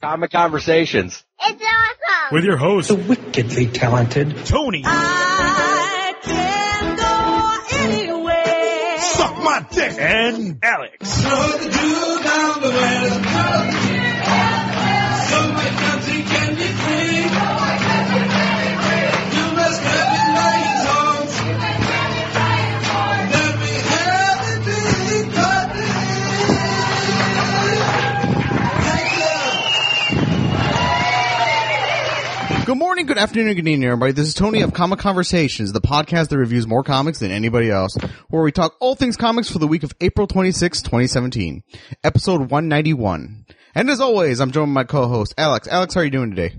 Comic Conversations. It's awesome. With your host, the wickedly talented Tony. I can go anywhere. Suck my dick. And Alex. Good afternoon, good evening, everybody. This is Tony of Comic Conversations, the podcast that reviews more comics than anybody else, where we talk all things comics for the week of April 26, 2017. Episode 191. And as always, I'm joined by my co-host, Alex. Alex, how are you doing today?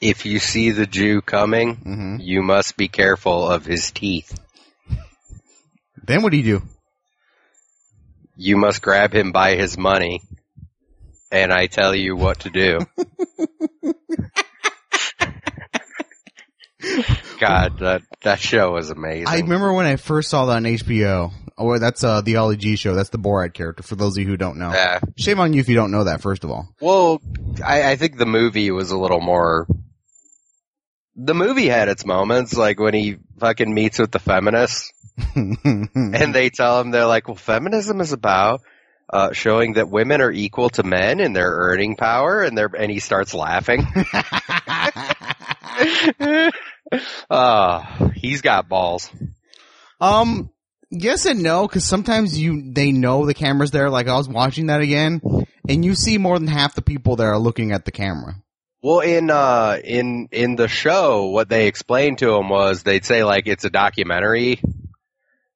If you see the Jew coming, Mhm. you must be careful of his teeth. Then what do you do? You must grab him by his money, and I tell you what to do. God, that that show was amazing. I remember when I first saw that on HBO. Oh, that's uh, the Ali G show. That's the Borat character, for those of you who don't know. Yeah. Shame on you if you don't know that, first of all. Well, I, I think the movie was a little more. The movie had its moments, like when he fucking meets with the feminists, and they tell him they're like, "Well, feminism is about uh, showing that women are equal to men in their earning power," and they and he starts laughing. oh, he's got balls. Um, yes and no, because sometimes you they know the camera's there. Like I was watching that again, and you see more than half the people that are looking at the camera. Well, in uh, in in the show, what they explained to him was they'd say like it's a documentary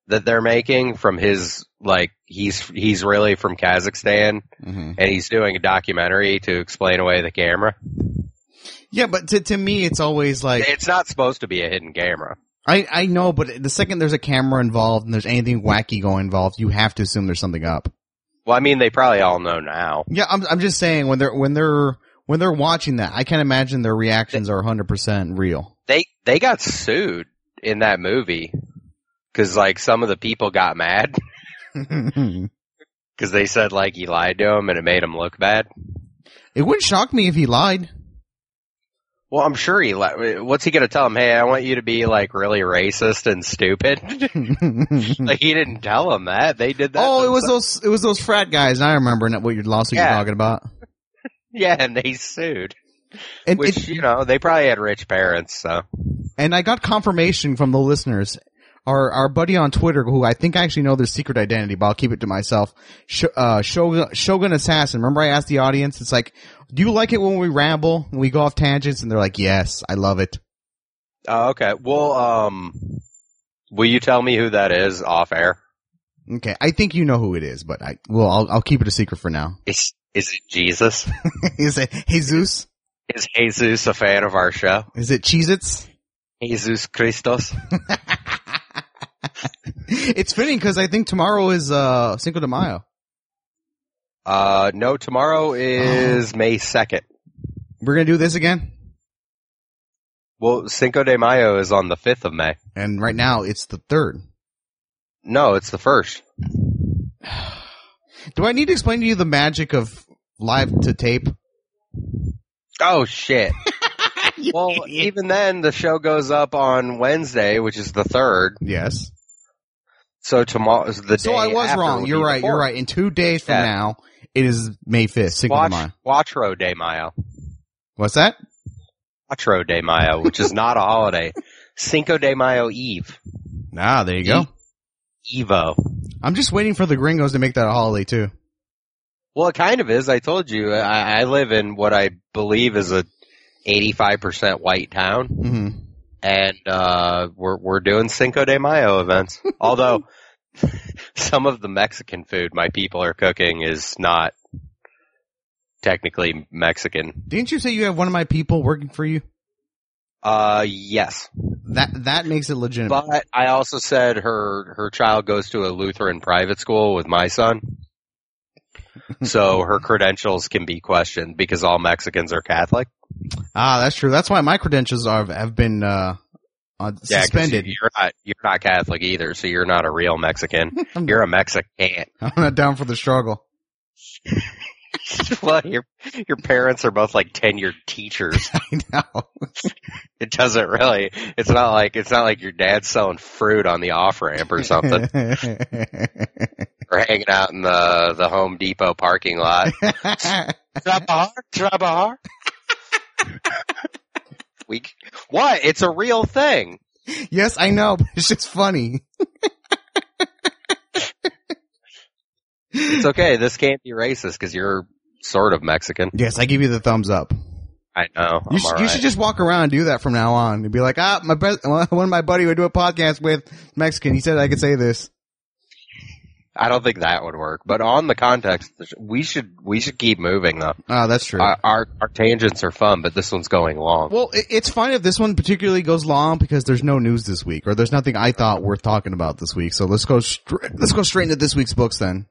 that they're making from his like he's he's really from Kazakhstan Mm-hmm. and he's doing a documentary to explain away the camera. Yeah, but to to me, it's always like It's not supposed to be a hidden camera. I I know, but the second there's a camera involved and there's anything wacky going involved, you have to assume there's something up. Well, I mean they probably all know now. Yeah, I'm I'm just saying when they're when they're when they're watching that, I can't imagine their reactions are 100 percent real. They they got sued in that movie because like some of the people got mad because they said like he lied to him and it made him look bad. It wouldn't shock me if he lied. Well, I'm sure he. li- What's he gonna tell him? Hey, I want you to be like really racist and stupid. like he didn't tell him that. They did that. oh, it was those it was those frat guys. I remember what your lawsuit Yeah. you're talking about. yeah, and they sued. And Which it- you know they probably had rich parents, so And I got confirmation from the listeners. Our our buddy on Twitter, who I think I actually know their secret identity, but I'll keep it to myself. Sh- uh, Shogun, Shogun Assassin. Remember, I asked the audience. It's like, do you like it when we ramble and we go off tangents? And they're like, yes, I love it. Oh, okay. Well, um, will you tell me who that is off air? Okay, I think you know who it is, but I well, I'll I'll keep it a secret for now. Is is it Jesus? is it Jesus? is Jesus a fan of our show? Is it Cheez-Its? Jesus Christos. it's fitting because I think tomorrow is uh Cinco de Mayo. Uh, no, tomorrow is May second. We're gonna do this again, Well, Cinco de Mayo is on the fifth of May. and right now it's the third. No, it's the first. Do I need to explain to you the magic of live to tape? Oh shit. well, even then, the show goes up on Wednesday, which is the third. Yes. So tomorrow is the So day I was wrong. You're right. You're right. In two days from Yeah. now, it is May 5th, Cinco de Mayo. Cuatro de Mayo. What's that? Cuatro de Mayo, which is not a holiday. Cinco de Mayo Eve. Ah, there you go. Evo. I'm just waiting for the gringos to make that a holiday too. Well, it kind of is. I told you, I, I live in what I believe is a 85% white town. hmm and uh, we're we're doing Cinco de Mayo events. Although some of the Mexican food my people are cooking is not technically Mexican. Didn't you say you have one of my people working for you? Uh, yes, That that makes it legitimate. but I also said her her child goes to a Lutheran private school with my son. So her credentials can be questioned because all Mexicans are Catholic. ah, that's true. That's why my credentials are have been uh, uh Yeah, suspended. You're not you're not Catholic either, so you're not a real Mexican. You're a Mexican. I'm not down for the struggle. well, your your parents are both like tenured teachers. I know. It doesn't really. It's not like it's not like your dad's selling fruit on the off ramp or something, or hanging out in the the Home Depot parking lot. Trabajar, trabajar. we what? It's a real thing. yes, I know, but it's just funny. It's okay. This can't be racist because you're sort of Mexican. Yes, I give you the thumbs up. I know. You, I'm sh- all you should just walk around and do that from now on and be like, ah, my best, one of my buddy would do a podcast with Mexican. He said I could say this. I don't think that would work. But on the context, we should we should keep moving though. Oh, that's true. Our, our our tangents are fun, but this one's going long. well, it, it's fine if this one particularly goes long because there's no news this week or there's nothing I thought worth talking about this week. So let's go straight, let's go straight into this week's books then.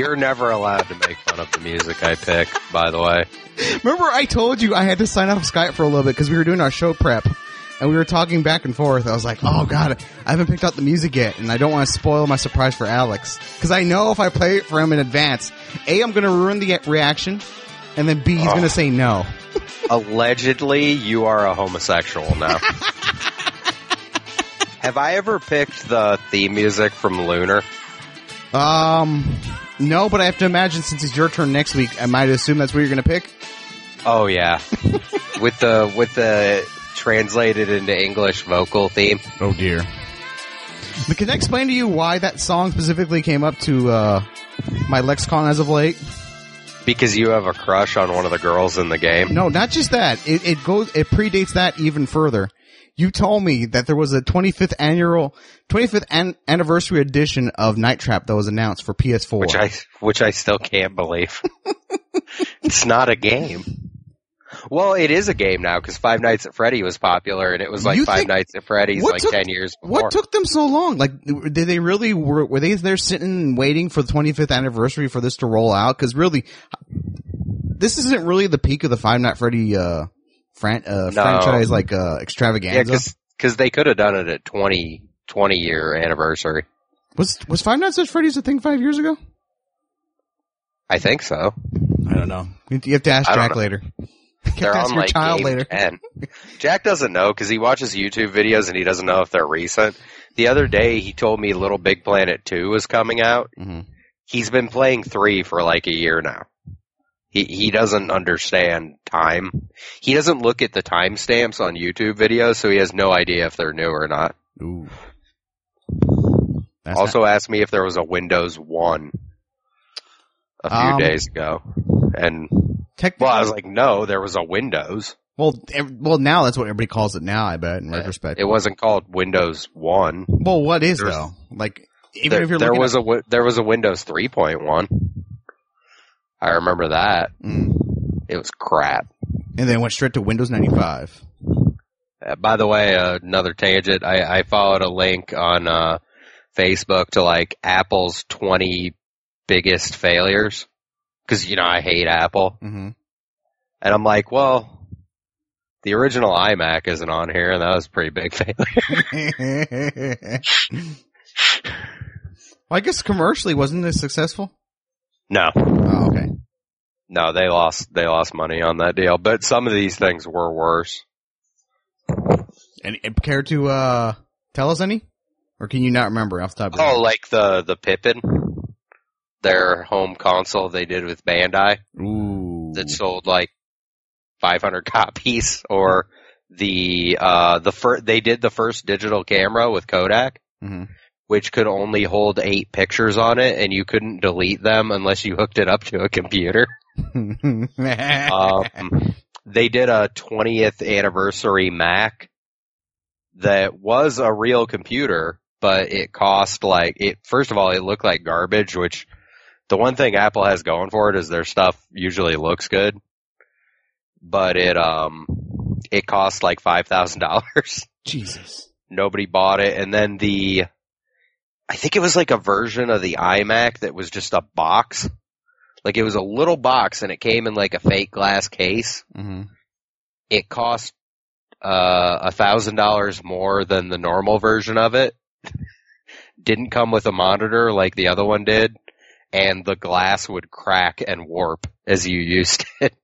You're never allowed to make fun of the music I pick. By the way, Remember I told you I had to sign off Skype for a little bit because we were doing our show prep and we were talking back and forth. I was like, oh god, I haven't picked out the music yet and I don't want to spoil my surprise for Alex. Cause I know if I play it for him in advance, A, I'm gonna ruin the reaction and then B, he's Oh. gonna say no. allegedly, you are a homosexual now. Have I ever picked the theme music from Lunar? Um, no, but I have to imagine since it's your turn next week, I might assume that's what you're gonna pick. Oh yeah, with the with the translated into English vocal theme. Oh dear. But can I explain to you why that song specifically came up to uh, my lexicon as of late? Because you have a crush on one of the girls in the game. No, not just that. It, it goes. It predates that even further. You told me that there was a 25th annual, 25th an- anniversary edition of Night Trap that was announced for PS4. which I which I still can't believe. it's not a game. Well, it is a game now because Five Nights at Freddy was popular, and it was like You Five Nights at Freddy's like took- ten years before. what took them so long? Like, did they really were were they there sitting and waiting for the 25th anniversary for this to roll out? Because really, this isn't really the peak of the Five Night Freddy uh, fran- uh, No. franchise like uh, yeah, extravaganza. because they could have done it at 20, 20 year anniversary. was was Five Nights at Freddy's a thing five years ago? I think so. I don't know. You have to ask Jack know. later. They're ask on your like child game later. 10. Jack doesn't know because he watches YouTube videos and he doesn't know if they're recent. The other day he told me Little Big Planet 2 was coming out. Mhm. He's been playing 3 for like a year now. He, he doesn't understand time. He doesn't look at the timestamps on YouTube videos, so he has no idea if they're new or not. Ooh. That's also asked me if there was a Windows 1 a few Um, days ago. And, not- well, I was like, no, there was a Windows. well, well, now that's what everybody calls it now. I bet in retrospect. It wasn't called Windows 1. well, what is there's- though? Like, even there, if you're there was at, a there was a Windows 3.1. I remember that. Mm. It was crap. and then went straight to Windows 95. Uh, by the way, uh, another tangent. I, I followed a link on uh, Facebook to like Apple's 20 biggest failures because you know I hate Apple, hmm and I'm like, well, the original iMac isn't on here, and that was a pretty big failure. well, I guess commercially wasn't it successful? no, Oh, okay. No, they lost they lost money on that deal, but some of these things were worse. And, and care to uh tell us any, or can you not remember off the top of your Oh, head? like the the Pippin, their home console they did with Bandai Ooh. that sold like 500 copies, or the uh the fir- they did the first digital camera with Kodak, Mhm. which could only hold eight pictures on it, and you couldn't delete them unless you hooked it up to a computer. Um, they did a 20th anniversary Mac that was a real computer, but it cost like it. First of all, it looked like garbage. Which the one thing Apple has going for it is their stuff usually looks good, but it um it cost like five thousand dollars. Jesus. Nobody bought it, and then the I think it was like a version of the iMac that was just a box. Like it was a little box and it came in like a fake glass case. hmm It cost uh a thousand dollars more than the normal version of it. Didn't come with a monitor like the other one did, and the glass would crack and warp as you used it.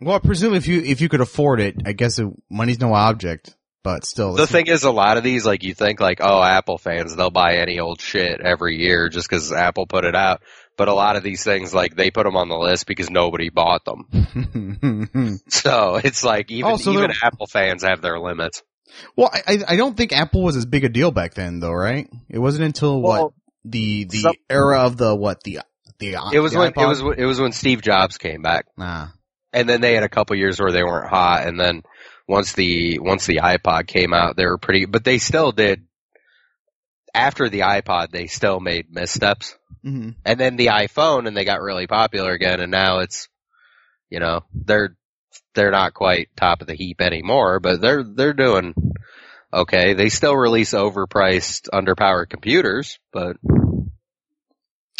Well, I presume if you if you could afford it, I guess it, money's no object. But still, The thing is, a lot of these, like you think, like oh, Apple fans, they'll buy any old shit every year just because Apple put it out. But a lot of these things, like they put them on the list because nobody bought them. So it's like even Also, even Apple fans have their limits. well, I I- don't think Apple was as big a deal back then, though, right? It wasn't until what the the some- era of the what the the it was the when it iPod? was it was when Steve Jobs came back, nah. and then they had a couple years where they weren't hot, and then once the once the iPod came out, they were pretty. But they still did. After the iPod, they still made missteps, hmm and then the iPhone, and they got really popular again, and now it's, you know, they're they're not quite top of the heap anymore, but they're they're doing okay. They still release overpriced, underpowered computers, but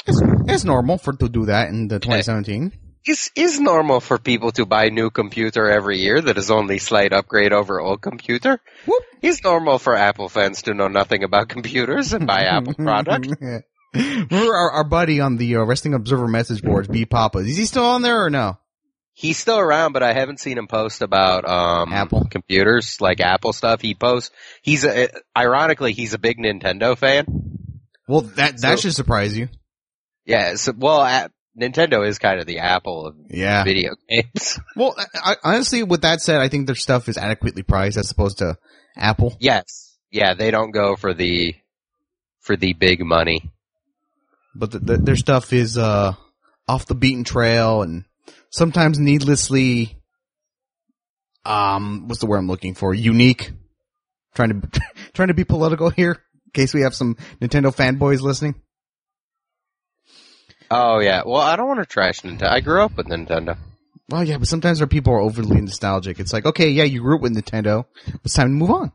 It's, it's normal for to do that in the 2017. is is normal for people to buy new computer every year that is only slight upgrade over old computer. Whoop. It's normal for Apple fans to know nothing about computers and buy Apple products. Remember our, our buddy on the uh, Wrestling Observer message boards, B Papa. Is he still on there or no? He's still around, but I haven't seen him post about um Apple. computers, like Apple stuff. He posts. He's a, ironically he's a big Nintendo fan. Well, that that So- should surprise you. Yeah, so, well, a Nintendo is kind of the Apple of Yeah. video games. Well, I, I, honestly, with that said, I think their stuff is adequately priced as opposed to Apple. yes, yeah, they don't go for the for the big money. But the, the, their stuff is uh off the beaten trail and sometimes needlessly um what's the word I'm looking for? Unique. Trying to trying to be political here in case we have some Nintendo fanboys listening. Oh yeah. Well, I don't want to trash Nintendo. I grew up with Nintendo. Well, yeah, but sometimes our people are overly nostalgic. It's like, okay, yeah, you grew up with Nintendo. It's time to move on.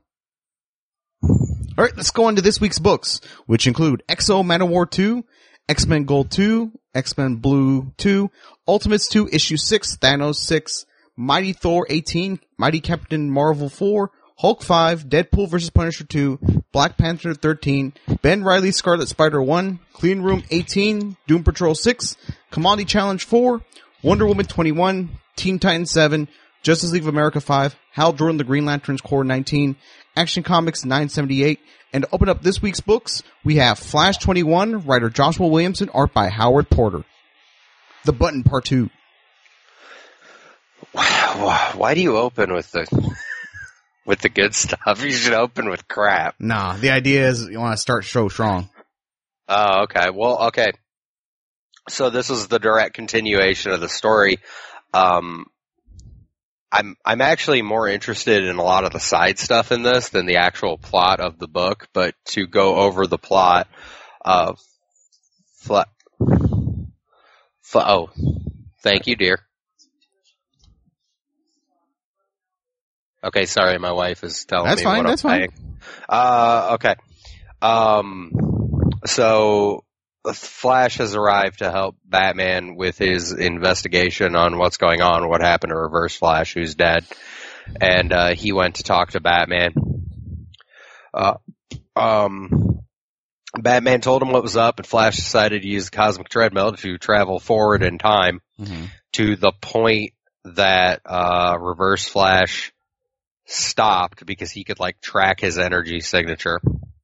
All right, let's go on to this week's books, which include X-O Manowar 2, X-Men Gold 2, X-Men Blue 2, Ultimates 2, Issue 6, Thanos 6, Mighty Thor 18, Mighty Captain Marvel 4, Hulk 5, Deadpool vs. Punisher 2, Black Panther 13, Ben Reilly Scarlet Spider 1, Clean Room 18, Doom Patrol 6, Kamandi Challenge 4, Wonder Woman 21, Teen Titans 7, Justice League of America 5, Hal Jordan the Green Lanterns Corps 19, Action Comics 978, and to open up this week's books, we have Flash 21, writer Joshua Williamson, art by Howard Porter. The Button Part 2. Why why do you open with the with the good stuff? You should open with crap. Nah, the idea is you want to start show strong. Oh, okay. Well, okay. So this is the direct continuation of the story. Um, I'm I'm actually more interested in a lot of the side stuff in this than the actual plot of the book. But to go over the plot of Fla- Fla- oh, thank you, dear. Okay, sorry, my wife is telling That's me fine, what that's I'm fine. saying. Uh, okay. Um, so Flash has arrived to help Batman with his investigation on what's going on, what happened to Reverse Flash, who's dead, and uh, he went to talk to Batman. Uh, um, Batman told him what was up, and Flash decided to use the cosmic treadmill to travel forward in time to the point that uh, Reverse Flash stopped because he could like track his energy signature.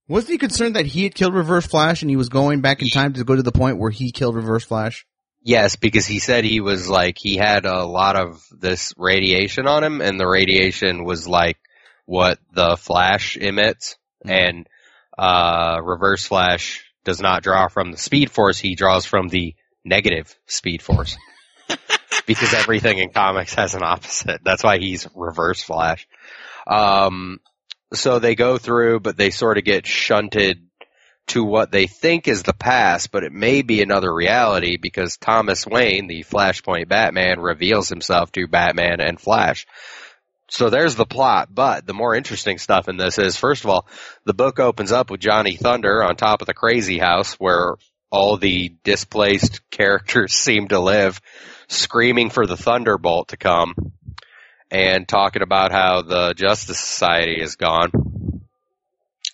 Wasn't he concerned that he had killed Reverse Flash and he was going back in time to go to the point where he killed Reverse Flash? Yes, because he said he was like he had a lot of this radiation on him, and the radiation was like what the Flash emits, and uh, Reverse Flash does not draw from the Speed Force; he draws from the negative Speed Force. because everything in comics has an opposite. That's why he's Reverse Flash. Um, so they go through, but they sort of get shunted to what they think is the past, but it may be another reality because Thomas Wayne, the Flashpoint Batman, reveals himself to Batman and Flash. So there's the plot, but the more interesting stuff in this is, first of all, the book opens up with Johnny Thunder on top of the crazy house where all the displaced characters seem to live, screaming for the Thunderbolt to come and talking about how the Justice Society is gone.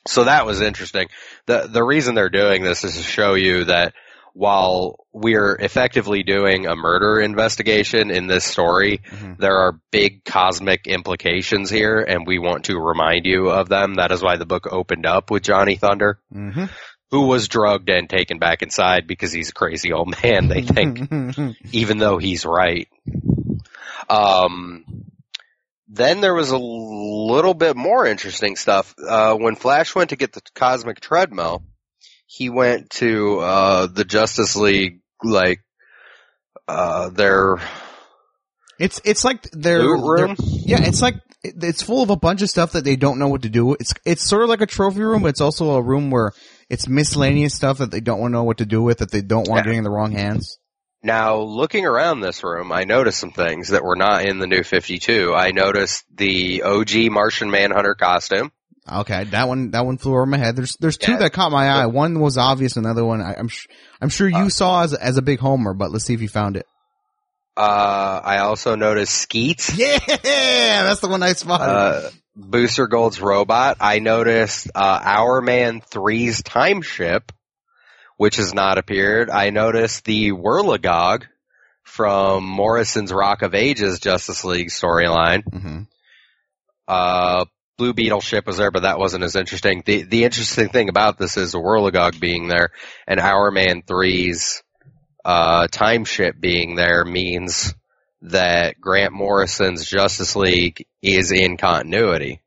So that was interesting. The the reason they're doing this is to show you that while we're effectively doing a murder investigation in this story, Mhm. there are big cosmic implications here and we want to remind you of them. That is why the book opened up with Johnny Thunder, Mm-hmm. who was drugged and taken back inside because he's a crazy old man, they think even though he's right. Um, then there was a little bit more interesting stuff. Uh, when Flash went to get the cosmic treadmill, he went to uh, the Justice League, like uh, their It's it's like they're, room. they're- yeah, it's like it's full of a bunch of stuff that they don't know what to do. It's it's sort of like a trophy room, but it's also a room where it's miscellaneous stuff that they don't want to know what to do with, that they don't want Yeah. getting in the wrong hands. Now, looking around this room, I noticed some things that were not in the new 52. I noticed the OG Martian Manhunter costume. Okay, that one that one flew over my head. There's there's two Yeah. that caught my eye. One was obvious, another one I, I'm sh- I'm sure you Uh, saw as as a big homer, but let's see if you found it. Uh, I also noticed Skeet. Yeah, that's the one I spotted. uh, Booster Gold's robot. I noticed uh, Hourman 3's time ship, which has not appeared. I noticed the Worlogog from Morrison's Rock of Ages Justice League storyline. hmm Uh, Blue Beetle ship was there, but that wasn't as interesting. The the interesting thing about this is the Worlogog being there and Hourman 3's uh, time ship being there means that Grant Morrison's Justice League is in continuity.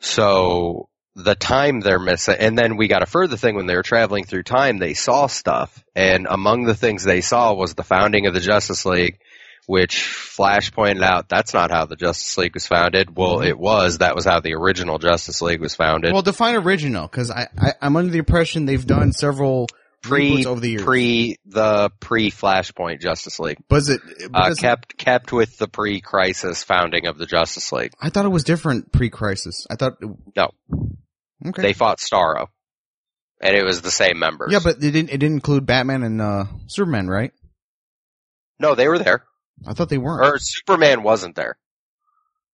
So the time they're missing, and then we got a further thing when they were traveling through time, they saw stuff, and among the things they saw was the founding of the Justice League, which Flash pointed out that's not how the Justice League was founded. Well, it was. That was how the original Justice League was founded. Well, define original because I, I I'm under the impression they've done several pre over the years. pre the pre Flashpoint Justice League. was it? Uh, kept kept with the pre Crisis founding of the Justice League. I thought it was different pre-crisis. I thought No. Okay. They fought Starro, and it was the same members. yeah, but it didn't. It didn't include Batman and uh, Superman, right? no, they were there. I thought they weren't. Or Superman wasn't there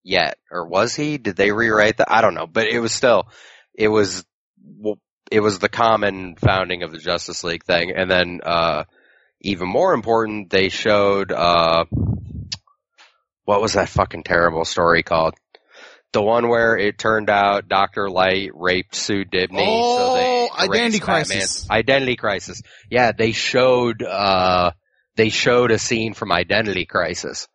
yet, or was he? Did they rewrite that? I don't know, but it was still, it was, well, it was the common founding of the Justice League thing, and then uh, even more important, they showed uh, what was that fucking terrible story called? The one where it turned out Doctor Light raped Sue Dibney. so they Oh, Identity erased Crisis. Identity Crisis. Yeah, they showed uh they showed a scene from Identity Crisis,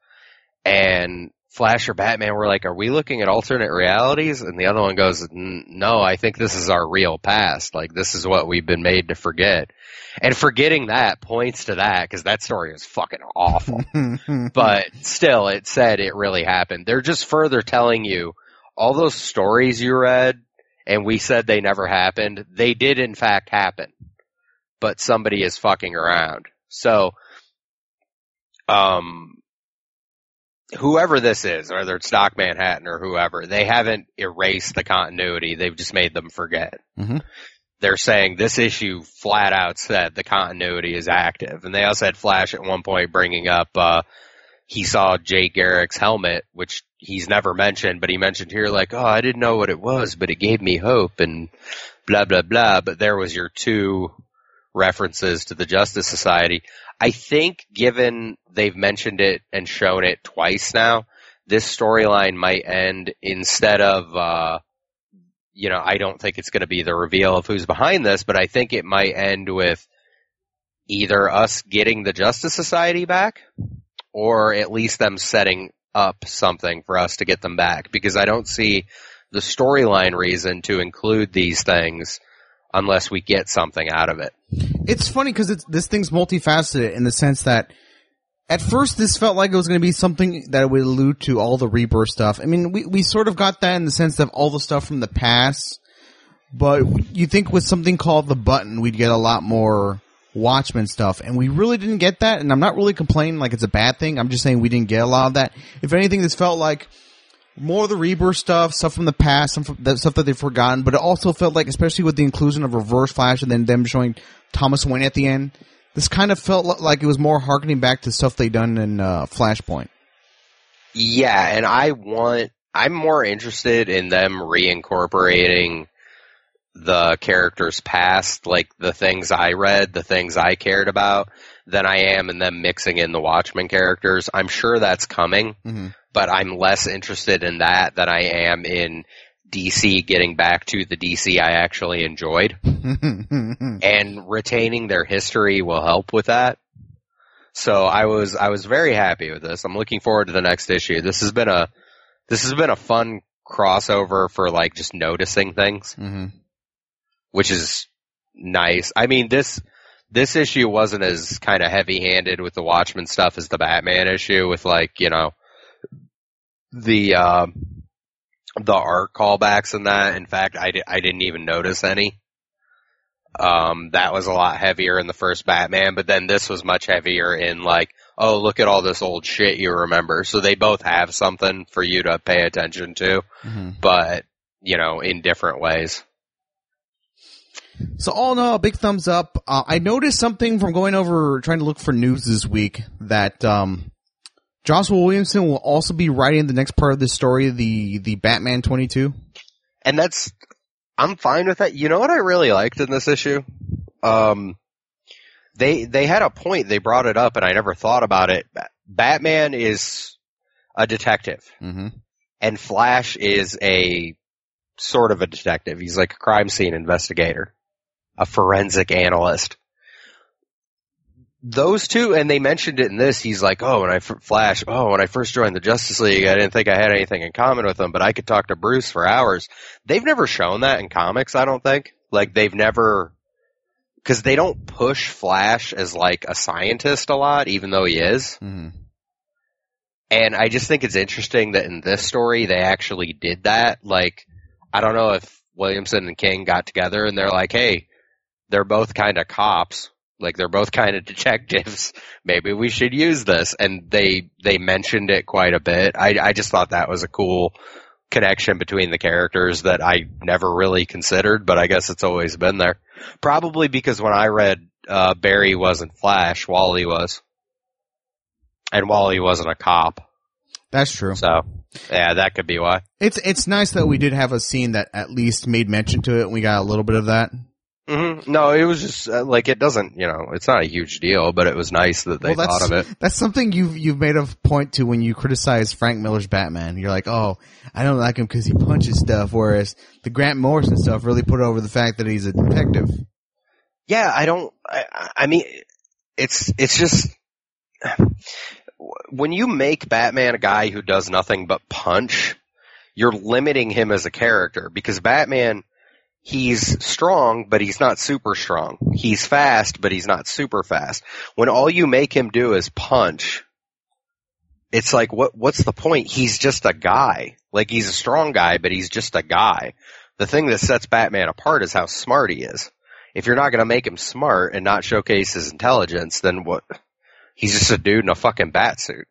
and Flash or Batman were like, "Are we looking at alternate realities?" And the other one goes, "No, I think this is our real past. Like this is what we've been made to forget." And forgetting that points to that because that story is fucking awful but still, it said it really happened. They're just further telling you all those stories you read and we said they never happened. They did in fact happen, but somebody is fucking around. So, um, whoever this is, whether it's Doc Manhattan or whoever, they haven't erased the continuity. They've just made them forget. Mhm. They're saying this issue flat out said the continuity is active. And they also had Flash at one point bringing up, uh, he saw Jay Garrick's helmet, which he's never mentioned, but he mentioned here like, oh, I didn't know what it was, but it gave me hope and blah, blah, blah. But there was your two references to the Justice Society. I think given they've mentioned it and shown it twice now, this storyline might end instead of, uh, you know, I don't think it's going to be the reveal of who's behind this, but I think it might end with either us getting the Justice Society back or at least them setting up something for us to get them back because I don't see the storyline reason to include these things unless we get something out of it. It's funny because this thing's multifaceted in the sense that at first this felt like it was going to be something that would allude to all the rebirth stuff. I mean, we we sort of got that in the sense of all the stuff from the past but you think with something called the button, we'd get a lot more Watchmen stuff, and we really didn't get that. And I'm not really complaining like it's a bad thing. I'm just saying we didn't get a lot of that. If anything, this felt like more of the rebirth stuff, stuff from the past, some stuff that they've forgotten. But it also felt like, especially with the inclusion of Reverse Flash and then them showing Thomas Wayne at the end, this kind of felt like it was more harkening back to stuff they done in uh, Flashpoint. Yeah, and I want I'm more interested in them reincorporating the characters past, like the things I read, the things I cared about, than I am in them mixing in the Watchmen characters. I'm sure that's coming, Mhm. but I'm less interested in that than I am in DC getting back to the DC I actually enjoyed. and retaining their history will help with that. So I was I was very happy with this. I'm looking forward to the next issue. This has been a this has been a fun crossover for like just noticing things, hmm which is nice. I mean this this issue wasn't as kind of heavy-handed with the Watchmen stuff as the Batman issue with like, you know, the uh, the art callbacks and that. In fact, I, di- I didn't even notice any. Um, that was a lot heavier in the first Batman, but then this was much heavier in like, oh, look at all this old shit you remember. So they both have something for you to pay attention to, hmm but, you know, in different ways. So all in all, big thumbs up. Uh, I noticed something from going over trying to look for news this week that um, Joshua Williamson will also be writing the next part of this story, the the Batman twenty two. And that's, I'm fine with that. You know what I really liked in this issue? Um, they, they had a point, they brought it up and I never thought about it. Batman is a detective. Mm-hmm. and Flash is a sort of a detective. He's like a crime scene investigator, a forensic analyst. Those two, and they mentioned it in this. He's like, "Oh, when I f- Flash, oh, when I first joined the Justice League, I didn't think I had anything in common with them, but I could talk to Bruce for hours." They've never shown that in comics. I don't think. Like they've never, because they don't push Flash as like a scientist a lot, even though he is. Mm-hmm. And I just think it's interesting that in this story they actually did that. Like, I don't know if Williamson and King got together and they're like, hey, they're both kind of cops. Like they're both kind of detectives. Maybe we should use this. And they, they mentioned it quite a bit. I, I just thought that was a cool connection between the characters that I never really considered, but I guess it's always been there. Probably because when I read, uh, Barry wasn't Flash, Wally was. And Wally wasn't a cop. That's true. So, yeah, that could be why. It's it's nice that we did have a scene that at least made mention to it. and We got a little bit of that. Hmm No, it was just uh, like it doesn't, you know, it's not a huge deal, but it was nice that they Well, thought of it. That's something you've you've made a point to when you criticize Frank Miller's Batman. You're like, oh, I don't like him because he punches stuff, whereas the Grant Morrison stuff really put over the fact that he's a detective. Yeah, I don't. I, I- I mean, it's it's just when you make Batman a guy who does nothing but punch, you're limiting him as a character because Batman. He's strong, but he's not super strong. He's fast, but he's not super fast. When all you make him do is punch, it's like what what's the point? He's just a guy. Like he's a strong guy, but he's just a guy. The thing that sets Batman apart is how smart he is. If you're not going to make him smart and not showcase his intelligence, then what? He's just a dude in a fucking bat suit.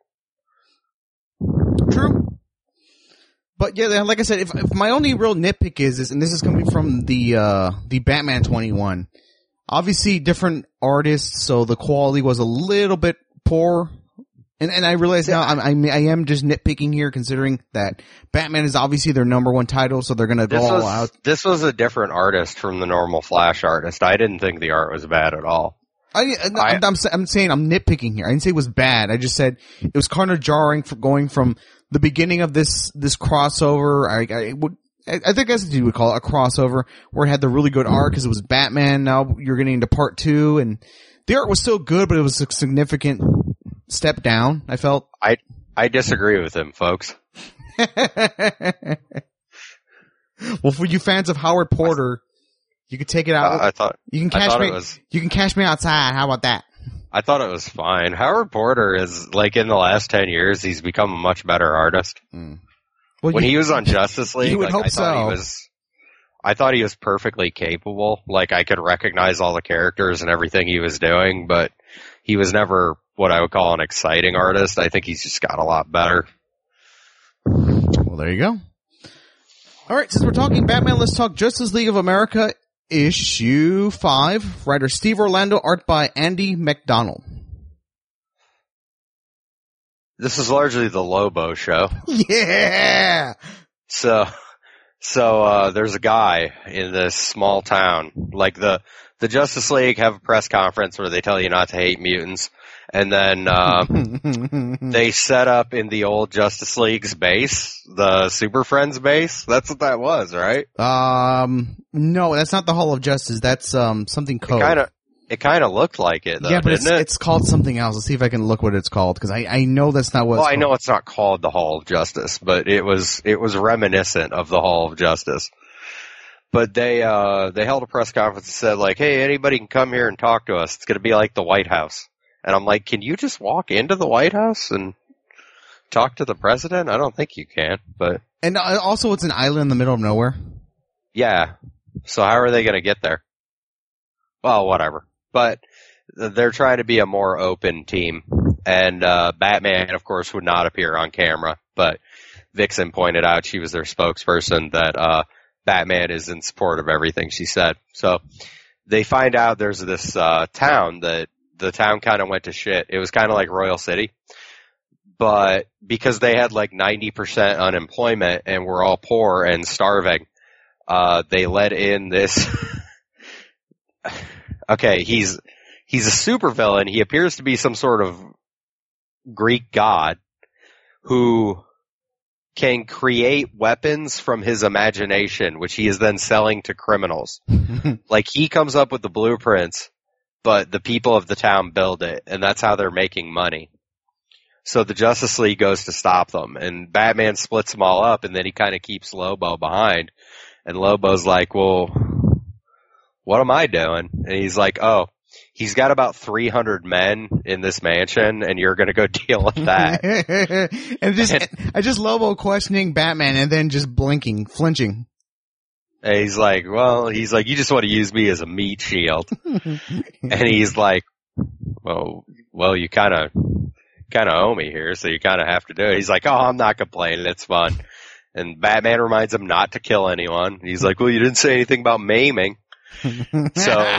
True. But yeah, like I said, if, if my only real nitpick is, is, and this is coming from the, uh, the Batman 21, obviously different artists, so the quality was a little bit poor. And, and I realize now I'm, I'm, I am just nitpicking here considering that Batman is obviously their number one title, so they're gonna go This all was out. this was a different artist from the normal Flash artist. I didn't think the art was bad at all. I, I'm, I'm saying I'm nitpicking here. I didn't say it was bad. I just said it was kind of jarring for going from the beginning of this this crossover. I, I would. I think that's what you would call it, a crossover, where it had the really good art because it was Batman. Now you're getting into part two, and the art was still good, but it was a significant step down. I felt. I I disagree with him, folks. well, for you fans of Howard Porter, you could take it out. Uh, I thought you can cash me. was You can cash me outside. How about that? I thought it was fine. Howard Porter is like in the last ten years, he's become a much better artist. Hmm. Well, when you- he was on Justice League, you would like, hope I thought so. he was. I thought he was perfectly capable. Like I could recognize all the characters and everything he was doing, but he was never what I would call an exciting artist. I think he's just got a lot better. Well, there you go. All right, since we're talking Batman, let's talk Justice League of America issue five. Writer Steve Orlando, art by Andy MacDonald. This is largely the Lobo show. Yeah. So, so, uh, there's a guy in this small town, like the, the Justice League have a press conference where they tell you not to hate mutants. And then, uh, they set up in the old Justice League's base, the Super Friends base. That's what that was, right? um, no, that's not the Hall of Justice. That's um something code. It kind of, it kind of looked like it though, yeah, but it's, it? it's called something else. Let's see if I can look what it's called because I I know that's not what. well, it's I know it's not called the Hall of Justice, but it was, it was reminiscent of the Hall of Justice. But they, uh, they held a press conference and said like, hey, anybody can come here and talk to us. It's gonna be like the White House. And I'm like, can you just walk into the White House and talk to the president? I don't think you can, but And uh, also, it's an island in the middle of nowhere. yeah. So how are they gonna get there? Well, whatever. But they're trying to be a more open team. And, uh, Batman, of course, would not appear on camera, but Vixen pointed out she was their spokesperson that, uh, Batman is in support of everything she said. So they find out there's this, uh, town that the town kind of went to shit. It was kind of like Royal City. But because they had like 90% unemployment and were all poor and starving, uh, they let in this, okay, he's, he's a supervillain. He appears to be some sort of Greek god who can create weapons from his imagination, which he is then selling to criminals. like he comes up with the blueprints, but the people of the town build it, and that's how they're making money. So the Justice League goes to stop them, and Batman splits them all up, and then he kind of keeps Lobo behind. And Lobo's like, well, what am I doing? And he's like, oh, he's got about 300 men in this mansion, and you're gonna go deal with that. and just I just Lobo questioning Batman and then just blinking, flinching. And he's like, well, he's like, you just want to use me as a meat shield. and he's like, well, well, you kind of, kind of owe me here, so you kind of have to do it. He's like, oh, I'm not complaining. It's fun. And Batman reminds him not to kill anyone. He's like, well, you didn't say anything about maiming. So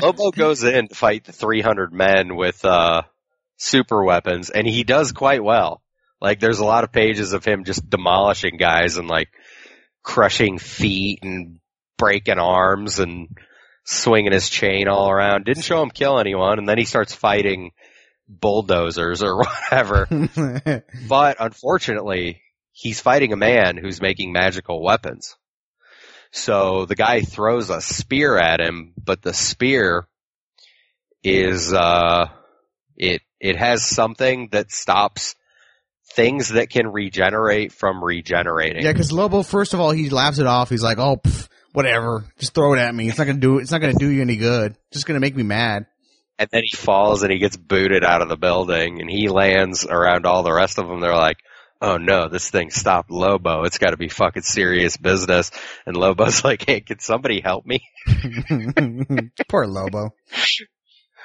Lobo goes in to fight the 300 men with, uh, super weapons, and he does quite well. Like, there's a lot of pages of him just demolishing guys and like crushing feet and breaking arms and swinging his chain all around. Didn't show him kill anyone, and then he starts fighting bulldozers or whatever. but unfortunately, he's fighting a man who's making magical weapons. So the guy throws a spear at him, but the spear is, uh, it, it has something that stops things that can regenerate from regenerating. yeah, because Lobo, first of all, he laughs it off. He's like, "Oh, pff, whatever, just throw it at me. It's not gonna do. It's not gonna do you any good. It's just gonna make me mad." and then he falls and he gets booted out of the building and he lands around all the rest of them. They're like, oh no, this thing stopped Lobo. It's got to be fucking serious business. And Lobo's like, hey, can somebody help me? Poor Lobo.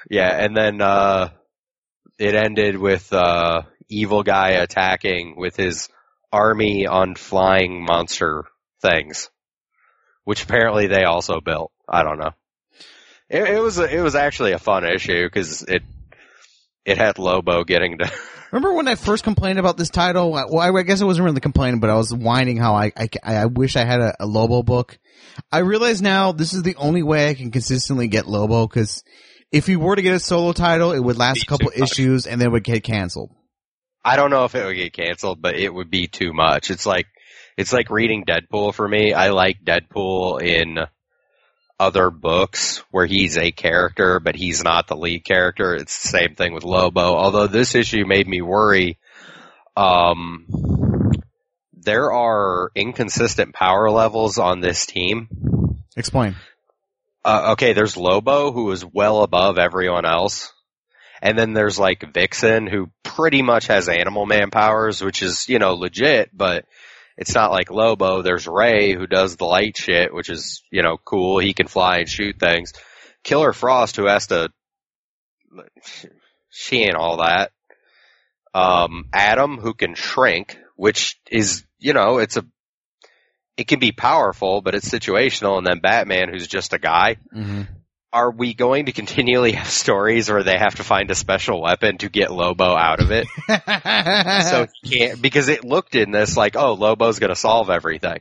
Yeah, and then uh it ended with uh evil guy attacking with his army on flying monster things, which apparently they also built. I don't know. It, it was a, it was actually a fun issue because it it had Lobo getting to Remember when I first complained about this title? Well, I, I guess I wasn't really complaining, but I was whining how I I, I wish I had a, a Lobo book. I realize now this is the only way I can consistently get Lobo because if he were to get a solo title, it would last a couple issues and then it would get canceled. I don't know if it would get canceled, but it would be too much. It's like it's like reading Deadpool for me. I like Deadpool in other books where he's a character, but he's not the lead character. It's the same thing with Lobo. Although this issue made me worry. Um, there are inconsistent power levels on this team. Explain. Uh, okay, there's Lobo who is well above everyone else. And then there's like Vixen who pretty much has Animal Man powers, which is, you know, legit, but it's not like Lobo. There's Ray who does the light shit, which is, you know, cool. He can fly and shoot things. Killer Frost who has to, she ain't all that. Um, Adam who can shrink, which is, you know, it's a, it can be powerful, but it's situational. And then Batman who's just a guy. Mm-hmm. Are we going to continually have stories where they have to find a special weapon to get Lobo out of it? so he can't because it looked in this like, oh, Lobo's gonna solve everything.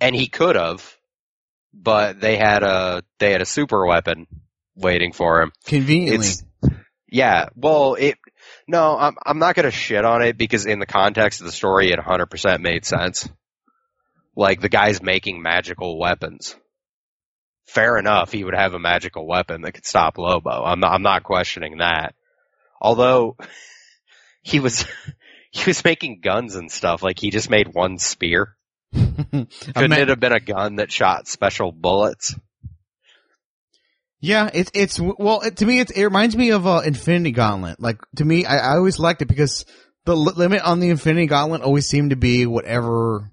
And he could have, but they had a they had a super weapon waiting for him. conveniently. It's yeah, well it no, I'm I'm not gonna shit on it because in the context of the story it hundred percent made sense. Like the guy's making magical weapons. Fair enough, he would have a magical weapon that could stop Lobo. I'm not I'm not questioning that. Although he was he was making guns and stuff. Like he just made one spear. Couldn't it have been a gun that shot special bullets? Yeah, it's it's well it, to me it's, it reminds me of uh, Infinity Gauntlet. Like to me, I, I always liked it because the li- limit on the Infinity Gauntlet always seemed to be whatever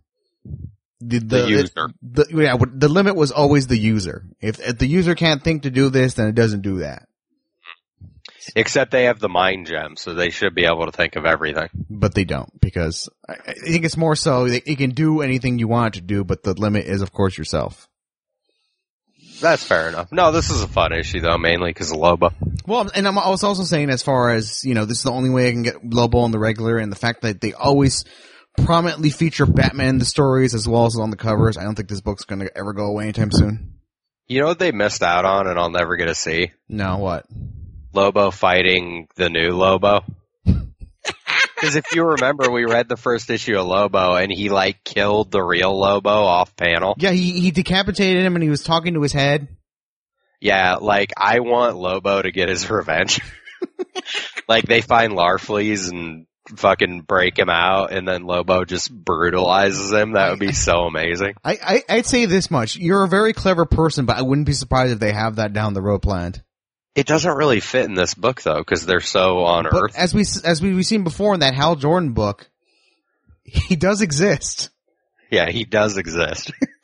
the the, The user. the yeah the limit was always the user. If, if the user can't think to do this, then it doesn't do that. Except they have the mind gem, so they should be able to think of everything. But they don't because I, I think it's more so that it can do anything you want it to do, but the limit is of course yourself. That's fair enough. No, this is a fun issue though, mainly because of Lobo. Well, and I'm, I was also saying as far as, you know, this is the only way I can get Lobo on the regular and the fact that they always prominently feature Batman in the stories as well as on the covers. I don't think this book's going to ever go away anytime soon. You know what they missed out on, and I'll never get to see No, what? Lobo fighting the new Lobo. Because if you remember, we read the first issue of Lobo, and he like killed the real Lobo off panel. Yeah, he, he decapitated him and he was talking to his head. Yeah, like I want Lobo to get his revenge. like they find Larfleeze and fucking break him out, and then Lobo just brutalizes him. That would be so amazing. I, I, I'd say this much. You're a very clever person, but I wouldn't be surprised if they have that down the road planned. It doesn't really fit in this book though, because they're so on But Earth. as we, as we've seen before in that Hal Jordan book, he does exist. Yeah, he does exist.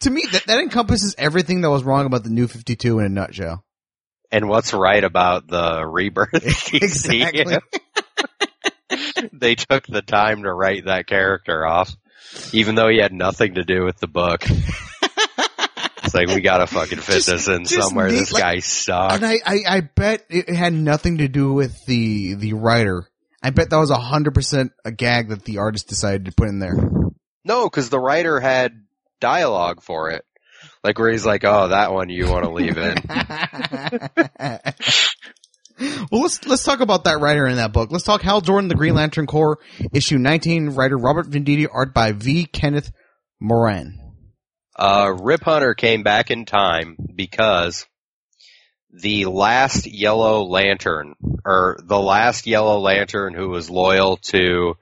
to me, that, that encompasses everything that was wrong about the new 52 in a nutshell. And what's right about the rebirth? Exactly. they took the time to write that character off, even though he had nothing to do with the book. it's like we gotta fucking fit Just- this in somewhere. neat, this like- guy sucks. And I, I, I bet it had nothing to do with the, the writer. I bet that was a hundred percent a gag that the artist decided to put in there. No, because the writer had dialogue for it. Like where he's like, "Oh, that one you want to leave in." well, let's let's talk about that writer in that book. Let's talk Hal Jordan, the Green Lantern Corps, issue nineteen. Writer Robert Venditti, art by V. Ken Marion. Uh, Rip Hunter came back in time because the last Yellow Lantern, or the last Yellow Lantern who was loyal to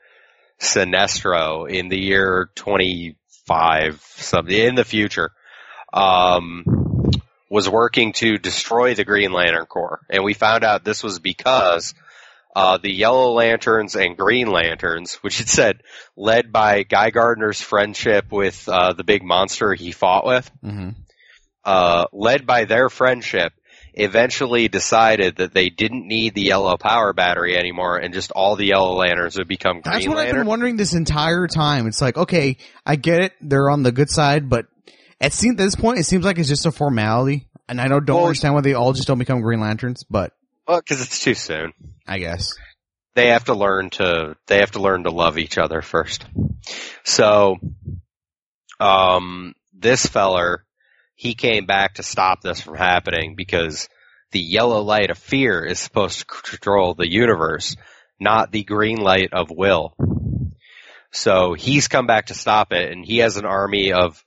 Sinestro in the year 25, something, in the future, um, was working to destroy the Green Lantern Corps. And we found out this was because uh, the Yellow Lanterns and Green Lanterns, which it said led by Guy Gardner's friendship with uh, the big monster he fought with, Mm-hmm. uh, led by their friendship, eventually decided that they didn't need the yellow power battery anymore, and just all the Yellow Lanterns would become Green That's what I've been wondering this entire time. It's like, okay, I get it. They're on the good side, but at this point, it seems like it's just a formality. And I don't, don't Well- understand why they all just don't become Green Lanterns, but Well, because it's too soon. I guess. They have to learn to. They have to learn to love each other first. So, um, this feller, he came back to stop this from happening because the yellow light of fear is supposed to control the universe, not the green light of will. So he's come back to stop it, and he has an army of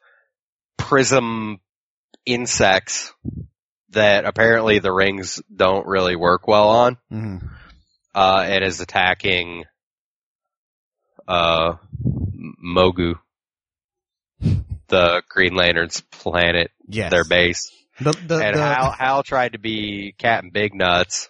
prism insects that apparently the rings don't really work well on, hmm uh, and is attacking, uh, Mogo, the Green Lantern's planet, Yes. their base. The, the, and the- Hal, Hal tried to be Captain Big Nuts,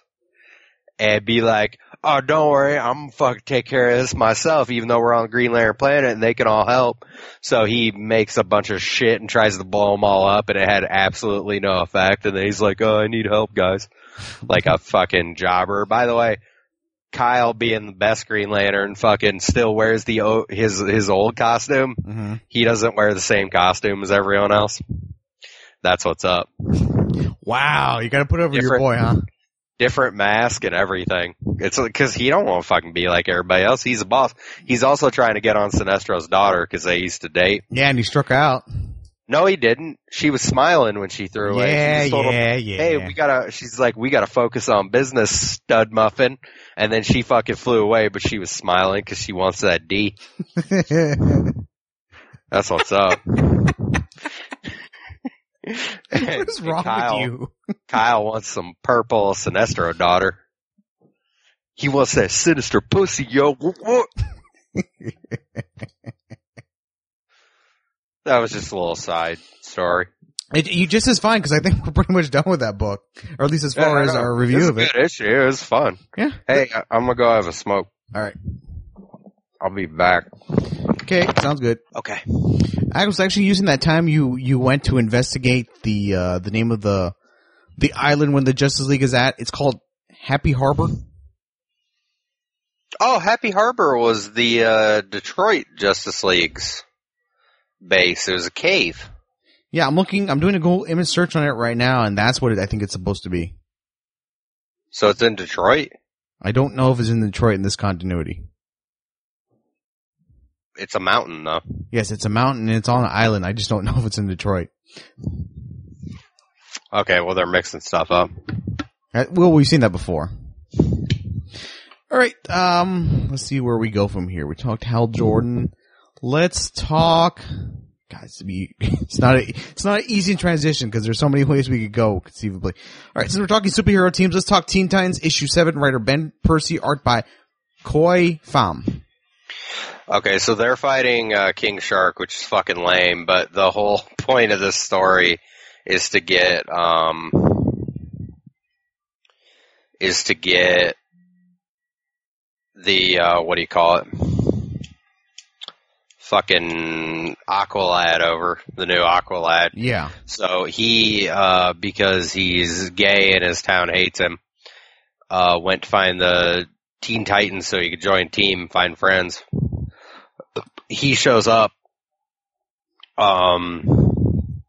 and be like, "Oh, don't worry, I'm fucking take care of this myself." Even though we're on the Green Lantern planet and they can all help, so he makes a bunch of shit and tries to blow them all up, and it had absolutely no effect. And then he's like, "Oh, I need help, guys," like a fucking jobber. By the way. Kyle being the best Green Lantern fucking still wears the o- his his old costume. hmm He doesn't wear the same costume as everyone else. That's what's up. Wow, you got to put over your boy, huh? Different mask and everything. It's because he don't want to fucking be like everybody else. He's a boss. He's also trying to get on Sinestro's daughter because they used to date. Yeah, and he struck out. No, he didn't. She was smiling when she threw away. She Yeah, just told him, yeah, yeah. Hey, we gotta. She's like, we gotta focus on business, stud muffin. And then she fucking flew away, but she was smiling because she wants that D. That's what's up. what is wrong Kyle, with you? Kyle wants some purple Sinestro daughter. He wants that sinister pussy, yo. That was just a little side story. It, you just as fine because I think we're pretty much done with that book, or at least as far Yeah, as our review of it. Good issue. It was fun. Yeah. Hey, I- I'm gonna go have a smoke. All right. I'll be back. Okay, sounds good. Okay. I was actually using that time you you went to investigate the uh the name of the the island when the Justice League is at. It's called Happy Harbor. Oh, Happy Harbor was the uh, Detroit Justice League's base. It was a cave. Yeah, I'm looking. I'm doing a Google image search on it right now, and that's what it, I think it's supposed to be. So it's in Detroit. I don't know if it's in Detroit in this continuity. It's a mountain though. Yes, it's a mountain and it's on an island. I just don't know if it's in Detroit. Okay, well they're mixing stuff up. Uh, Well, we've seen that before. All right. Um, let's see where we go from here. We talked Hal Jordan. Let's talk. Guys, it's not a, it's not an easy transition because there's so many ways we could go conceivably. All right, since we're talking superhero teams, let's talk Teen Titans issue seven. Writer Ben Percy, art by Khoi Pham. Okay, so they're fighting uh, King Shark, which is fucking lame. But the whole point of this story is to get um is to get the uh, what do you call it? Fucking Aqualad over the new Aqualad. Yeah. So he, uh, because he's gay and his town hates him, uh, went to find the Teen Titans so he could join team find friends. He shows up, um,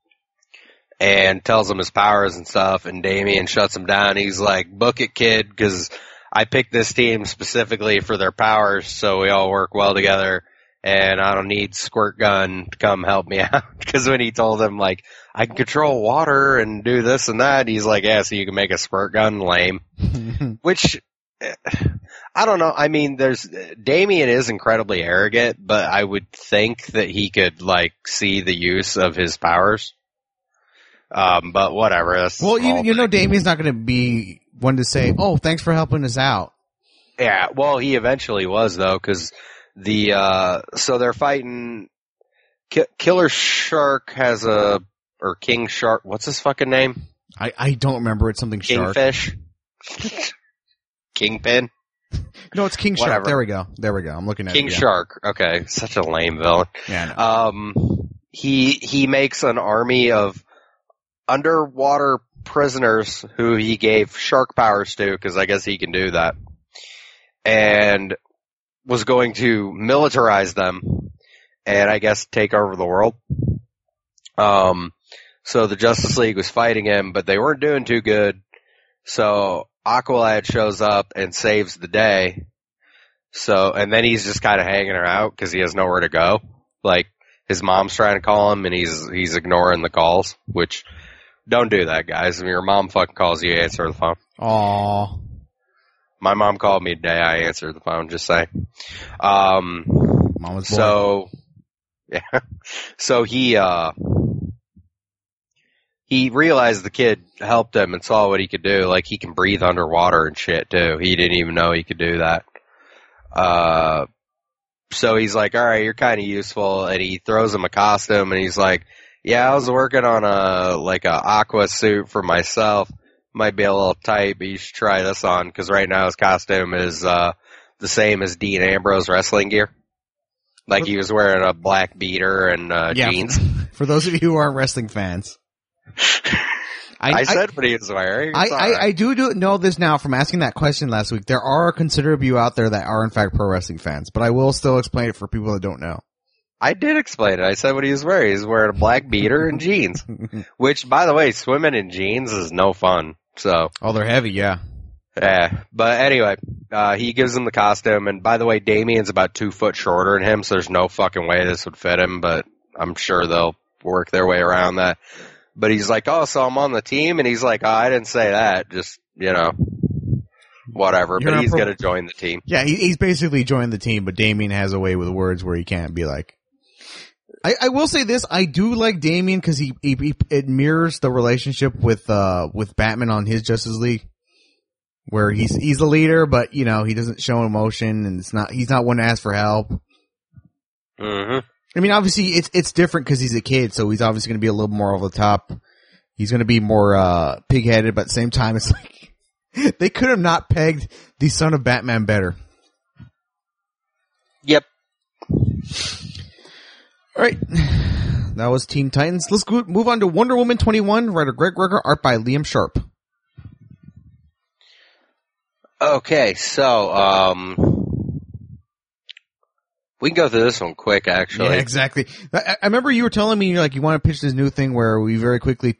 and tells him his powers and stuff, and Damian shuts him down. He's like, book it, kid, because I picked this team specifically for their powers, so we all work well together and I don't need Squirt Gun to come help me out. Because when he told him, like, I can control water and do this and that, he's like, yeah, so you can make a Squirt Gun lame. Which, eh, I don't know. I mean, there's, Damian is incredibly arrogant, but I would think that he could, like, see the use of his powers. Um, but whatever. Well, you, you know, Damian's not going to be one to say, "Oh, thanks for helping us out." Yeah, well, he eventually was though, because the uh, so they're fighting. Ki- Killer Shark has a or King Shark. What's his fucking name? I, I don't remember. It's something shark. Kingfish. Kingpin. No, it's King Shark. Whatever. There we go. There we go. I'm looking at King it. yeah. Shark. Okay, such a lame villain. Yeah. Um, he he makes an army of underwater prisoners who he gave shark powers to because I guess he can do that, and was going to militarize them and I guess take over the world. Um, so the Justice League was fighting him, but they weren't doing too good. So Aqualad shows up and saves the day. So, and then he's just kind of hanging her out because he has nowhere to go. Like his mom's trying to call him and he's he's ignoring the calls. Which don't do that, guys. If your mom fucking calls you, answer the phone. Aw. My mom called me today. I answered the phone. Just saying. Um, Mama's boy. so yeah, so he uh he realized the kid helped him and saw what he could do. Like he can breathe underwater and shit too. He didn't even know he could do that. Uh, so he's like, all right, you're kind of useful, and he throws him a costume, and he's like, yeah, I was working on a like a aqua suit for myself. might be a little tight, but you should try this on because right now his costume is uh, the same as Dean Ambrose wrestling gear. Like he was wearing a black beater and uh, Yeah. jeans. For those of you who aren't wrestling fans. I, said what he was wearing. I, I. I do, do know this now from asking that question last week. There are a considerable few out there that are in fact pro wrestling fans, but I will still explain it for people that don't know. I did explain it. I said what he was wearing. He's wearing a black beater and jeans. Which, by the way, swimming in jeans is no fun. So, oh, they're heavy, yeah. yeah. But anyway, uh, he gives him the costume. And by the way, Damian's about two foot shorter than him, so there's no fucking way this would fit him, but I'm sure they'll work their way around that. But he's like, oh, so I'm on the team? And he's like, oh, I didn't say that. Just, you know, whatever. You're but he's pro- going to join the team. Yeah, he, he's basically joined the team, but Damian has a way with words where he can't be like. I, I will say this: I do like Damian because he, he, he it mirrors the relationship with uh with Batman on his Justice League, where he's he's the leader, but you know he doesn't show emotion, and it's not he's not one to ask for help. hmm I mean, obviously it's it's different because he's a kid, so he's obviously going to be a little more over the top. He's going to be more uh pig-headed, but at the same time, it's like they could have not pegged the son of Batman better. Yep. All right, that was Teen Titans. Let's go, move on to Wonder Woman 21, writer Greg Rucka, art by Liam Sharp. Okay, so um, we can go through this one quick. Actually, Yeah, exactly. I, I remember you were telling me you're like you want to pitch this new thing where we very quickly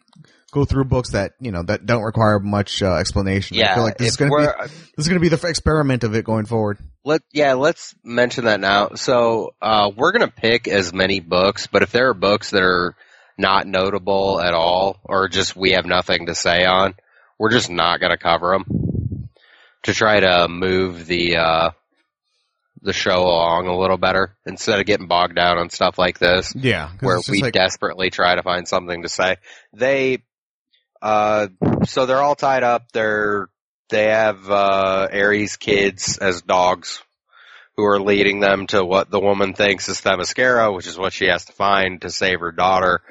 go through books that you know that don't require much uh, explanation. I yeah. feel like this is going to be this is going to be the experiment of it going forward. Let yeah, let's mention that now. So uh, we're gonna pick as many books, but if there are books that are not notable at all, or just we have nothing to say on, we're just not gonna cover them to try to move the uh, the show along a little better instead of getting bogged down on stuff like this Yeah, where we like, desperately try to find something to say. They, uh, so they're all tied up. They're they have uh, Ares kids as dogs who are leading them to what the woman thinks is Themyscira, which is what she has to find to save her daughter.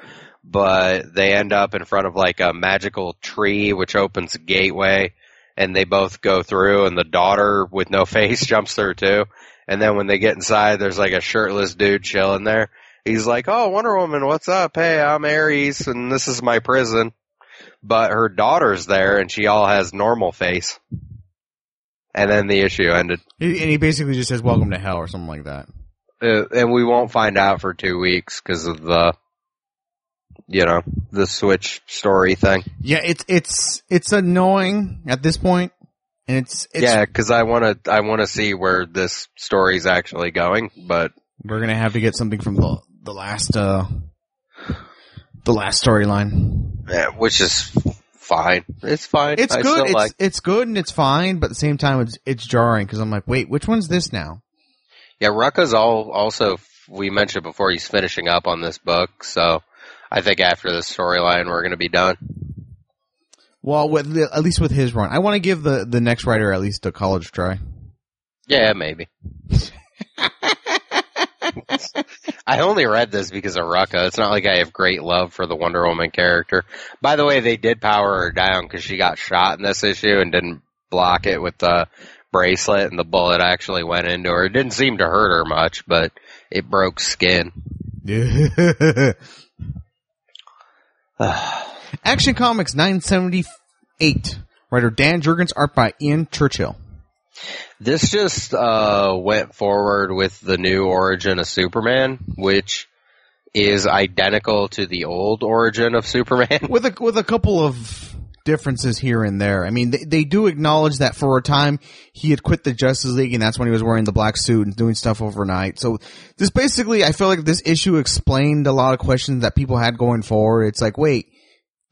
But they end up in front of like a magical tree, which opens a gateway, and they both go through, and the daughter with no face jumps through too. And then when they get inside, there's like a shirtless dude chilling there. He's like, "Oh, Wonder Woman, what's up? Hey, I'm Ares, and this is my prison." But her daughter's there, and she all has normal face. And then the issue ended, and he basically just says "Welcome to Hell" or something like that. uh, and we won't find out for two weeks because of the, you know, the Switch story thing. Yeah, it's it's it's annoying at this point, and it's, it's yeah, because I want to, I want to see where this story's actually going. But we're gonna have to get something from the the last uh the last storyline. yeah, which is fine. It's fine. It's I good. It's like- it's good and it's fine, but at the same time, it's it's jarring because I'm like, wait, which one's this now? Yeah, Rucka's all also we mentioned before he's finishing up on this book, so I think after this storyline we're gonna be done. Well, with the, at least with his run, I want to give the the next writer at least a college try. Yeah, maybe. I only read this because of Rucka. It's not like I have great love for the Wonder Woman character. By the way, they did power her down because she got shot in this issue and didn't block it with the bracelet, and the bullet actually went into her. It didn't seem to hurt her much, but it broke skin. Action Comics 978. Writer Dan Jurgens, art by Ian Churchill. This just uh, went forward with the new origin of Superman, which is identical to the old origin of Superman. with a with a couple of differences here and there. I mean, they, they do acknowledge that for a time he had quit the Justice League, and that's when he was wearing the black suit and doing stuff overnight. So this basically, I feel like this issue explained a lot of questions that people had going forward. It's like, wait,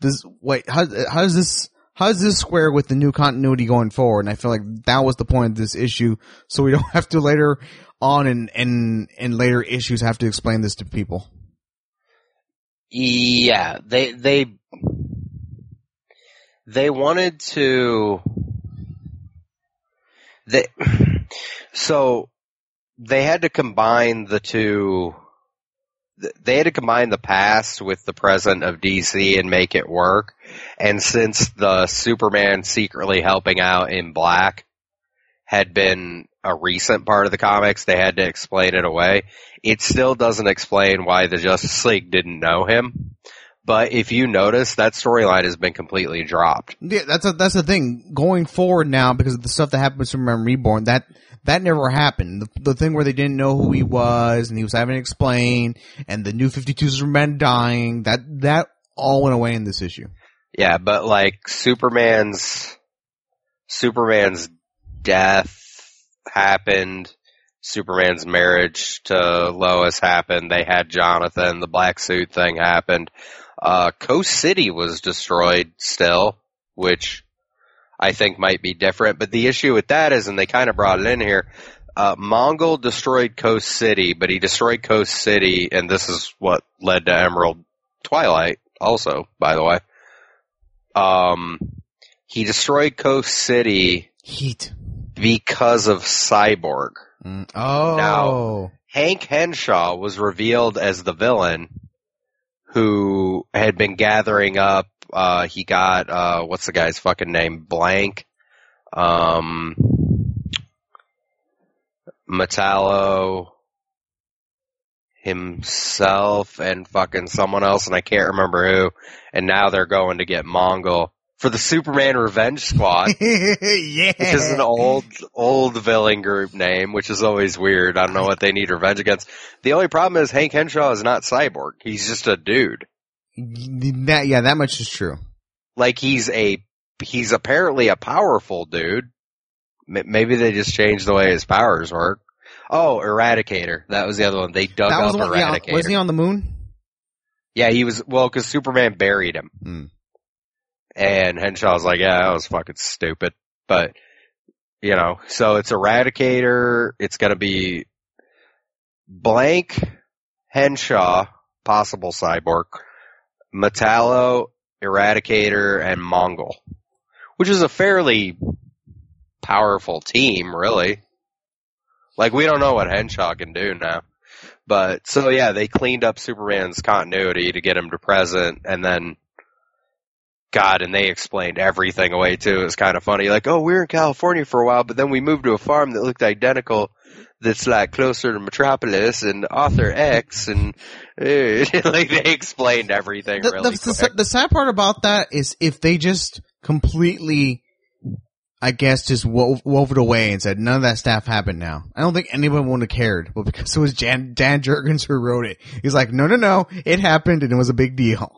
does wait how how does this how does this square with the new continuity going forward? And I feel like that was the point of this issue, so we don't have to later on and in in later issues have to explain this to people. Yeah, they they they wanted to they so they had to combine the two they had to combine the past with the present of DC and make it work. And since the Superman secretly helping out in Black had been a recent part of the comics, they had to explain it away. It still doesn't explain why the Justice League didn't know him. But if you notice, that storyline has been completely dropped. Yeah, that's a, that's the thing. Going forward now, because of the stuff that happened with Superman Reborn, that that never happened. The, the thing where they didn't know who he was and he was having to explain, and the new Fifty Two Superman dying, that that all went away in this issue. Yeah, but like Superman's Superman's death happened. Superman's marriage to Lois happened. They had Jonathan. The black suit thing happened. Uh, Coast City was destroyed still, which I think might be different. But the issue with that is, and they kind of brought it in here, uh, Mongul destroyed Coast City, but he destroyed Coast City, and this is what led to Emerald Twilight also, by the way. Um, he destroyed Coast City Heat. because of Cyborg. Mm. Oh. Now- Hank Henshaw was revealed as the villain who had been gathering up, uh, he got, uh, what's the guy's fucking name? Blanque. Um, Metallo himself and fucking someone else and I can't remember who. And now they're going to get Mongul for the Superman Revenge Squad. yeah. which is an old old villain group name, which is always weird. I don't know what they need revenge against. The only problem is Hank Henshaw is not cyborg. He's just a dude. That, yeah, that much is true. Like he's a he's apparently a powerful dude. Maybe they just changed the way his powers work. Oh, Eradicator. That was the other one. They dug that was up one, yeah, Eradicator. was he on the moon? yeah, he was. Well, because Superman buried him, Hmm. and Henshaw's like, "Yeah, that was fucking stupid." But you know, so it's Eradicator. It's gonna be Blanque Henshaw, possible cyborg, Metallo, Eradicator, and Mongul, which is a fairly powerful team, really. Like we don't know what Henshaw can do now. But so yeah, they cleaned up Superman's continuity to get him to present and then God, and they explained everything away too. It was kind of funny. Like, oh, we were in California for a while, but then we moved to a farm that looked identical. That's like closer to Metropolis and Author X, and eh, like they explained everything The, really the, quick. the, the sad part about that is if they just completely, I guess, just wove, wove it away and said none of that stuff happened now. I don't think anyone would have cared. But because it was Jan, Dan Jurgens who wrote it, he's like, no, no, no, it happened and it was a big deal.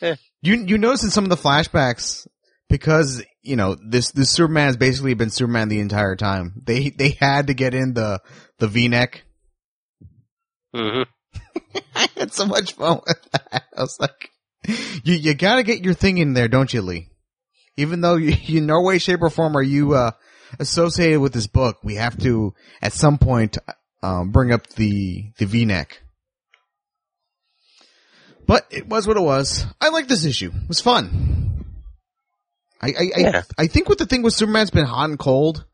Yeah. You you notice in some of the flashbacks because you know this this Superman has basically been Superman the entire time. They they had to get in the the V neck. Mhm. I had so much fun with that. I was like, you you gotta get your thing in there, don't you, Lee? Even though you, you in no way, shape, or form are you uh, associated with this book, we have to at some point um, bring up the the V neck. But it was what it was. I like this issue. It was fun. I I, Yeah. I I think what the thing with Superman's been hot and cold,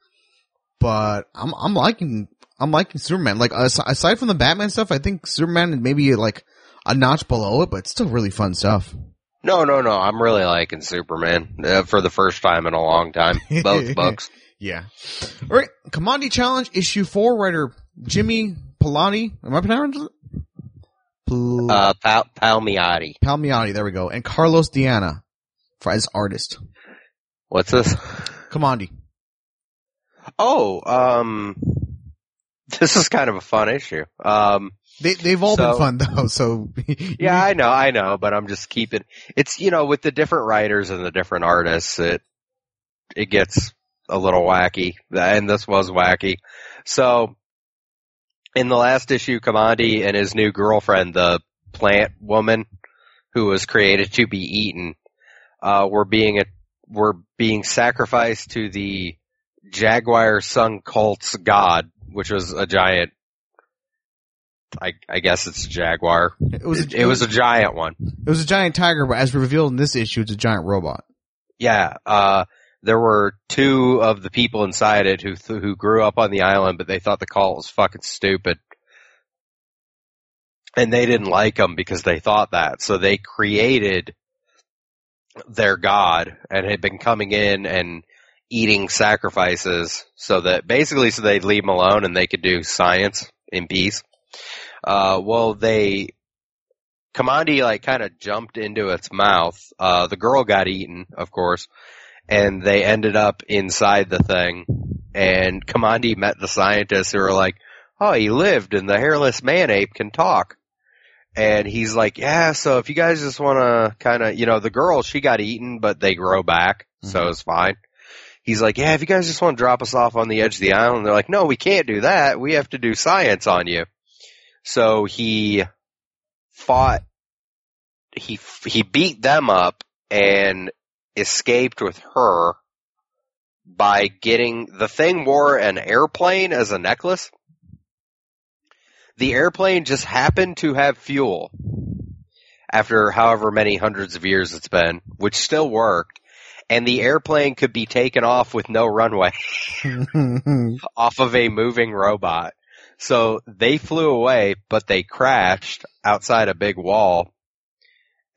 but I'm I'm liking I'm liking Superman. Like aside from the Batman stuff, I think Superman is maybe like a notch below it, but it's still really fun stuff. No, no, no. I'm really liking Superman uh, for the first time in a long time. Both books. Yeah. All right. Kamandi Challenge issue four writer Jimmy Palani. Am I pronouncing it? Pal- Uh, Pal- Palmiotti. Palmiotti. There we go. And Carlos D'Anda for as artist. What's this? Kamandi. Oh, um, this is kind of a fun issue. Um, They they've all So- been fun though. So yeah, I know, I know, but I'm just keeping, it's, you know, with the different writers and the different artists, it, it gets a little wacky, and this was wacky. So, in the last issue, Kamandi and his new girlfriend, the plant woman, who was created to be eaten, uh, were being a, were being sacrificed to the Jaguar Sun Cult's god, which was a giant. I, I guess it's a jaguar. it was It, it was a giant one. it was a giant tiger, but as revealed in this issue, it's a giant robot. Yeah. Uh, there were two of the people inside it who who grew up on the island, but they thought the cult was fucking stupid. and they didn't like them because they thought that. So they created their god and had been coming in and eating sacrifices so that basically so they'd leave him alone and they could do science in peace. Uh, well, they Kamandi like kind of jumped into its mouth. Uh, the girl got eaten, of course, and they ended up inside the thing. And Kamandi met the scientists who were like, "Oh, he lived, and the hairless man ape can talk." And he's like, "Yeah, so if you guys just want to kind of, you know, the girl she got eaten, but they grow back, so mm-hmm. it's fine." He's like, "Yeah, if you guys just want to drop us off on the edge of the island," they're like, "No, we can't do that. We have to do science on you." So he fought he he beat them up and escaped with her by getting the thing wore an airplane as a necklace. The airplane just happened to have fuel after however many hundreds of years it's been, which still worked. And the airplane could be taken off with no runway off of a moving robot. So they flew away, but they crashed outside a big wall.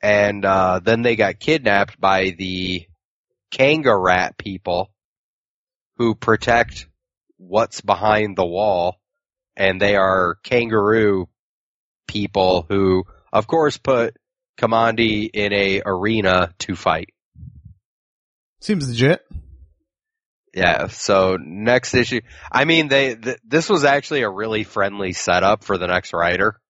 And uh, then they got kidnapped by the Kangarat people who protect what's behind the wall. And they are kangaroo people who, of course, put Kamandi in a arena to fight. Seems legit. Yeah. So next issue, I mean, they th- this was actually a really friendly setup for the next writer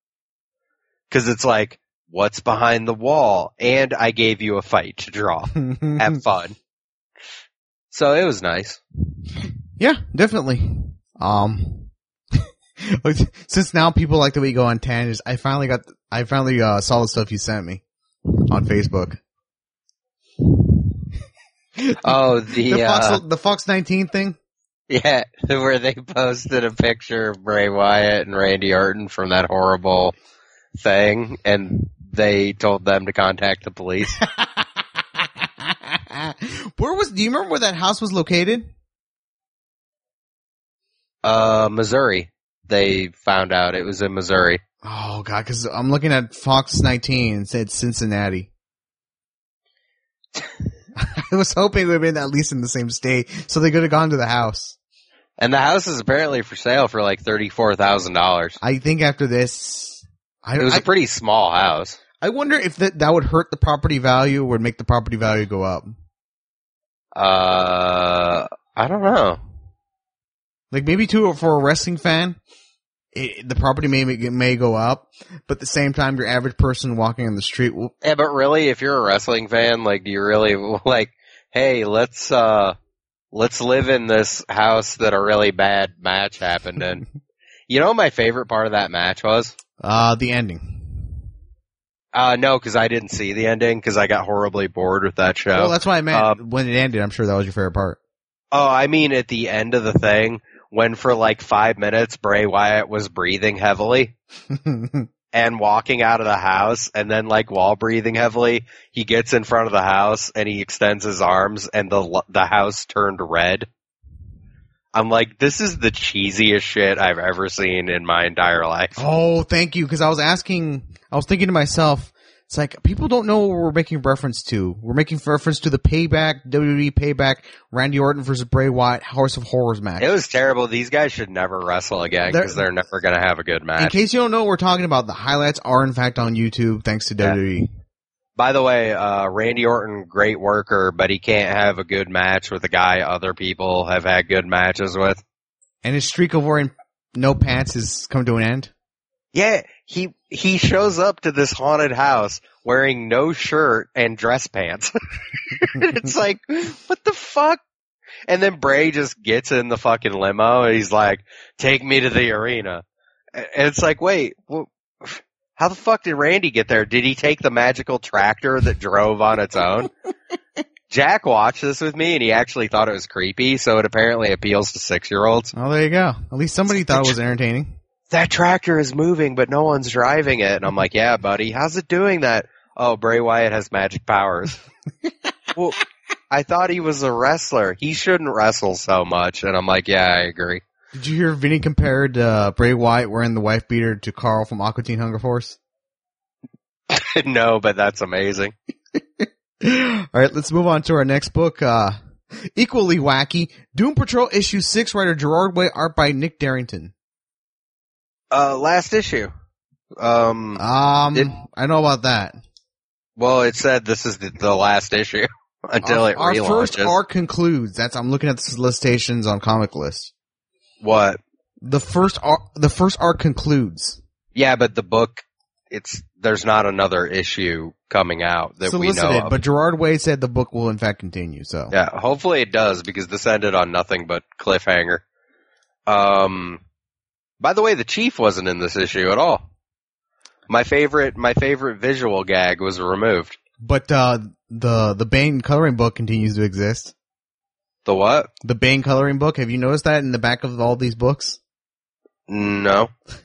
because it's like, what's behind the wall, and I gave you a fight to draw. Have fun. So it was nice. Yeah, definitely. Um, since now people like the way you go on tangents, I finally got, I finally uh, saw the stuff you sent me on Facebook. Oh, the, The uh, Fox, the Fox 19 thing. yeah, where they posted a picture of Bray Wyatt and Randy Orton from that horrible thing, and they told them to contact the police. where was? Do you remember where that house was located? Uh, Missouri. They found out it was in Missouri. Oh god, because I'm looking at Fox 19 and it said Cincinnati. I was hoping it would have been at least in the same state, so they could have gone to the house. And the house is apparently for sale for like thirty-four thousand dollars. I think after this, I, It was I, a pretty small house. I wonder if that that would hurt the property value or would make the property value go up. Uh, I don't know. Like maybe too for a wrestling fan, it, the property may may go up, but at the same time, your average person walking on the street will. Yeah, but really, if you're a wrestling fan, like, do you really like? Hey, let's uh, let's live in this house that a really bad match happened in. you know, what my favorite part of that match was. Uh, the ending. Uh, no, because I didn't see the ending because I got horribly bored with that show. Well, that's why I meant Um, when it ended. I'm sure that was your favorite part. Oh, I mean at the end of the thing, when for like five minutes Bray Wyatt was breathing heavily and walking out of the house, and then like while breathing heavily, he gets in front of the house and he extends his arms, and the the house turned red. I'm like, this is the cheesiest shit I've ever seen in my entire life. Oh, thank you. Because I was asking, I was thinking to myself, it's like people don't know what we're making reference to. We're making reference to the payback WWE payback Randy Orton versus Bray Wyatt House of Horrors match. It was terrible. These guys should never wrestle again because They're- they're never gonna have a good match. In case you don't know what we're talking about, the highlights are in fact on YouTube thanks to. Yeah. WWE. By the way, uh, Randy Orton, great worker, but he can't have a good match with a guy other people have had good matches with. And his streak of wearing no pants has come to an end. Yeah, he he shows up to this haunted house wearing no shirt and dress pants. it's like, what the fuck? And then Bray just gets in the fucking limo and he's like, "Take me to the arena." And it's like, wait, how the fuck did Randy get there? Did he take the magical tractor that drove on its own? Jack watched this with me and he actually thought it was creepy, so it apparently appeals to six year olds. Oh, there you go. At least somebody thought it was entertaining. That tractor is moving, but no one's driving it. And I'm like, yeah, buddy, how's it doing that? Oh, Bray Wyatt has magic powers. well, I thought he was a wrestler. He shouldn't wrestle so much. And I'm like, yeah, I agree. Did you hear Vinny compared uh, Bray Wyatt wearing the wife beater to Carl from Aqua Teen Hunger Force? no, but that's amazing. All right, let's move on to our next book. Uh, equally wacky, Doom Patrol issue six, writer Gerard Way, art by Nick Derington. Uh, last issue. Um, Um, It- I know about that. well, it said this is the, the last issue until our, it our relaunches. first arc concludes. That's I'm looking at the solicitations on Comic List. what? The first arc, the first arc concludes. Yeah, but the book, it's there's not another issue coming out that we know of. but Gerard Way said the book will in fact continue. So Yeah, hopefully it does because this ended on nothing but cliffhanger. Um, by the way, the chief wasn't in this issue at all. My favorite, my favorite visual gag was removed. But uh, the the Bane coloring book continues to exist. The what? The Bane coloring book. Have you noticed that in the back of all these books? No.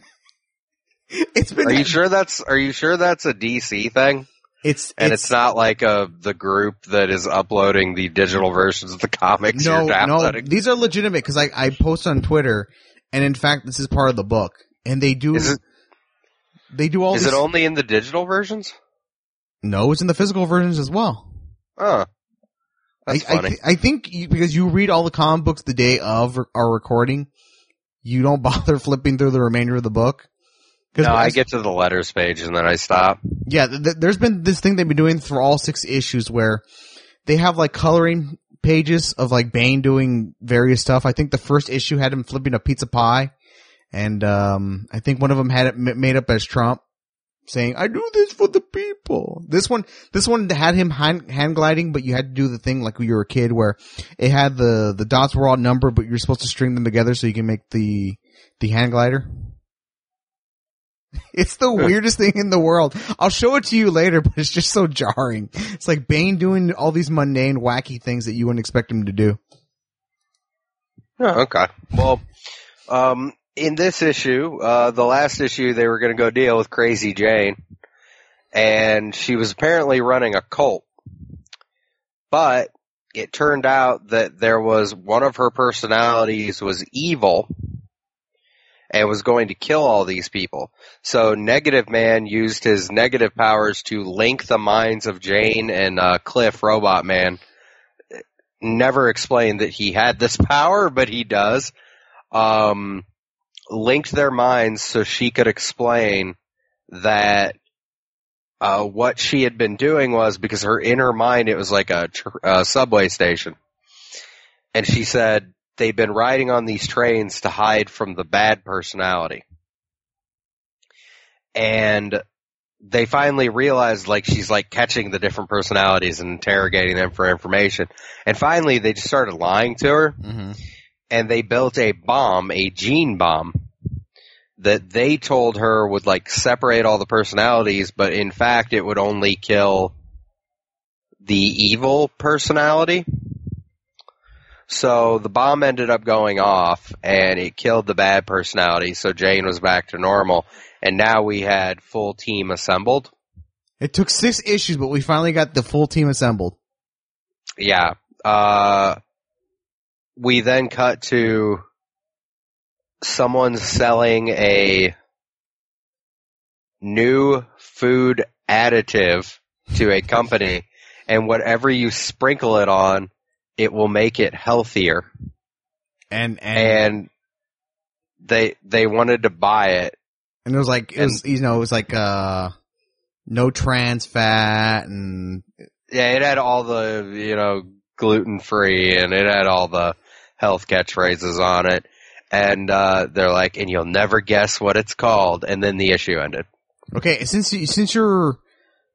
It's been Are you sure that's? Are you sure that's a DC thing? it's And it's, not like a the group that is uploading the digital versions of the comics. no no. These are legitimate because I I post on Twitter, and in fact this is part of the book, and they do Is it- they do all. Is these, it only in the digital versions? No, it's in the physical versions as well. Oh, that's I, I, funny. thi- I think you, because you read all the comic books the day of our recording, you don't bother flipping through the remainder of the book. no, I get to the letters page and then I stop. Yeah, th- th- there's been this thing they've been doing for all six issues where they have like coloring pages of like Bane doing various stuff. I think the first issue had him flipping a pizza pie, and um, I think one of them had it made up as Trump saying, "I do this for the people." This one, this one had him hand, hand gliding, but you had to do the thing like when you were a kid where it had the the dots were all numbered, but you're supposed to string them together so you can make the the hand glider. It's the weirdest thing in the world. I'll show it to you later, but it's just so jarring. It's like Bane doing all these mundane, wacky things that you wouldn't expect him to do. Oh, okay. Well, um, in this issue, uh, the last issue, they were going to go deal with Crazy Jane, and she was apparently running a cult. But it turned out that there was one of her personalities was evil and was going to kill all these people. So Negative Man used his negative powers to link the minds of Jane and uh, Cliff Robot Man never explained that he had this power, but he does. Um, linked their minds so she could explain that uh, what she had been doing was because her in her mind it was like a, tr- a subway station, and she said they've been riding on these trains to hide from the bad personality, and they finally realized like she's like catching the different personalities and interrogating them for information. And finally they just started lying to her Mm-hmm. and they built a bomb, a gene bomb that they told her would like separate all the personalities, but in fact it would only kill the evil personality. So the bomb ended up going off and it killed the bad personality, so Jane was back to normal. And now we had full team assembled. It took six issues, but we finally got the full team assembled. Yeah. Uh, we then cut to someone selling a new food additive to a company, and whatever you sprinkle it on, it will make it healthier. And, and, And they they wanted to buy it. and it was like, it was, you know, it was like, uh, no trans fat and Yeah, it had all the you know gluten free, and it had all the health catchphrases on it. And uh, they're like, and you'll never guess what it's called. And then the issue ended. Okay, since since you're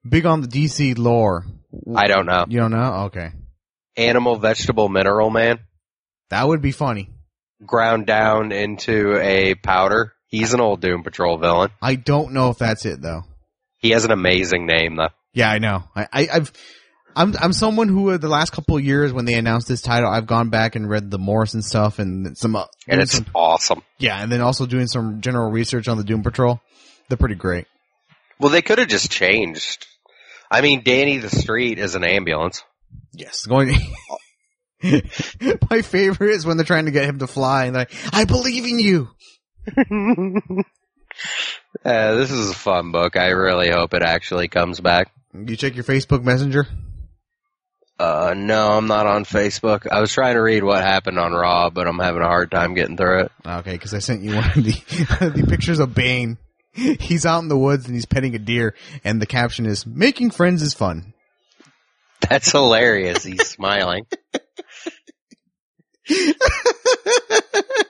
big on the DC lore, I don't know. you don't know. Okay, Animal, vegetable, mineral man that would be funny. ground down into a powder. He's an old Doom Patrol villain. I don't know if that's it though. He has an amazing name though. Yeah, I know. I, I I've. I'm I'm someone who uh, the last couple of years when they announced this title, I've gone back and read the Morrison stuff and some uh, And it's some- awesome. yeah, and then also doing some general research on the Doom Patrol. They're pretty great. Well, they could have just changed. I mean, Danny the Street is an ambulance. Yes, going. My favorite is when they're trying to get him to fly, and they're like, "I believe in you." Uh, this is a fun book. I really hope it actually comes back. You check your Facebook Messenger. Uh, no, I'm not on Facebook. I was trying to read what happened on Raw, but I'm having a hard time getting through it. Okay, because I sent you one of the the pictures of Bane. He's out in the woods and he's petting a deer, and the caption is "Making friends is fun." That's hilarious. He's smiling.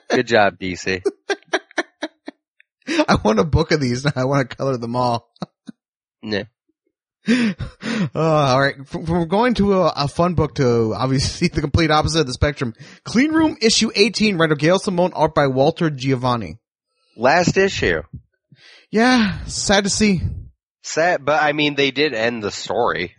Good job, DC. I want a book of these. and I want to color them all. Yeah. Uh, all right, from, from going to a, a fun book to obviously the complete opposite of the spectrum. Clean Room issue 18, writer Gail Simone, art by Walter Geovani. Last issue. Yeah, sad to see. Sad, but I mean, they did end the story.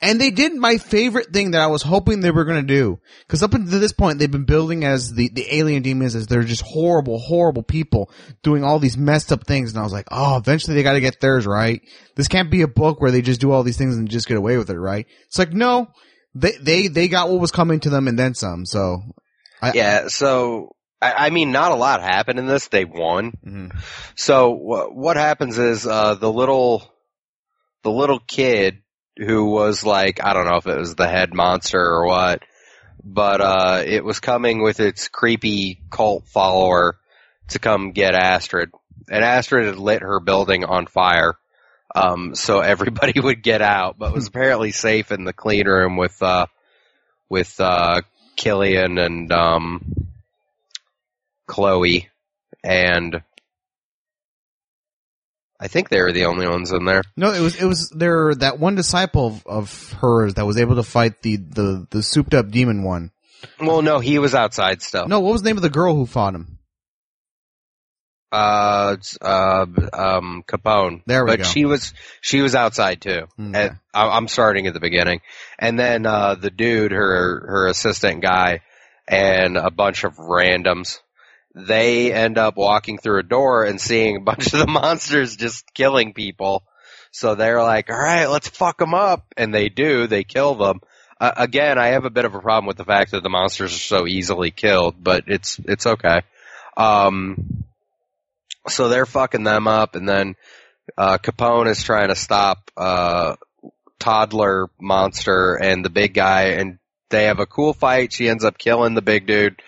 And they did my favorite thing that I was hoping they were going to do. Cause up until this point, they've been building as the, the alien demons as they're just horrible, horrible people doing all these messed up things. And I was like, oh, eventually they got to get theirs right. This can't be a book where they just do all these things and just get away with it, right? It's like, no, they, they, they got what was coming to them and then some. So I, Yeah, so, I, I mean, not a lot happened in this. They won. Mhm. So wh- what happens is, uh, the little, the little kid who was like, I don't know if it was the head monster or what, but, uh, it was coming with its creepy cult follower to come get Astrid. And Astrid had lit her building on fire. Um, so everybody would get out, but was apparently safe in the clean room with, uh, with, uh, Killian and, um, Chloe and I think they were the only ones in there. no, it was, it was there, that one disciple of, of hers that was able to fight the, the, the souped up demon one. Well, no, he was outside still. No, what was the name of the girl who fought him? Uh, uh, um, Capone. There we but go. she was, she was outside too. Okay. And I- I'm starting at the beginning. And then, uh, the dude, her, her assistant guy and a bunch of randoms, they end up walking through a door and seeing a bunch of the monsters just killing people. So they're like, all right, let's fuck them up. And they do. They kill them. Uh, again, I have a bit of a problem with the fact that the monsters are so easily killed, but it's, it's okay. Um, so they're fucking them up and then, uh, Capone is trying to stop, uh, toddler monster and the big guy and they have a cool fight. She ends up killing the big dude,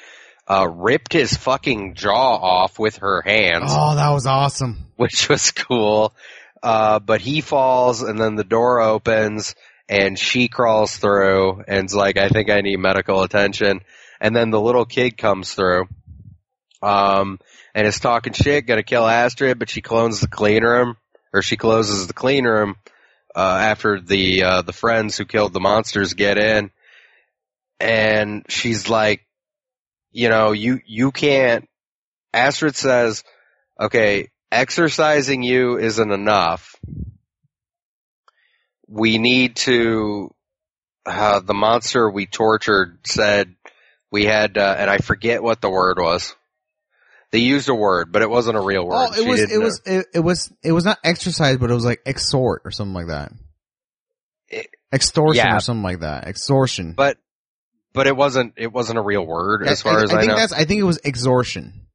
uh, ripped his fucking jaw off with her hands Oh, that was awesome. which was cool. Uh, but he falls and then the door opens and she crawls through and's like, I think I need medical attention. And then the little kid comes through, um, and is talking shit, gonna kill Astrid, but she clones the clean room, or she closes the clean room, uh, after the, uh, the friends who killed the monsters get in. And she's like, you know, you, you can't, Astrid says, okay, exorcising you isn't enough. We need to, uh, the monster we tortured said we had, uh, and I forget what the word was. They used a word, but it wasn't a real word. Oh, it She was, it know. was, it, it was, it was not exercise, but it was like extort or something like that. It- Extortion yeah. or something like that. Extortion. but, but it wasn't, it wasn't a real word as far as I, think know. that's, I think it was extortion.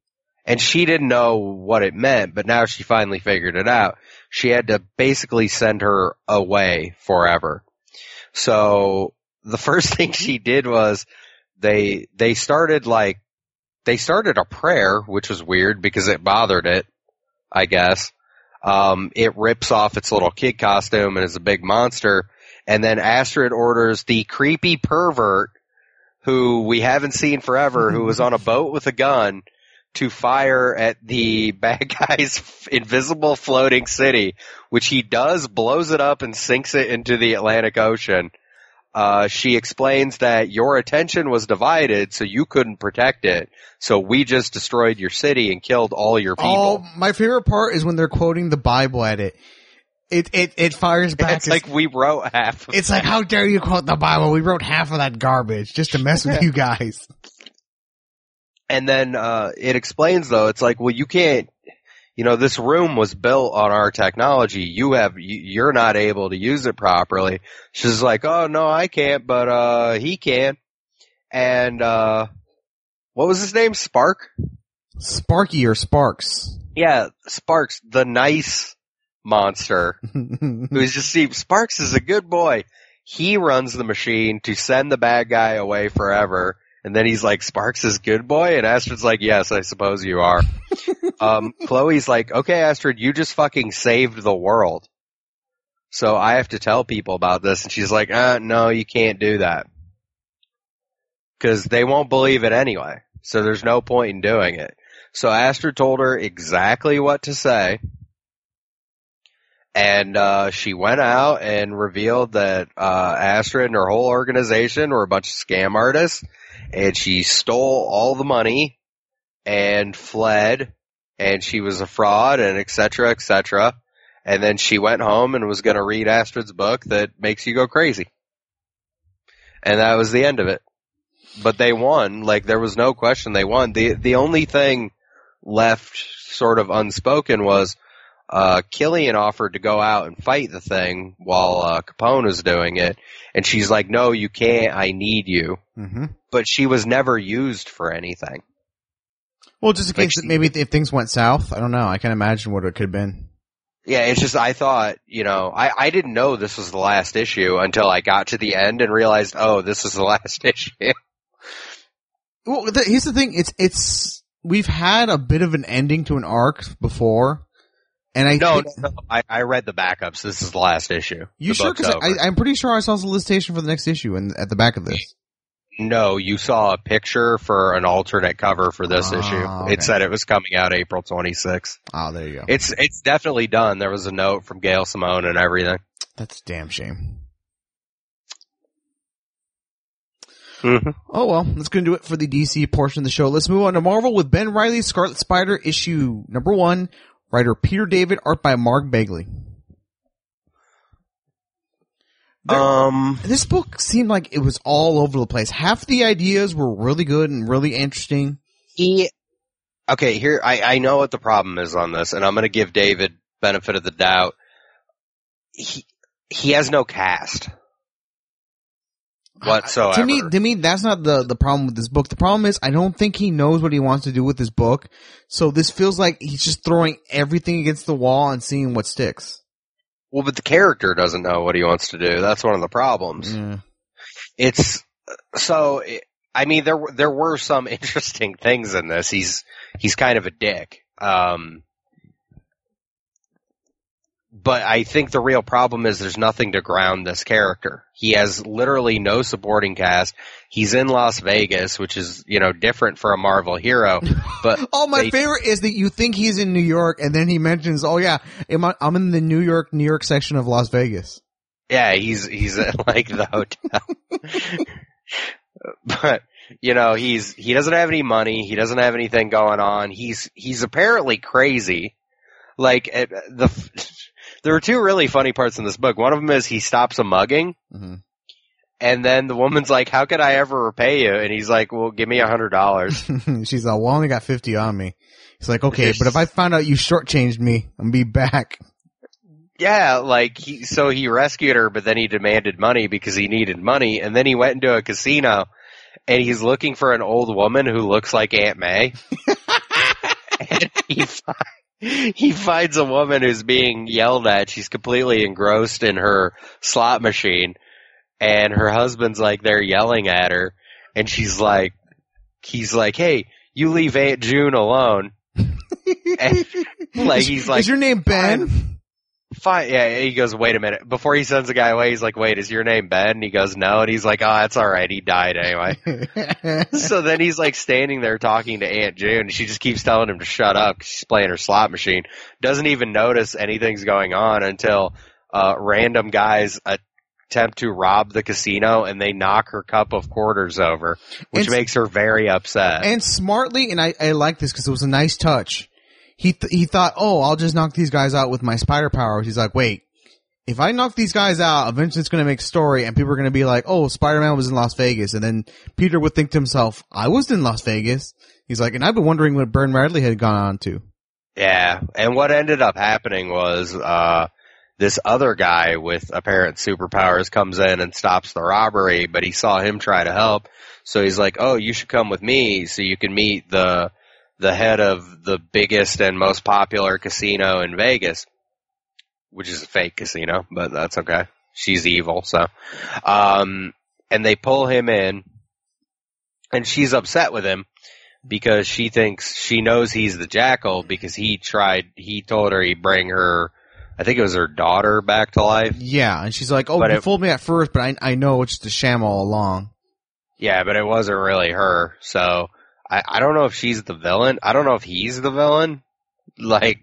and she didn't know what it meant, but now she finally figured it out. She had to basically send her away forever. So the first thing she did was they they started like they started a prayer, which was weird because it bothered it, I guess. Um, it rips off its little kid costume and is a big monster, and then Astrid orders the creepy pervert who we haven't seen forever, who was on a boat with a gun, to fire at the bad guy's invisible floating city, which he does, blows it up and sinks it into the Atlantic Ocean. Uh, she explains that your attention was divided, so you couldn't protect it. So we just destroyed your city and killed all your people. Oh, my favorite part is when they're quoting the Bible at it. It, it, it fires back. it's like we wrote half. Of it's like, how dare you quote the Bible? We wrote half of that garbage just to mess with you guys. And then uh, it explains though, it's like, well, you can't. You know, this room was built on our technology. You have, you- you're not able to use it properly. She's like, oh no, I can't, but uh, he can. And uh, what was his name? Spark. Sparky or Sparks. Yeah, Sparks, the nice monster who's just see Sparks is a good boy. He runs the machine to send the bad guy away forever. And then he's like, Sparks is good boy? And Astrid's like, yes, I suppose you are. um, Chloe's like, okay, Astrid, you just fucking saved the world. So I have to tell people about this. And she's like, uh, no, you can't do that. Cause they won't believe it anyway. So there's no point in doing it. So Astrid told her exactly what to say. And uh, she went out and revealed that uh, Astrid and her whole organization were a bunch of scam artists, and she stole all the money and fled, and she was a fraud, and etc. cetera, et cetera. And then she went home and was going to read Astrid's book that makes you go crazy. And that was the end of it. But they won. Like there was no question they won. The the only thing left sort of unspoken was uh, Killian offered to go out and fight the thing while uh, Capone was doing it, and she's like, "No, you can't. I need you." hmm But she was never used for anything. Well, just in Like case she- maybe if things went south, I don't know. I can imagine what it could have been. Yeah, it's just I thought, you know, I I didn't know this was the last issue until I got to the end and realized, oh, this is the last issue. Well, the, here's the thing. It's it's we've had a bit of an ending to an arc before, and I no, think, no, I I read the backups. This is the last issue. you The sure? Because. I, I'm pretty sure I saw solicitation for the next issue and at the back of this. No, you saw a picture for an alternate cover for this Ah, issue. okay. It said it was coming out April 26th. Oh, there you go. It's it's definitely done. There was a note from Gail Simone and everything. That's a damn shame. Mhm. Oh well, that's gonna do it for the DC portion of the show. Let's move on to Marvel with Ben Reilly's Scarlet Spider issue number one. Writer Peter David, art by Mark Bagley. There- Um, This book seemed like it was all over the place. Half the ideas were really good and really interesting. he. Okay, here I I know what the problem is on this, and I'm going to give David benefit of the doubt. He he has no cast whatsoever. To me, to me, that's not the the problem with this book. The problem is I don't think he knows what he wants to do with this book. So this feels like he's just throwing everything against the wall and seeing what sticks. well, but the character doesn't know what he wants to do. That's one of the problems. Yeah. it's so I mean there were- there were some interesting things in this. He's he's kind of a dick. Um but I think the real problem is there's nothing to ground this character. He has literally no supporting cast. He's in Las Vegas, which is, you know, different for a Marvel hero, but Oh, my They- favorite is that you think he's in New York, and then he mentions, "Oh yeah, am I- I'm in the New York, New York section of Las Vegas." Yeah, he's he's at like the hotel. but you know, he's he doesn't have any money. He doesn't have anything going on. He's he's apparently crazy. Like the there are two really funny parts in this book. One of them is he stops a mugging, hmm and then the woman's like, "How could I ever repay you?" And he's like, "Well, give me a hundred dollars." She's like, "Well, I only got fifty on me." He's like, "Okay, but if I find out you shortchanged me, I'm be back." Yeah, like he so he rescued her, but then he demanded money because he needed money, and then he went into a casino, and he's looking for an old woman who looks like Aunt May. and he fi- he finds a woman who's being yelled at. She's completely engrossed in her slot machine, and her husband's like they're yelling at her, and she's like, he's like, "Hey, you leave Aunt June alone." And, like he's like, "Is your name Ben?" Fine. Yeah, he goes, wait a minute. Before he sends the guy away, he's like, wait, is your name Ben? And he goes, no. And he's like, oh, that's alright. He died anyway. so then he's like standing there talking to Aunt June. And she just keeps telling him to shut up she's playing her slot machine. Doesn't even notice anything's going on until, uh, random guys attempt to rob the casino and they knock her cup of quarters over, which And- makes her very upset. and smartly, and I, I like this because it was a nice touch. He th- he thought, "Oh, I'll just knock these guys out with my spider powers." He's like, "Wait." If I knock these guys out, eventually it's going to make story and people are going to be like, oh, Spider-Man was in Las Vegas. And then Peter would think to himself, I was in Las Vegas. He's like, and I've been wondering what Ben Reilly had gone on to. Yeah, and what ended up happening was uh this other guy with apparent superpowers comes in and stops the robbery, but he saw him try to help, so he's like, "Oh, you should come with me so you can meet the the head of the biggest and most popular casino in Vegas, which is a fake casino, but that's okay. She's evil, so. Um, and they pull him in, and she's upset with him because she thinks she knows he's the jackal because he tried, he told her he'd bring her, I think it was her daughter back to life. Yeah, and she's like, "Oh, But you it- fooled me at first, but I I know it's a sham all along." Yeah, but it wasn't really her. So I, I don't know if she's the villain. I don't know if he's the villain. Like,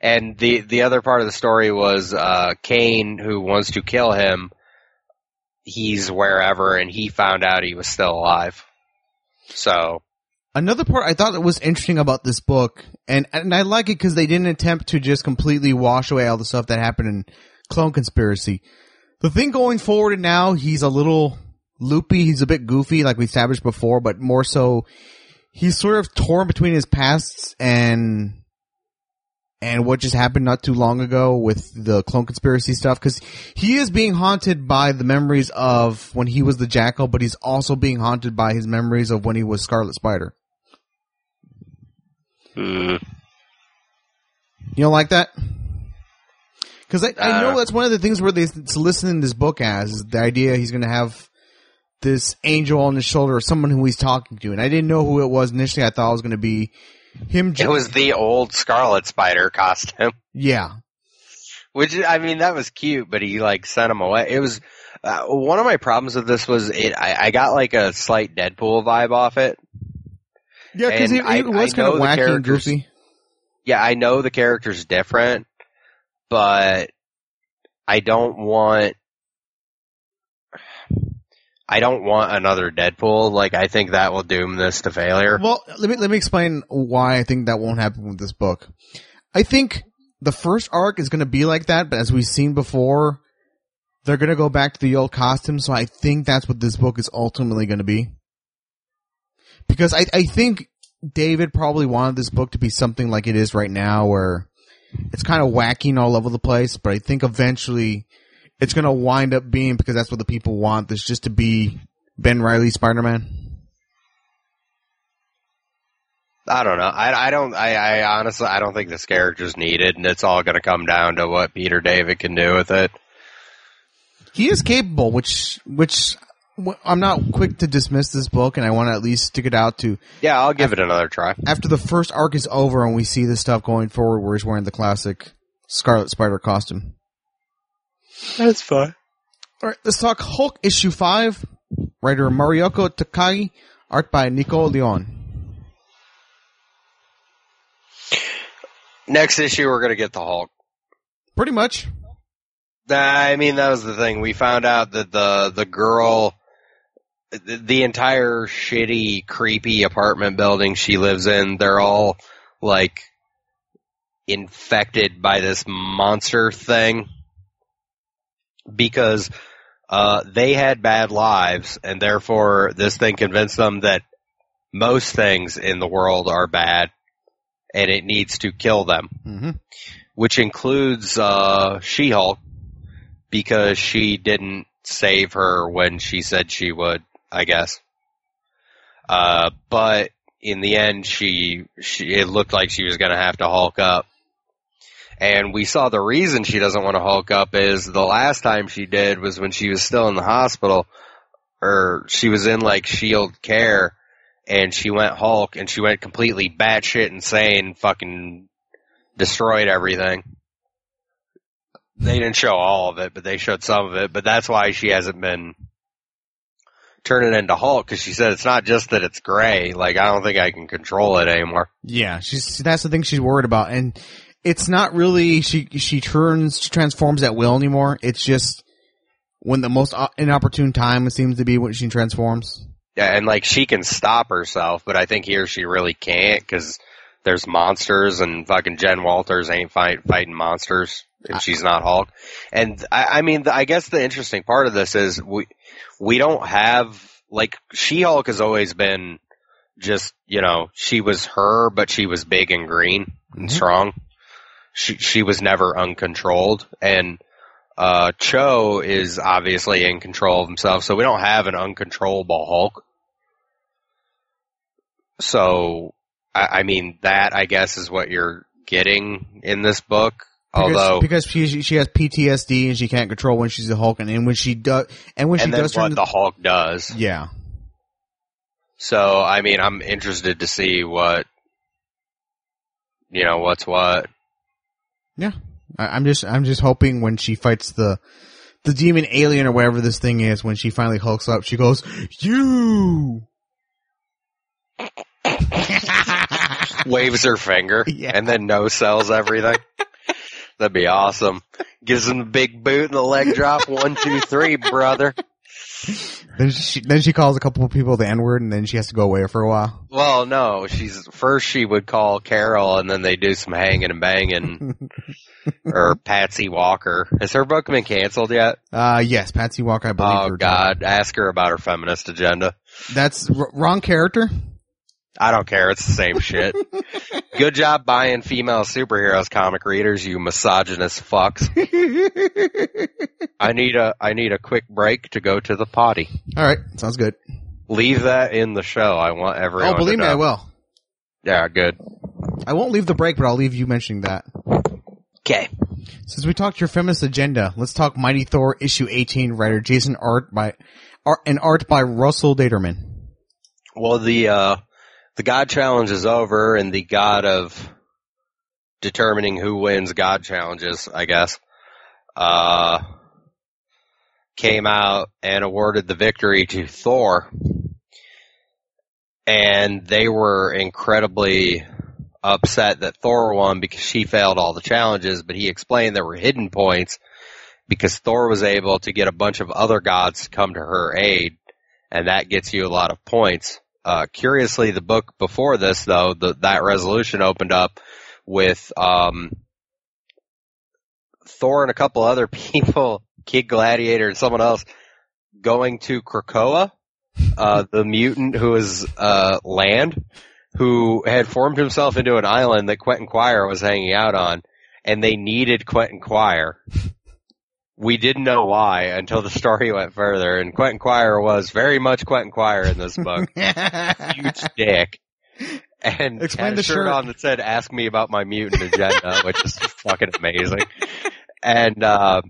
and the the other part of the story was uh Kane, who wants to kill him. He's wherever, and he found out he was still alive. So Another part I thought that was interesting about this book, and and I like it because they didn't attempt to just completely wash away all the stuff that happened in Clone Conspiracy. The thing going forward now, he's a little loopy. He's a bit goofy, like we established before, but more so, he's sort of torn between his pasts and and what just happened not too long ago with the clone conspiracy stuff because he is being haunted by the memories of when he was the jackal but he's also being haunted by his memories of when he was scarlet spider mm, You don't like that? Because I, I know Uh. that's one of the things where they solicit in this book as is the idea he's going to have this angel on his shoulder or someone who he's talking to, and I didn't know who it was initially. I thought it was going to be him. it was the old Scarlet Spider costume, yeah, which I mean that was cute, but he like sent him away. It was uh, one of my problems with this was it. I, I got like a slight Deadpool vibe off it. yeah, because And it, it was I kind of wacky and goofy. yeah, I know the character's different, but I don't want I don't want another Deadpool. Like I think that will doom this to failure. Well, let me let me explain why I think that won't happen with this book. I think the first arc is going to be like that, but as we've seen before, they're going to go back to the old costume. So I think that's what this book is ultimately going to be. Because I I think David probably wanted this book to be something like it is right now, where it's kind of whacking all over the place. But I think eventually it's going to wind up being because that's what the people want. This just to be Ben Reilly Spider Man. I don't know. I I don't I, I honestly I don't think this character's needed and it's all gonna come down to what Peter David can do with it. he is capable, which which I'm not quick to dismiss this book, and I want to at least stick it out to Yeah, I'll give it another try. after the first arc is over and we see this stuff going forward, where he's wearing the classic Scarlet Spider costume. That's fine. All right, let's talk Hulk issue five. Writer Mariko Tamaki, art by Nico Leon. Next issue we're gonna get the Hulk. Pretty much. I mean, that was the thing. We found out that the the girl, the, the entire shitty, creepy apartment building she lives in, they're all like infected by this monster thing because uh, they had bad lives, and therefore this thing convinced them that most things in the world are bad, and it needs to kill them hmm which includes uh, She-Hulk because she didn't save her when she said she would. I guess. Uh, but in the end, she she it looked like she was going to have to Hulk up. And we saw the reason she doesn't want to Hulk up is the last time she did was when she was still in the hospital, or she was in like Shield care, and she went Hulk, and she went completely batshit insane, fucking destroyed everything. They didn't show all of it, but they showed some of it. But that's why she hasn't been turning into Hulk because she said it's not just that it's gray. Like I don't think I can control it anymore. Yeah, she's that's the thing she's worried about, and it's not really she she turns she transforms at will anymore. It's just when the most inopportune time seems to be when she transforms. Yeah, and like she can stop herself, but I think here she really can't because there's monsters and fucking Jen Walters ain't fight, fighting monsters if she's not Hulk. And I, I mean, I guess the interesting part of this is we we don't have like She Hulk has always been just you know she was her, but she was big and green and Mhm. strong. She she was never uncontrolled and. Uh, Cho is obviously in control of himself, so we don't have an uncontrollable Hulk. So I, I mean, that I guess is what you're getting in this book. Because, Although, because she she has PTSD and she can't control when she's a Hulk, and, and when she does, and when and she does what to- the Hulk does. yeah, So, I mean, I'm interested to see what, you know, what's what. I, I'm just I'm just hoping when she fights the the demon alien or whatever this thing is, when she finally hulks up, she goes, "You." Waves her finger Yeah. and then no sells everything. That'd be awesome. Gives him the big boot and the leg drop. One, two, three, brother. Then she then she calls a couple of people the N word, and then she has to go away for a while. Well, no, she's first she would call Carol and then they do some hanging and banging. or Patsy Walker. Has her book been canceled yet? Uh, yes, Patsy Walker, I believe. Oh God, ask her about her feminist agenda. that's r- wrong character. I don't care. It's the same shit. Good job buying female superheroes comic readers, you misogynist fucks. I need a I need a quick break to go to the potty. All right, sounds good. Leave that in the show. I want everyone. oh, believe me, know. I will. Yeah, good. I won't leave the break, but I'll leave you mentioning that. Okay. Since we talked your feminist agenda, let's talk Mighty Thor issue 18 writer Jason Aaron by art and art by Russell Dauterman. Well, the uh, the God challenge is over, and the God of determining who wins God challenges, I guess, uh, came out and awarded the victory to Thor, and they were incredibly upset that Thor won because she failed all the challenges. But he explained there were hidden points because Thor was able to get a bunch of other gods to come to her aid, and that gets you a lot of points. Uh, curiously, the book before this, though, the, that resolution opened up with um, Thor and a couple other people, Kid Gladiator and someone else, going to Krakoa, uh, the mutant who is uh, Land, who had formed himself into an island that Quentin Quire was hanging out on, and they needed Quentin Quire. We didn't know why until the story went further, and Quentin Quire was very much Quentin Quire in this book. Huge dick. And Explain had the a shirt shirt. on that said "Ask me about my mutant agenda," which is fucking amazing. And uh,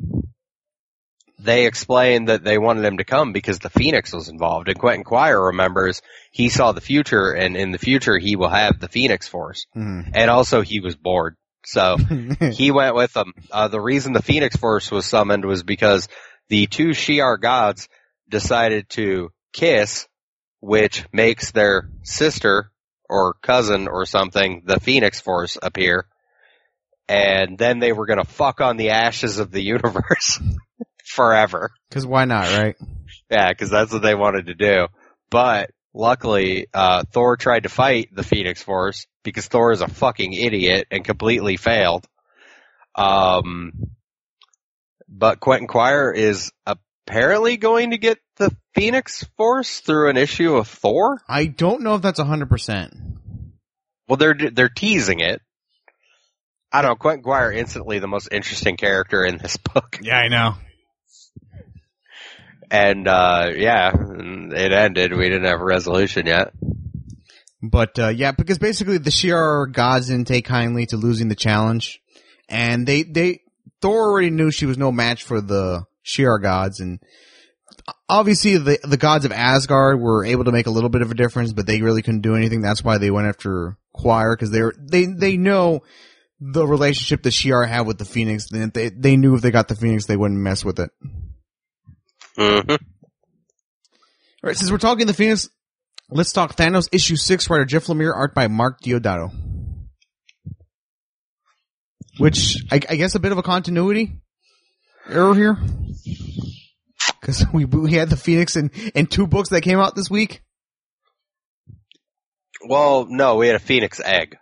they explained that they wanted him to come because the Phoenix was involved. And Quentin Quire remembers he saw the future, and in the future he will have the Phoenix Force. Hmm. And also he was bored, so he went with them. Uh, the reason the Phoenix Force was summoned was because the two Shi'ar gods decided to kiss, which makes their sister or cousin or something, the Phoenix Force, appear. And then they were gonna fuck on the ashes of the universe forever. Cause why not, right? Yeah, because that's what they wanted to do. But luckily, uh, Thor tried to fight the Phoenix Force because Thor is a fucking idiot and completely failed. Um, but Quentin Quire is apparently going to get the Phoenix Force through an issue of Thor. I don't know if that's a hundred percent. Well, they're they're teasing it. I don't know. Quentin Quire instantly the most interesting character in this book, Yeah, I know. and uh, yeah, it ended. We didn't have a resolution yet. But uh, yeah, because basically the Shi'ar gods didn't take kindly to losing the challenge, and they they Thor already knew she was no match for the Shi'ar gods, and obviously the the gods of Asgard were able to make a little bit of a difference, but they really couldn't do anything. That's why they went after Quire because they were they they know the relationship the Shi'ar have with the Phoenix. and They they knew if they got the Phoenix, they wouldn't mess with it. hmm All right, since we're talking the Phoenix, let's talk Thanos issue six, writer Jeff Lemire, art by Mark Deodato. Which I, I guess a bit of a continuity error here, because we we had the Phoenix in in two books that came out this week. Well, no, we had a phoenix egg.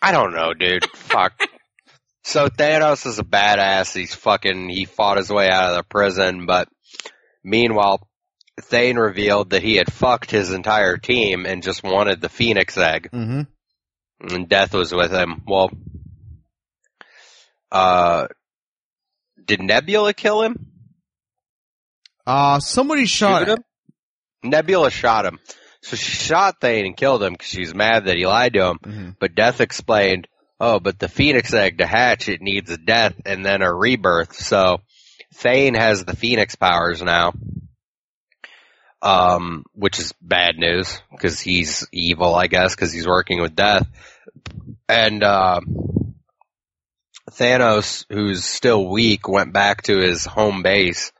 I don't know, dude. Fuck. So Thanos is a badass. He's fucking, he fought his way out of the prison, but meanwhile, Thane revealed that he had fucked his entire team and just wanted the phoenix egg. Mm-hmm. And Death was with him. Well, uh, did Nebula kill him? Uh somebody shot him? Nebula shot him. So she shot Thane and killed him because she was mad that he lied to him. Mhm. But Death explained, oh, but the Phoenix egg to hatch, it needs a death and then a rebirth. So Thane has the Phoenix powers now. Um, which is bad news because he's evil, I guess, because he's working with Death. And, uh, Thanos, who's still weak, went back to his home base.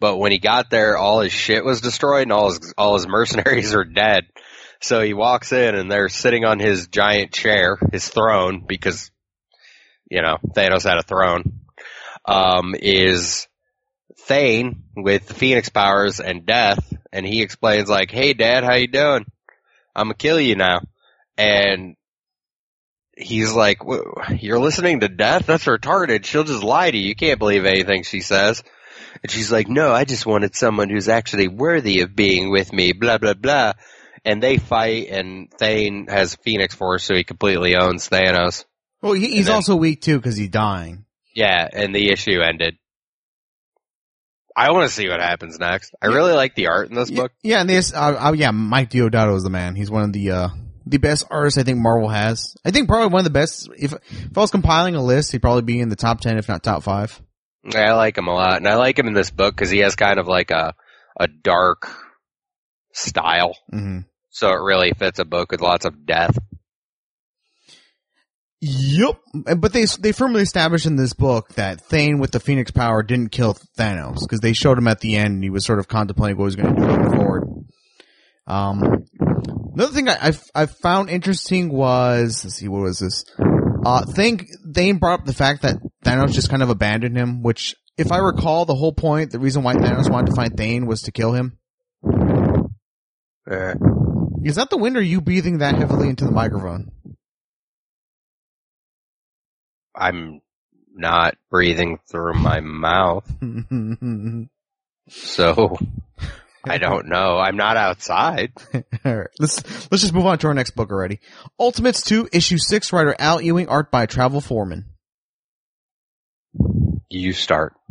But when he got there, all his shit was destroyed and all his, all his mercenaries are dead. So he walks in and they're sitting on his giant chair, his throne, because, you know, Thanos had a throne, um, is Thane with the Phoenix powers and death. And he explains like, Hey dad, how you doing? I'm gonna kill you now. And he's like, you're listening to death? That's retarded. She'll just lie to you. You can't believe anything she says. And she's like, no, I just wanted someone who's actually worthy of being with me, blah, blah, blah. And they fight and Thane has Phoenix Force, so he completely owns Thanos. Well, he, he's then- also weak too because he's dying. Yeah, and the issue ended. I want to see what happens next. I really like the art in this Yeah, book. yeah, and this, uh, uh, yeah, Mike Deodato is the man. He's one of the, uh, the best artists I think Marvel has. I think probably one of the best. If, if I was compiling a list, he'd probably be in the top 10, if not top 5. I like him a lot, and I like him in this book because he has kind of like a a dark style, hmm so it really fits a book with lots of death. Yep. But they, they firmly established in this book that Thane with the Phoenix power didn't kill Thanos because they showed him at the end and he was sort of contemplating what he was going to do going forward. Um, another thing I, I, I found interesting was, let's see, what was this? Uh, think Thane brought up the fact that Thanos just kind of abandoned him, which, if I recall, the whole point, the reason why Thanos wanted to find Thane was to kill him. Eh. Is that the wind or are you breathing that heavily into the microphone? I'm not breathing through my mouth, so I don't know. I'm not outside. Alright, let's, let's just move on to our next book already. Ultimates 2, issue 6, writer Al Ewing, art by Travel Foreman. You start.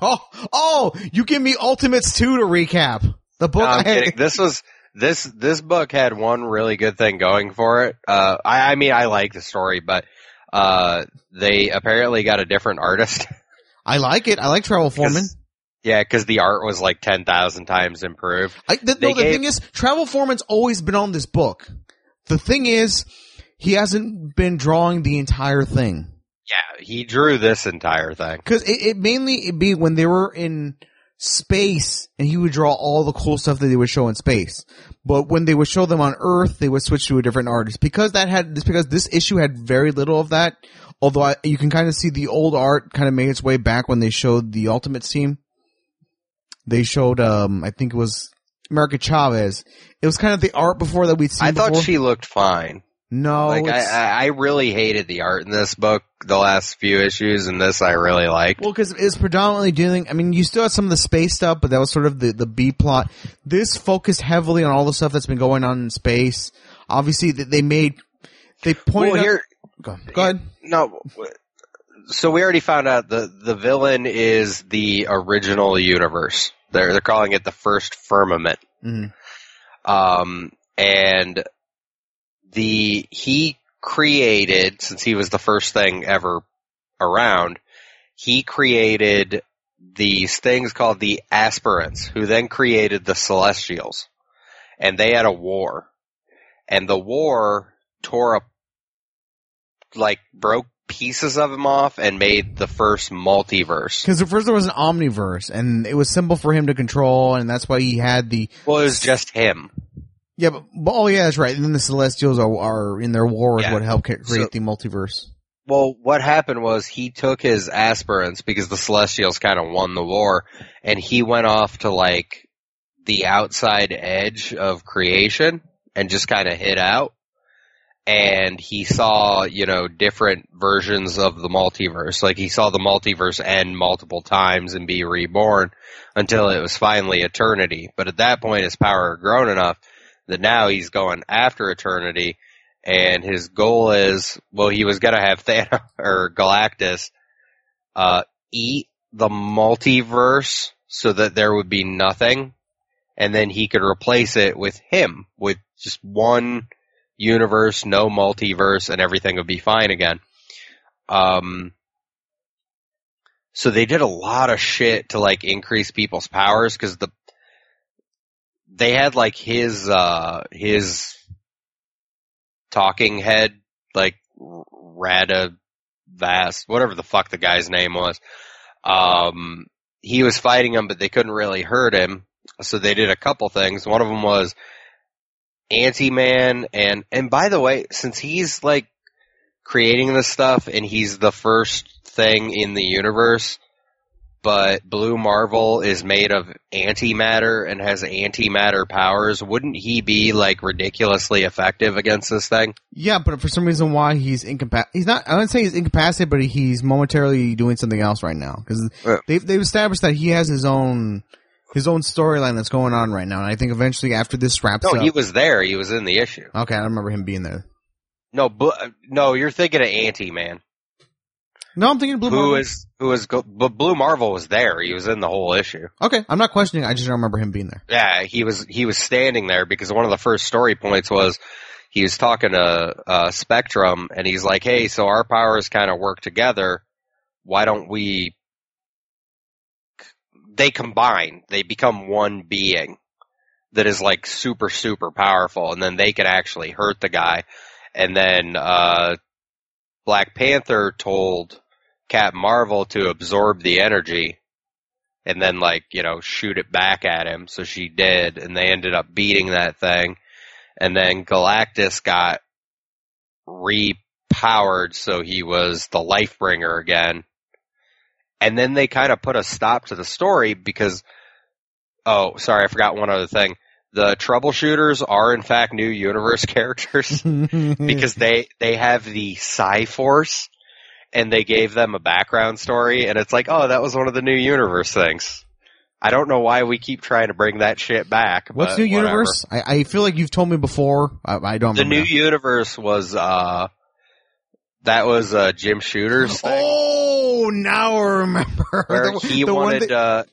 Oh, oh, you give me Ultimates 2 to recap. The book No, I'm I had, kidding. This was this this book had one really good thing going for it. Uh, I, I mean, I like the story, but uh, they apparently got a different artist. I like it. I like Travel Foreman. Yeah, because the art was like ten thousand times improved. I, the, no, the gave- thing is, Travel Foreman's always been on this book. The thing is, he hasn't been drawing the entire thing. Yeah, he drew this entire thing. Cause it, it mainly, it'd be when they were in space and he would draw all the cool stuff that they would show in space. But when they would show them on Earth, they would switch to a different artist. Because that had, because this issue had very little of that, although I, you can kind of see the old art kind of made its way back when they showed the Ultimate team. They showed, um, I think it was America Chavez. It was kind of the art before that we'd seen I thought before. she looked fine. No, like I, I, really hated the art in this book. The last few issues, and this I really liked. Well, because it's predominantly dealing. I mean, you still had some of the space stuff, but that was sort of the the B plot. This focused heavily on all the stuff that's been going on in space. Obviously, th- they made they pointed well, out. here, Go, go ahead. no. So we already found out the the villain is the original universe. They're they're calling it the first firmament. Mhm. Um, and the he created since he was the first thing ever around. He created these things called the aspirants, who then created the Celestials, and they had a war, and the war tore up, like broke pieces of him off and made the first multiverse. Because at first there was an omniverse, and it was simple for him to control, and that's why he had the Well, it was just him. Yeah. But, but oh yeah, that's right. And then the Celestials are, are in their war is Yeah. what helped create So- the multiverse. Well, what happened was he took his aspirants because the Celestials kind of won the war, and he went off to like the outside edge of creation and just kind of hid out. And he saw, you know, different versions of the multiverse. Like he saw the multiverse end multiple times and be reborn until it was finally eternity. But at that point, his power had grown enough that now he's going after eternity and his goal is well he was gonna have Thanos or Galactus uh eat the multiverse so that there would be nothing and then he could replace it with him with just one universe, no multiverse, and everything would be fine again. Um, so they did a lot of shit to like increase people's powers because the they had like his uh his talking head like Rada Vast, whatever the fuck the guy's name was. Um, he was fighting him, but they couldn't really hurt him. So they did a couple things. One of them was Anti-Man, and and by the way, since he's like creating this stuff and he's the first thing in the universe, but Blue Marvel is made of antimatter and has antimatter powers, wouldn't he be like ridiculously effective against this thing? Yeah, but for some reason, why he's incapacitated? He's not. I wouldn't say he's incapacitated, but he's momentarily doing something else right now because they've they've established that he has his own his own storyline that's going on right now, and I think eventually after this wraps No, up, he was there. He was in the issue. okay, I remember him being there. No, bu- no, you're thinking of Anti-Man. No, I'm thinking Blue Who Marvel. is who is go- but Blue Marvel was there. He was in the whole issue. okay, I'm not questioning. I just don't remember him being there. Yeah, he was he was standing there because one of the first story points was he was talking to uh, Spectrum and he's like, "Hey, so our powers kind of work together. Why don't we?" They combine. They become one being that is like super super powerful, and then they can actually hurt the guy. And then uh, Black Panther told Captain Marvel to absorb the energy and then like, you know, shoot it back at him. So she did and they ended up beating that thing. And then Galactus got repowered so he was the life bringer again. And then they kind of put a stop to the story because oh, sorry, I forgot one other thing. The troubleshooters are in fact new universe characters because they they have the Psi Force, and they gave them a background story, and it's like, oh, that was one of the new universe things. I don't know why we keep trying to bring that shit back. What's new whatever. universe? I, I feel like you've told me before. I, I don't. The remember new universe was uh, that was uh Jim Shooter's thing. Oh, now I remember. where The- he the wanted that- uh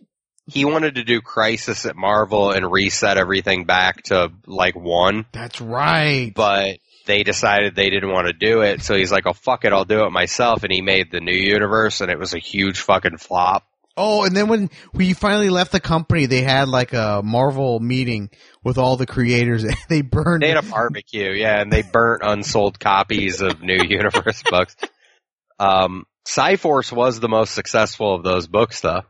he wanted to do Crisis at Marvel and reset everything back to like one. That's right. but they decided they didn't want to do it. So he's like, "Oh fuck it, I'll do it myself." And he made the new universe, and it was a huge fucking flop. Oh, and then when we finally left the company, they had like a Marvel meeting with all the creators. they burned. They had a barbecue, yeah, and they burnt unsold copies of New Universe books. Um, Psi Force was the most successful of those books, though.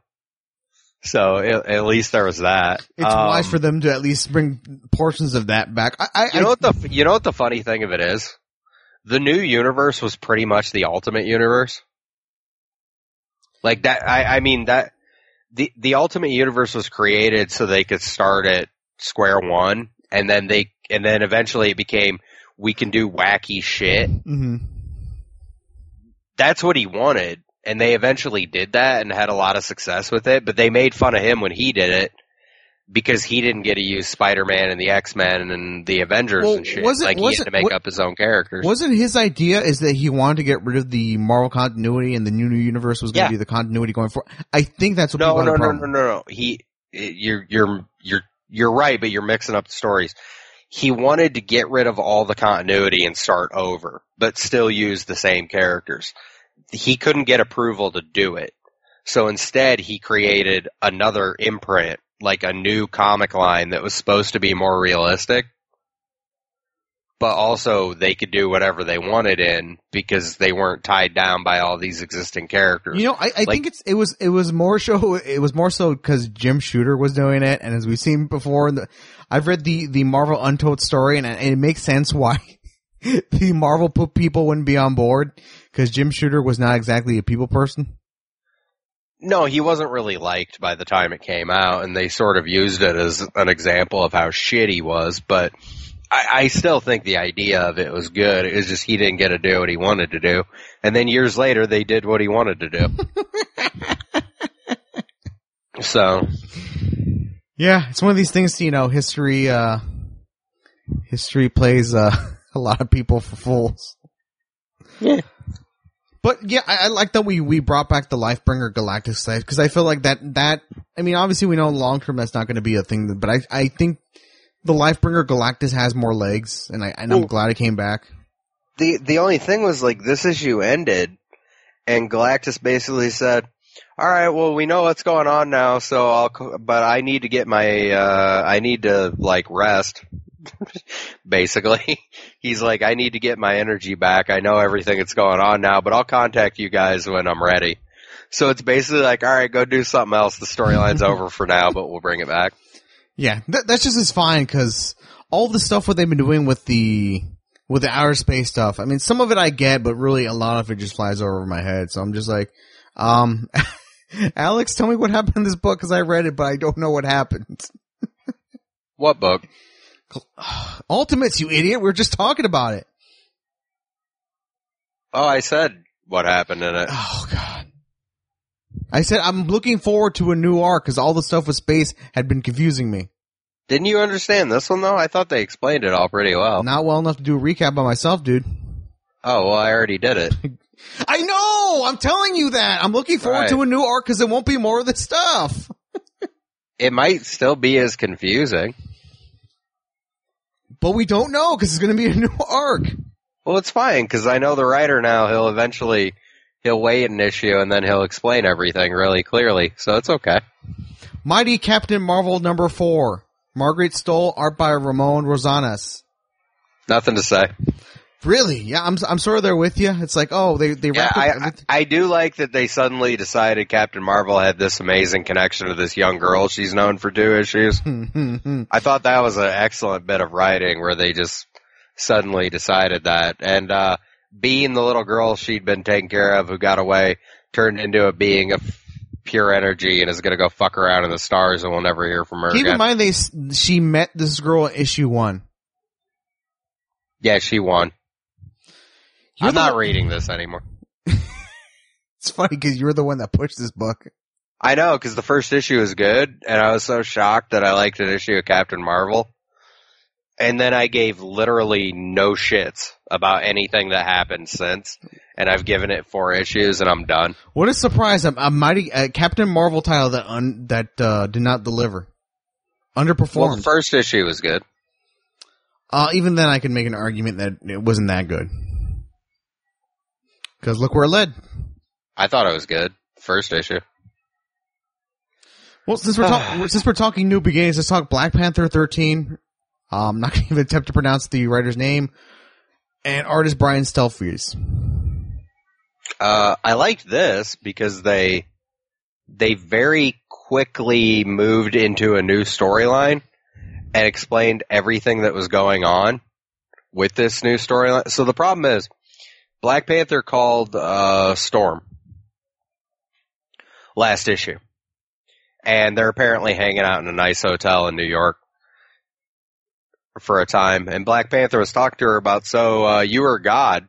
So at, at least there was that. it's Um, wise for them to at least bring portions of that back. I, I, You know what the you know what the funny thing of it is? The new universe was pretty much the ultimate universe. Like that I, I mean that the the ultimate universe was created so they could start at square one and then they and then eventually it became we can do wacky shit. hmm That's what he wanted. And they eventually did that and had a lot of success with it, but they made fun of him when he did it because he didn't get to use Spider-Man and the X-Men and the Avengers Well, and shit. was it- like he was had it- to make what- up his own characters. Wasn't his idea is that he wanted to get rid of the Marvel continuity and the new new universe was going to Yeah. be the continuity going forward? I think that's what no, people no, no, no, no, no. He, you're, you're, you're, you're right, but you're mixing up the stories. He wanted to get rid of all the continuity and start over, but still use the same characters. He couldn't get approval to do it. So instead, he created another imprint, like a new comic line that was supposed to be more realistic. But also, they could do whatever they wanted in because they weren't tied down by all these existing characters. You know, I, I Like- think it's it was it was more so it was more so because Jim Shooter was doing it, and as we've seen before, the, I've read the the Marvel Untold story, and, it makes sense why the Marvel put people wouldn't be on board because Jim Shooter was not exactly a people person. No, he wasn't really liked by the time it came out, and they sort of used it as an example of how shit he was, but I, I still think the idea of it was good. It was just he didn't get to do what he wanted to do. And then years later, they did what he wanted to do. so, Yeah, it's one of these things. You know, history uh history plays uh, a lot of people for fools. Yeah. But yeah, I, I like that we, we brought back the Lifebringer Galactus site because I feel like that, that, I mean, obviously we know long term that's not going to be a thing, but I, I think the Lifebringer Galactus has more legs and I, and I'm glad it came back. the the only thing was like this issue ended, and Galactus basically said, "All right, well we know what's going on now, so I'll, but I need to get my, uh, I need to like rest." Basically, he's like, "I need to get my energy back. I know everything that's going on now, but I'll contact you guys when I'm ready." So it's basically like, "All right, go do something else. The storyline's over for now, but we'll bring it back." Yeah, that, that's just as fine because all the stuff what they've been doing with the with the outer space stuff. I mean, some of it I get, but really a lot of it just flies over my head. So I'm just like, um, Alex, tell me what happened in this book because I read it, but I don't know what happened. What book? Ultimates, you idiot! We were just talking about it. Oh, I said what happened in it. Oh god. I said I'm looking forward to a new arc because all the stuff with space had been confusing me. Didn't you understand this one though? I thought they explained it all pretty well. Not well enough to do a recap by myself, dude. Oh, well, I already did it. I know. I'm telling you that. I'm looking forward Right. to a new arc because it won't be more of this stuff. It might still be as confusing. But we don't know because it's going to be a new arc. Well, it's fine because I know the writer now. He'll eventually he'll wait an issue and then he'll explain everything really clearly. So it's okay. Mighty Captain Marvel number four. Margaret Stohl, art by Ramon Rosanas. Nothing to say. Really? Yeah, I'm I'm sort of there with you. It's like, oh, they they Yeah, wrapped I, I. Do like that they suddenly decided Captain Marvel had this amazing connection to this young girl she's known for two issues. I thought that was an excellent bit of writing where they just suddenly decided that. And uh being the little girl she'd been taken care of who got away turned into a being of pure energy and is going to go fuck around in the stars and we'll never hear from her Keep again. in mind, they she met this girl in issue one. yeah, she won. You're I'm not one- reading this anymore. It's funny because you're the one that pushed this book. I know because the first issue is good, and I was so shocked that I liked an issue of Captain Marvel, and then I gave literally no shits about anything that happened since, and I've given it four issues, and I'm done. What a surprise! A, a mighty uh, Captain Marvel title that un, that uh, did not deliver, Well, the first issue was good. uh, even then, I can make an argument that it wasn't that good. Because look where it led. I thought it was good. First issue. Well, since we're talking since we're talking new beginnings, let's talk Black Panther 13. Um, I'm not going to even attempt to pronounce the writer's name. And artist Brian Stelfreeze. Uh, I liked this because they they very quickly moved into a new storyline and explained everything that was going on with this new storyline. So the problem is, Black Panther called uh, Storm last issue, and they're apparently hanging out in a nice hotel in New York for a time. And Black Panther was talking to her about, so uh, you were God.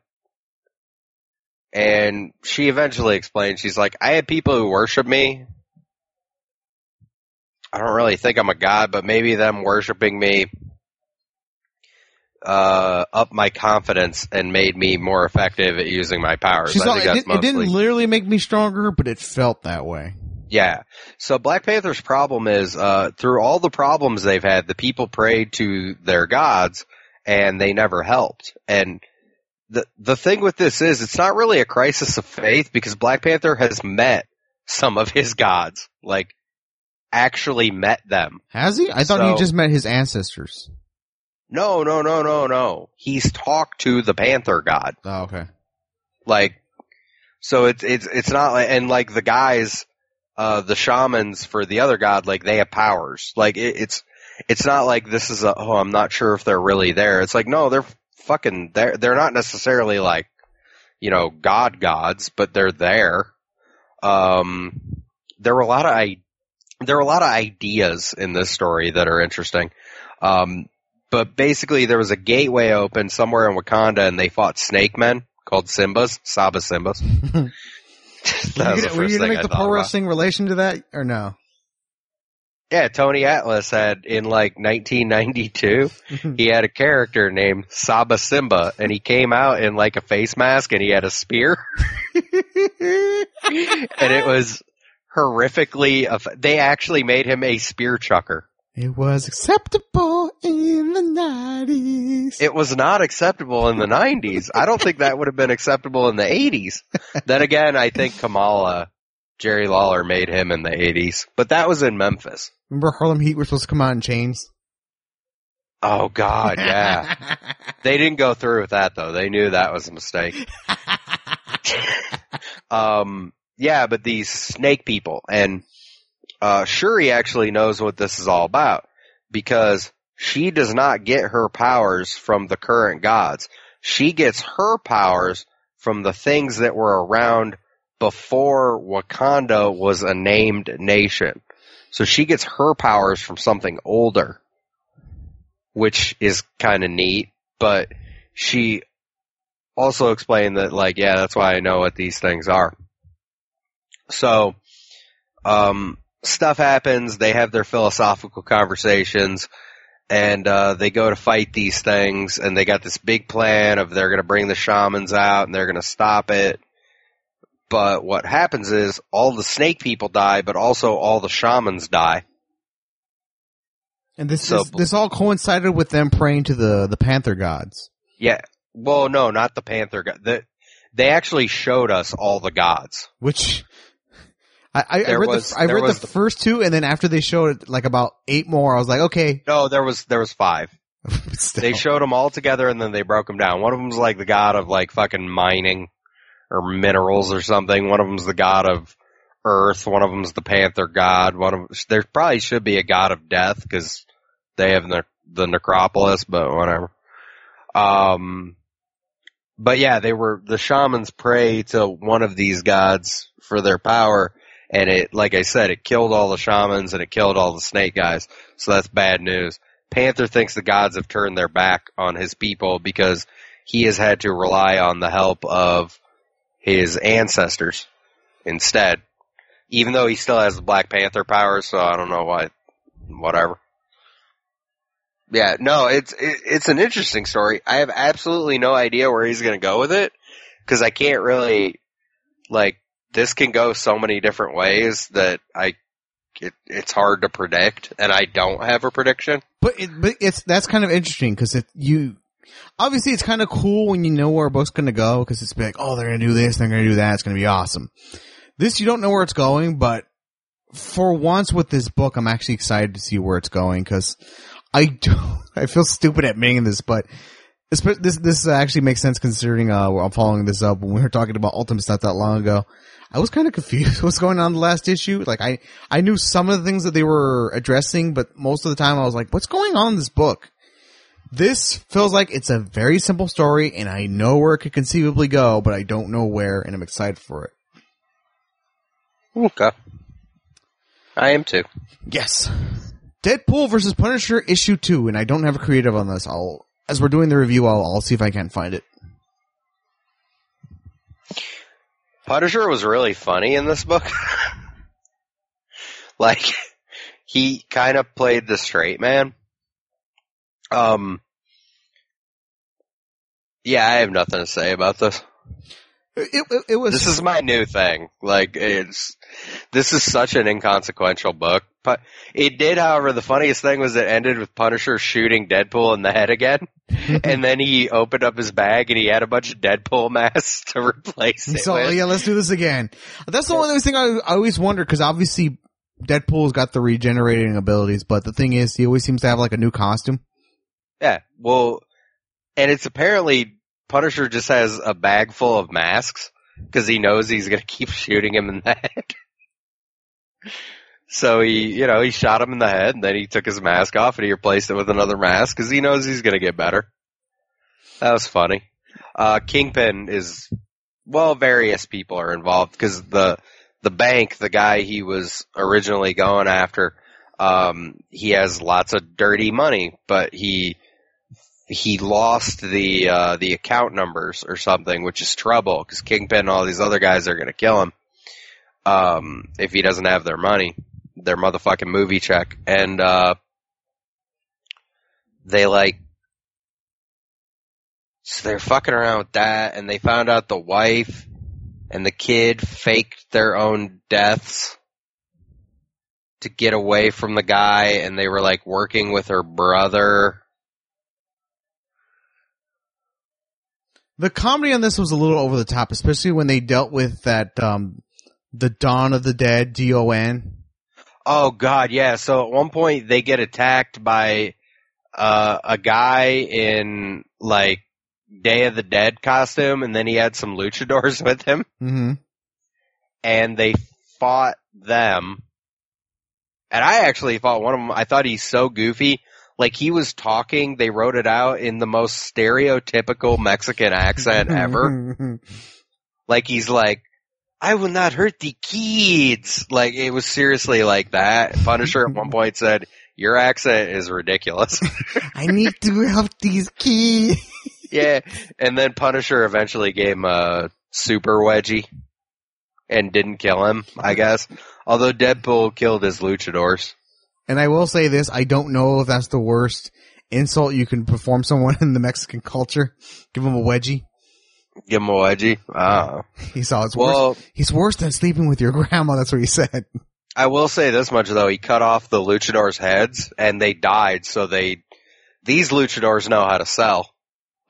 And she eventually explained, she's like, I had people who worship me. I don't really think I'm a god, but maybe them worshiping me uh, up my confidence and made me more effective at using my powers. She's I all, it, didn't, it didn't literally make me stronger, but it felt that way. yeah. So Black Panther's problem is, uh, through all the problems they've had, the people prayed to their gods and they never helped. And the, the thing with this is, it's not really a crisis of faith because Black Panther has met some of his gods. Like, actually met them. Has he? I thought he just met his ancestors. No, no, no, no, no. He's talked to the Panther god. Oh, okay. Like, so it's, it's, it's not like, and like the guys, uh, the shamans for the other god, like they have powers. Like it, it's, it's not like this is a, oh, I'm not sure if they're really there. It's like, no, they're fucking, they're, they're not necessarily like, you know, god gods, but they're there. Um, there were a lot of, I, there are a lot of ideas in this story that are interesting. Um, but basically there was a gateway open somewhere in Wakanda and they fought snake men called Simbas, Saba Simbas. that were you gonna, were you gonna make I the pro wrestling relation to that or no? Yeah, Tony Atlas had in like 1992, he had a character named Saba Simba, and he came out in like a face mask, and he had a spear, and it was horrifically. Uh, they actually made him a spear chucker. It was acceptable in the nineties. It was not acceptable in the 90s. I don't think that would have been acceptable in the 80s. Then again, I think Kamala, Jerry Lawler made him in the 80s, but that was in Memphis. Remember Harlem Heat were supposed to come out in chains? Oh God, yeah. They didn't go through with that though. They knew that was a mistake. um, yeah, but these snake people and uh, Shuri actually knows what this is all about because she does not get her powers from the current gods. She gets her powers from the things that were around before Wakanda was a named nation. So she gets her powers from something older which is kind of neat. But she also explained that, like, yeah, that's why I know what these things are. So, um, stuff happens. They have their philosophical conversations, and uh, they go to fight these things. And they got this big plan of they're going to bring the shamans out and they're going to stop it. But what happens is all the snake people die, but also all the shamans die. And this So- is, this all coincided with them praying to the the panther gods. Yeah. Well, no, not the panther. God. The, they actually showed us all the gods. Which I, I, I read was- the I read the the- first two, and then after they showed like about eight more, I was like, okay. No, there was there was five. They showed them all together and then they broke them down. One of them's like the god of like fucking mining or minerals or something. One of them's the god of earth. One of them's the panther god. One of there probably should be a god of death because they have the the necropolis, but whatever. Um, but yeah, they were the shamans pray to one of these gods for their power, and it, like I said, it killed all the shamans and it killed all the snake guys. So that's bad news. Panther thinks the gods have turned their back on his people because he has had to rely on the help of his ancestors instead. Even though he still has the Black Panther powers, so I don't know why. Whatever. Yeah, no, it's it, it's an interesting story. I have absolutely no idea where he's going to go with it because I can't really like this can go so many different ways that I it, it's hard to predict, and I don't have a prediction. But it, but it's that's kind of interesting because you obviously it's kind of cool when you know where a book's gonna go because it's like oh they're gonna do this they're gonna do that it's gonna be awesome. This you don't know where it's going, but for once with this book, I'm actually excited to see where it's going because I do I feel stupid admitting this, but this this this actually makes sense considering uh I'm following this up when we were talking about Ultimate stuff that long ago. I was kind of confused what's going on in the last issue. Like I, I knew some of the things that they were addressing, but most of the time I was like, what's going on in this book? This feels like it's a very simple story and I know where it could conceivably go, but I don't know where and I'm excited for it. Okay, I am too. Yes. Deadpool versus Punisher issue two, and I don't have a creative on this. I'll, as we're doing the review, I'll, I'll see if I can find it. Punisher was really funny in this book. like, he kind of played the straight man. Um, yeah, I have nothing to say about this. It, it, it was, This is my new thing. Like, it's, this is such an inconsequential book. But it did, however, the funniest thing was it ended with Punisher shooting Deadpool in the head again. and then he opened up his bag and he had a bunch of Deadpool masks to replace it So with. yeah, let's do this again. That's the only thing I, I always wonder because obviously Deadpool's got the regenerating abilities, but the thing is, he always seems to have like a new costume. Yeah, well, and it's apparently Punisher just has a bag full of masks because he knows he's going to keep shooting him in the head. so he, you know, he shot him in the head and then he took his mask off and he replaced it with another mask because he knows he's going to get better. That was funny. Uh, Kingpin is, well, various people are involved because the, the bank, the guy he was originally going after, um, he has lots of dirty money, but he, he lost the uh, the account numbers or something, which is trouble because Kingpin and all these other guys are going to kill him um, if he doesn't have their money. their motherfucking movie check, and uh, they like so they're fucking around with that, and they found out the wife and the kid faked their own deaths to get away from the guy, and they were like working with her brother. The comedy on this was a little over the top, especially when they dealt with that, um, the Dawn of the Dead, D-O-N. Oh god, yeah. So at one point they get attacked by uh, a guy in like Day of the Dead costume, and then he had some luchadors with him, hmm and they fought them. And I actually thought one of them. I thought he's so goofy. Like he was talking, they wrote it out in the most stereotypical Mexican accent ever. Like he's like, I will not hurt the kids. Like it was seriously like that. Punisher at one point said, your accent is ridiculous. I need to help these kids. yeah. And then Punisher eventually gave him a super wedgie and didn't kill him, I guess. Although Deadpool killed his luchadors. And I will say this, I don't know if that's the worst insult you can perform someone in the Mexican culture. Give them a wedgie. Give him a wedgie. Oh. He saw it's worse. Well, He's worse than sleeping with your grandma. That's what he said. I will say this much though. He cut off the luchadors' heads and they died. So they, these luchadors know how to sell.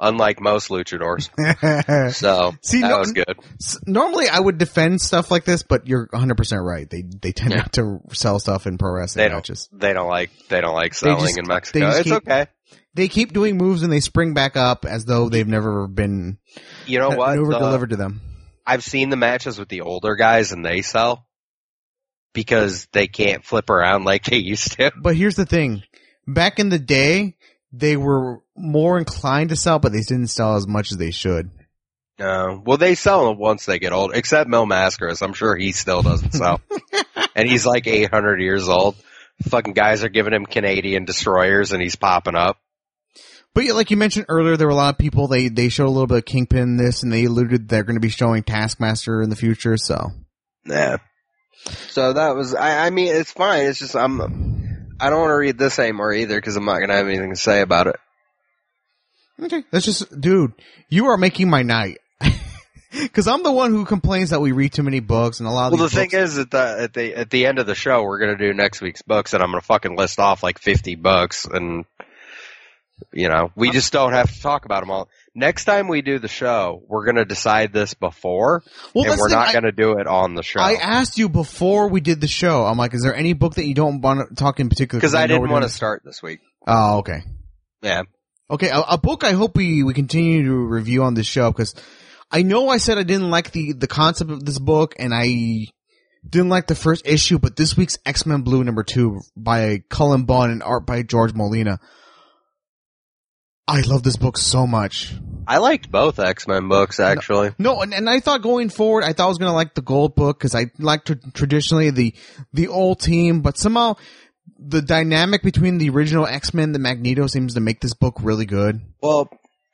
Unlike most luchadors. So See, that no- was good. S- Normally I would defend stuff like this, but you're 100% right. They, they tend Yeah. not to sell stuff in pro wrestling They don't. matches. They don't like. They don't like selling just- in Mexico. It's keep- okay. They keep doing moves and they spring back up as though they've never been You know what? never The- delivered to them. I've seen the matches with the older guys and they sell because they can't flip around like they used to. But here's the thing. Back in the day, they were more inclined to sell, but they didn't sell as much as they should. No. Well, they sell them once they get old, except Mil Mascaras. I'm sure he still doesn't sell. and he's like 800 years old. Fucking guys are giving him Canadian destroyers and he's popping up. But yeah, like you mentioned earlier, there were a lot of people, they, they showed a little bit of Kingpin in this and they alluded they're going to be showing Taskmaster in the future, so. Yeah. So that was, I, I mean, it's fine. It's just, I'm, I don't want to read this anymore either because I'm not going to have anything to say about it. Okay. That's just, dude, you are making my night. Cause I'm the one who complains that we read too many books and a lot of Well, the thing is at the at the at the end of the show, we're gonna do next week's books, and I'm gonna fucking list off like 50 books, and you know, we uh, just don't have to talk about them all. Next time we do the show, we're gonna decide this before, well, and we're not I- gonna do it on the show I asked you before we did the show. I'm like, is there any book that you don't want to talk in particular? because I know didn't want to start this week. Oh, okay. Yeah, Okay, a, a book I hope we, we continue to review on this show because I know I said I didn't like the, the concept of this book and I didn't like the first issue, but this week's X-Men Blue number two by Cullen Bunn and art by George Molina. I love this book so much. I liked both X Men books actually. No, and, and I thought going forward, I thought I was gonna like the gold book because I liked tr- traditionally the the old team, but somehow the dynamic between the original X Men, the Magneto, seems to make this book really good. Well,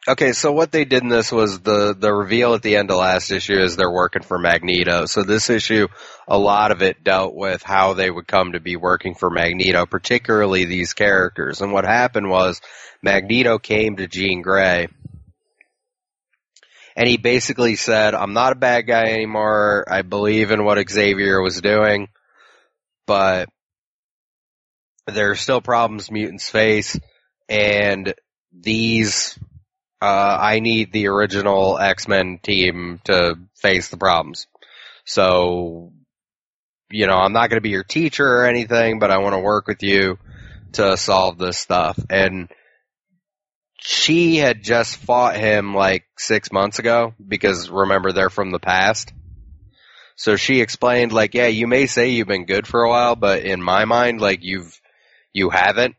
okay, so what they did in this was the the reveal at the end of last issue is they're working for Magneto. So this issue, a lot of it dealt with how they would come to be working for Magneto, particularly these characters. And what happened was Magneto came to Jean Grey. And he basically said, I'm not a bad guy anymore. I believe in what Xavier was doing, but there are still problems mutants face and these uh, I need the original X Men team to face the problems. So, you know, I'm not going to be your teacher or anything, but I want to work with you to solve this stuff. And she had just fought him like six months ago because remember they're from the past. So she explained like, yeah, you may say you've been good for a while, but in my mind, like you've, you haven't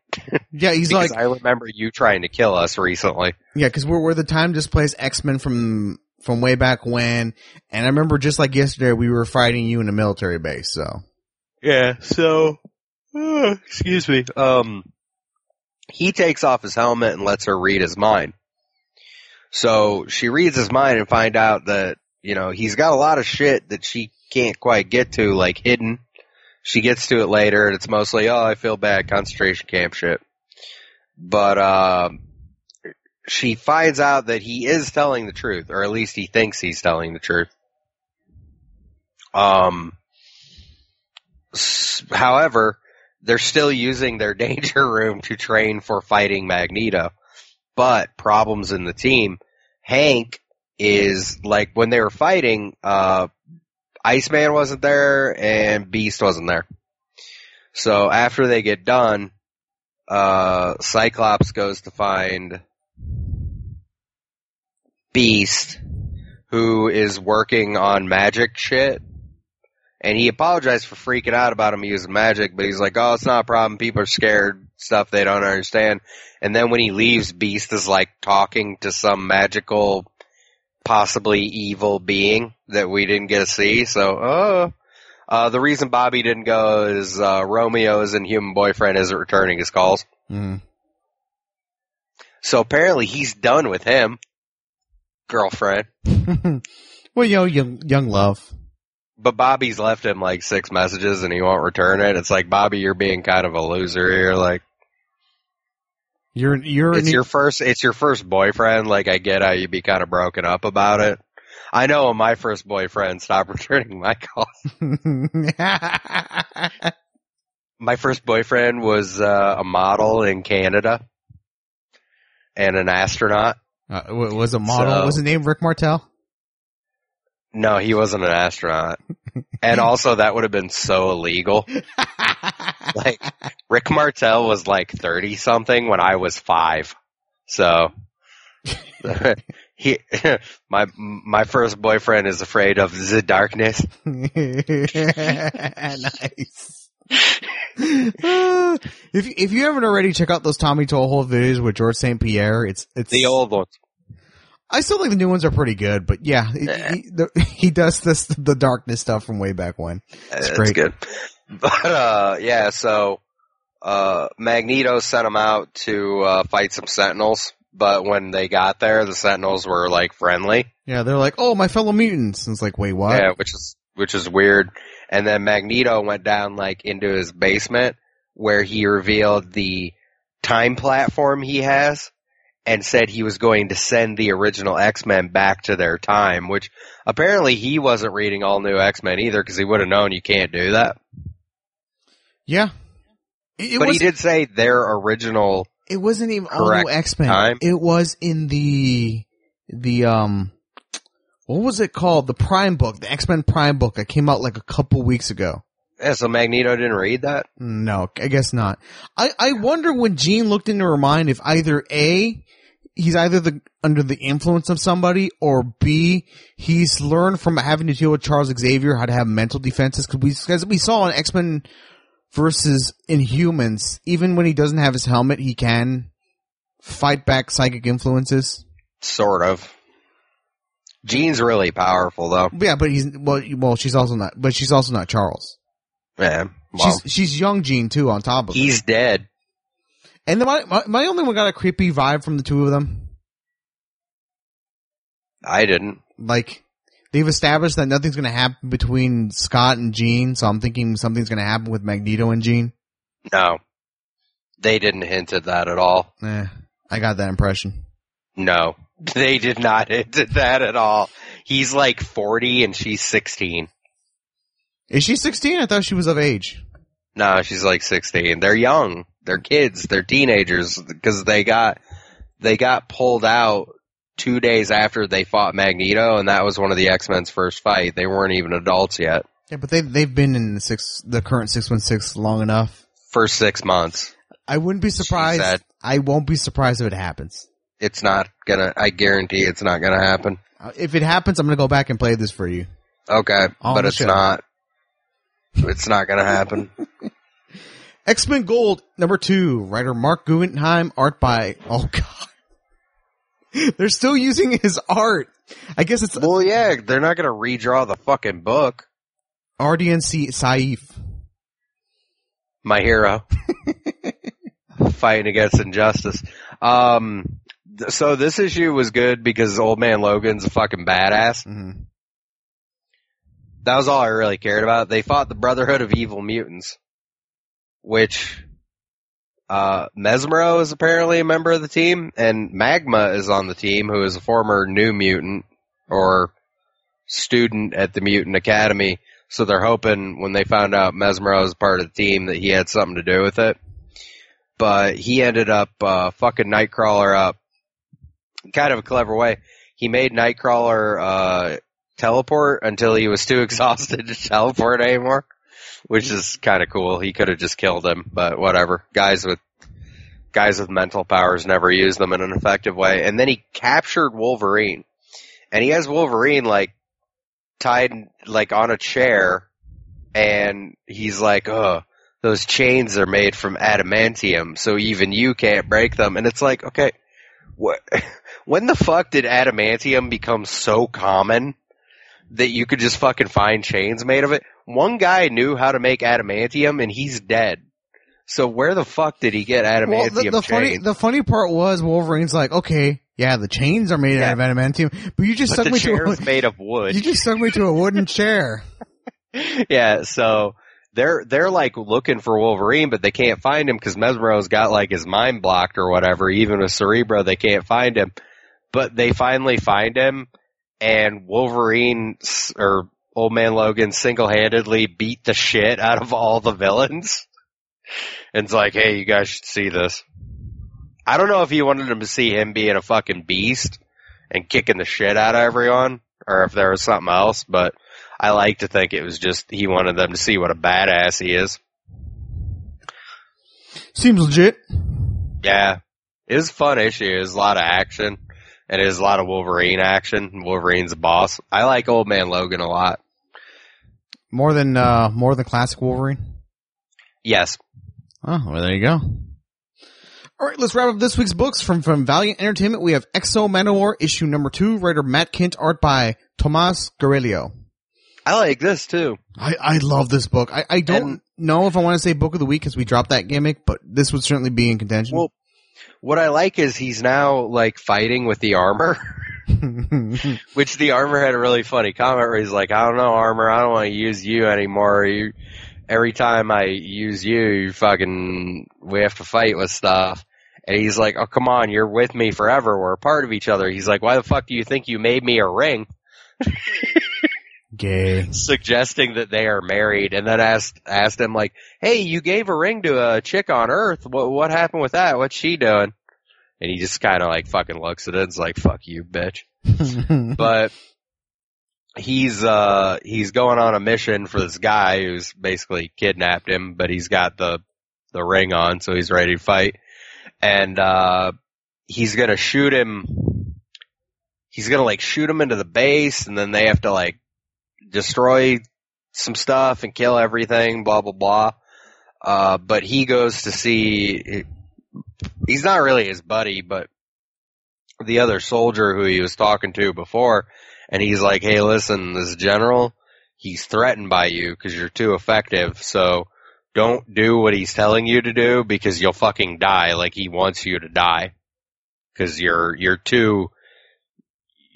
Yeah, he's because like, I remember you trying to kill us recently. yeah, because we're we're the time displaced X Men from from way back when, and I remember just like yesterday we were fighting you in a military base. So Yeah, so uh, excuse me. Um he takes off his helmet and lets her read his mind. So she reads his mind and find out that, you know, he's got a lot of shit that she can't quite get to, like hidden. She gets to it later, and it's mostly, oh, I feel bad, concentration camp shit. But um, she finds out that he is telling the truth, or at least he thinks he's telling the truth. Um, however, they're still using their danger room to train for fighting Magneto. But problems in the team. Hank is like when they were fighting, uh, Iceman wasn't there and Beast wasn't there. So after they get done, uh, Cyclops goes to find Beast, who is working on magic shit. And he apologized for freaking out about him using magic, but he's like, oh, it's not a problem. People are scared, stuff they don't understand. And then when he leaves, Beast is like talking to some magical, possibly evil being that we didn't get to see. So, oh, uh, the reason Bobby didn't go is, uh, Romeo's inhuman boyfriend isn't returning his calls. Mm. So apparently he's done with him. Girlfriend. well, you know, young, young love. But Bobby's left him like six messages and he won't return it. It's like, Bobby, you're being kind of a loser here. Like, You're, you're, it's your first, it's your first boyfriend. Like, I get how you'd be kind of broken up about it. I know my first boyfriend stopped returning my calls. My first boyfriend was uh, a model in Canada and an astronaut. uh, was a model. So- was his name Rick Martel? No, he wasn't an astronaut. and also that would have been so illegal. Like Rick Martel was like 30 something when I was 5. So he my my first boyfriend is afraid of the darkness. nice. Uh, if if you haven't already, check out those Tommy Toehold videos with George St. Pierre. It's it's The old ones. I still think the new ones are pretty good, but yeah, he, Yeah. he, does this the darkness stuff from way back when. That's great. good. But uh yeah, so uh Magneto sent him out to uh fight some sentinels, but when they got there the sentinels were like friendly. Yeah, they're like, oh, my fellow mutants. And it's like, wait, what? Yeah, which is which is weird. And then Magneto went down like into his basement where he revealed the time platform he has and said he was going to send the original X-Men back to their time, which apparently he wasn't reading all new X-Men either because he would have known you can't do that. Yeah. It, it but he did say their original it wasn't even all new X-Men. time. It was in the, the, um, what was it called? The Prime book, the X-Men Prime book that came out like a couple weeks ago. Yeah, so Magneto didn't read that? No, I guess not. I, I wonder when Jean looked into her mind if either A, he's either the, under the influence of somebody or B, he's learned from having to deal with Charles Xavier how to have mental defenses cause we, cause we saw in X-Men versus Inhumans, even when he doesn't have his helmet, he can fight back psychic influences. Sort of. Jean's really powerful though. Yeah, but he's, well, well, she's also not, but she's also not Charles. Yeah. Well, she's, she's young Jean too on top of it. he's dead. And then my, my, my only one got a creepy vibe from the two of them. I didn't. like they've established that nothing's going to happen between Scott and Jean, so I'm thinking something's going to happen with Magneto and Jean. No. They didn't hint at that at all. Eh, I got that impression. No. They did not hint at that at all. He's like 40 and she's 16. Is she 16? I thought she was of age. No, she's like 16. They're young. They're kids. They're teenagers because they got, they got pulled out two days after they fought Magneto and that was one of the X-Men's first fight. They weren't even adults yet. Yeah, but they they've been in the six the current 616 long enough. For six months. I wouldn't be surprised. said. I won't be surprised if it happens. It's not gonna, I guarantee it's not gonna happen. Uh, If it happens, I'm going to go back and play this for you. Okay. On but it's show. not. It's not gonna happen. X-Men Gold number 2, writer Marc Guggenheim, art by Oh god. They're still using his art. I guess it's Well, yeah, they're not gonna redraw the fucking book. Ardian Syaf. My hero. Fighting against injustice. Um, th- so this issue was good because Old Man Logan's a fucking badass. hmm that was all I really cared about. They fought the Brotherhood of Evil Mutants, which uh, Mesmero is apparently a member of the team, and Magma is on the team, who is a former New Mutant or student at the Mutant Academy. So they're hoping when they found out Mesmero was part of the team that he had something to do with it. But he ended up uh, fucking Nightcrawler up, kind of a clever way. He made Nightcrawler uh, teleport until he was too exhausted to teleport anymore, which is kind of cool. He could have just killed him, but whatever. Guys with guys with mental powers never use them in an effective way. And then he captured Wolverine, and he has Wolverine like tied like on a chair, and he's like, "Oh, those chains are made from adamantium, so even you can't break them." And it's like, okay, what? When the fuck did adamantium become so common that you could just fucking find chains made of it? One guy knew how to make adamantium, and he's dead. So where the fuck did he get adamantium Well, the, the chains? funny the funny part was Wolverine's like, okay, yeah, the chains are made Yeah. out of adamantium, but you just but stuck me to a, made of wood. you just stuck me to a wooden chair. yeah, so they're they're like looking for Wolverine, but they can't find him because Mesmero's got like his mind blocked or whatever. Even with Cerebro, they can't find him. But they finally find him, and Wolverine or Old Man Logan single handedly beat the shit out of all the villains. And it's like, hey, you guys should see this. I don't know if he wanted them to see him being a fucking beast and kicking the shit out of everyone, or if there was something else, but I like to think it was just he wanted them to see what a badass he is. Seems legit. Yeah. It was a fun issue. It was a lot of action. And it is a lot of Wolverine action. Wolverine's the boss. I like Old Man Logan a lot. More than uh more than classic Wolverine. Yes. Oh, well, there you go. All right, let's wrap up this week's books from from Valiant Entertainment. We have X-O Manowar issue number two, writer Matt Kindt, art by Tomas Giorello. I like this too. I, I love this book. I, I don't And- know if I want to say book of the week because we dropped that gimmick, but this would certainly be in contention. Well, what I like is he's now like fighting with the armor. Which the armor had a really funny comment where he's like, I don't know, armor, I don't want to use you anymore. You, every time I use you, you fucking, we have to fight with stuff. And he's like, oh come on, you're with me forever, we're a part of each other. He's like, why the fuck do you think you made me a ring? Gay. Suggesting that they are married and then asked, asked him like, hey, you gave a ring to a chick on earth, what, what happened with that? What's she doing? And he just kinda like fucking looks at it and is like, fuck you, bitch. but he's uh he's going on a mission for this guy who's basically kidnapped him, but he's got the the ring on, so he's ready to fight. And uh he's gonna shoot him he's gonna like shoot him into the base and then they have to like destroy some stuff and kill everything, blah blah blah. Uh but he goes to see he's not really his buddy, but the other soldier who he was talking to before, and he's like, "Hey, listen, this general, he's threatened by you because you're too effective. So don't do what he's telling you to do because you'll fucking die. Like he wants you to die because you're you're too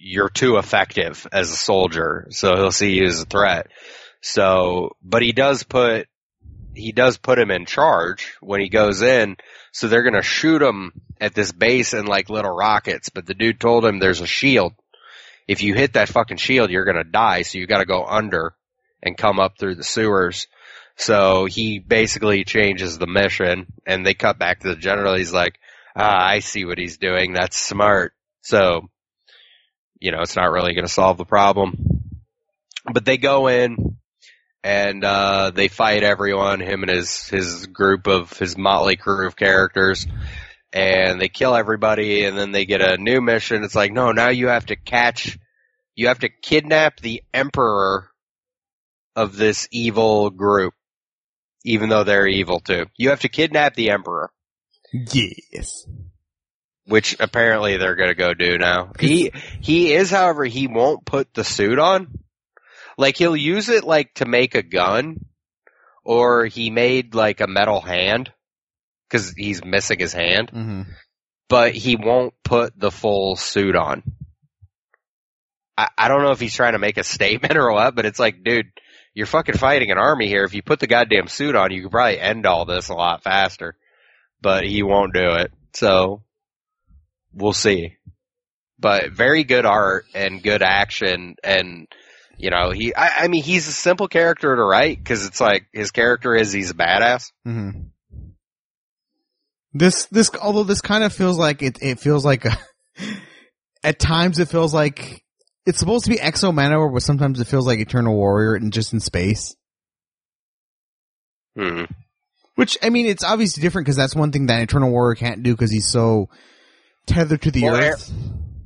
you're too effective as a soldier. So he'll see you as a threat. So, but he does put he does put him in charge when he goes in. So they're gonna shoot him at this base in like little rockets, but the dude told him there's a shield. If you hit that fucking shield, you're gonna die, so you gotta go under and come up through the sewers. So he basically changes the mission and they cut back to the general. He's like, ah, I see what he's doing. That's smart. So, you know, it's not really gonna solve the problem. But they go in and uh they fight everyone, him and his his group of his motley crew of characters and they kill everybody and then they get a new mission. It's like, no, now you have to catch, you have to kidnap the emperor of this evil group, even though they're evil too. You have to kidnap the emperor, yes. Which apparently they're gonna go do now. He, he is, however, he won't put the suit on. Like he'll use it like to make a gun, or he made like a metal hand, cause he's missing his hand. hmm but he won't put the full suit on. I, I don't know if he's trying to make a statement or what, but it's like, dude, you're fucking fighting an army here. If you put the goddamn suit on, you could probably end all this a lot faster. But he won't do it. So we'll see. But very good art and good action and you know, he, I, I mean, he's a simple character to write because it's like his character is he's a badass. hmm This, this, although this kind of feels like it, it feels like a, at times it feels like it's supposed to be X-O Manowar, but sometimes it feels like Eternal Warrior and just in space. Hmm. Which, I mean, it's obviously different because that's one thing that Eternal Warrior can't do because he's so tethered to the Well, earth.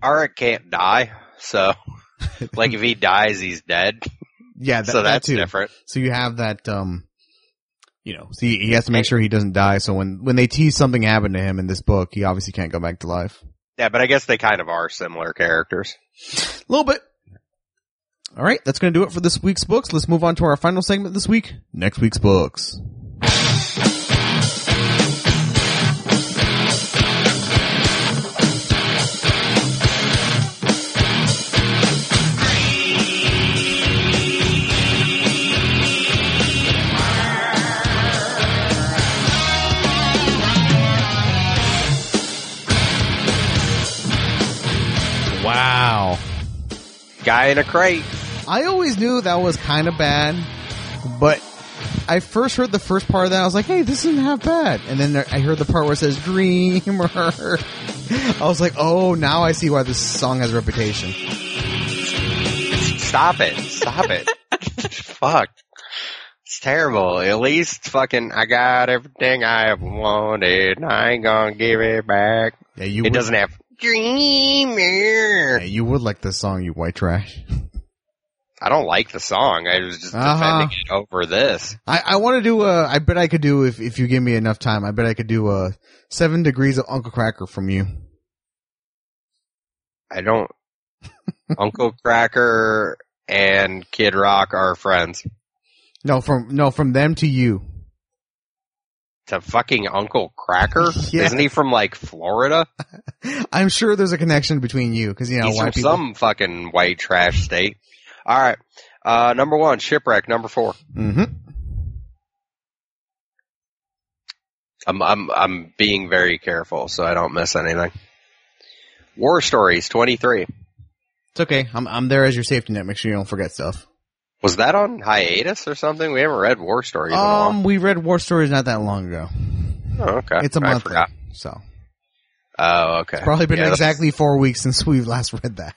Aric can't die, so like if he dies, he's dead. Yeah, that, so that that's too. different. So you have that, um, you know, so he, he has to make sure he doesn't die. So when, when they tease something happened to him in this book, he obviously can't go back to life. Yeah, but I guess they kind of are similar characters. A little bit. All right, that's going to do it for this week's books. Let's move on to our final segment this week. Next week's books. Guy in a crate. I always knew that was kind of bad, but I first heard the first part of that. I was like, "Hey, this isn't half bad." And then I heard the part where it says "Dreamer." I was like, "Oh, now I see why this song has a reputation." Stop it. Stop it. Fuck. It's terrible. At least fucking I got everything I ever wanted. I ain't gonna give it back. Yeah, you. It would, doesn't have Dreamer. Yeah, you would like this song, you white trash. I don't like the song. I was just Uh-huh. defending it over this. I, I want to do a. I bet I could do if if you give me enough time. I bet I could do a seven degrees of Uncle Kracker from you. I don't. Uncle Kracker and Kid Rock are friends. No, from no from them to you. To fucking Uncle Kracker? Yeah. Isn't he from like Florida? I'm sure there's a connection between you because you know He's from white people. some fucking white trash state. All right. Uh, number one, shipwreck. Number four. hmm I'm I'm I'm being very careful so I don't miss anything. War Stories 23. It's okay. I'm I'm there as your safety net. Make sure you don't forget stuff. Was that on hiatus or something? We haven't read War Stories in a while. Um, we read War Stories not that long ago. Oh, okay. It's a I month, forgot. so Oh, okay. probably been Yeah, those- exactly four weeks since we've last read that.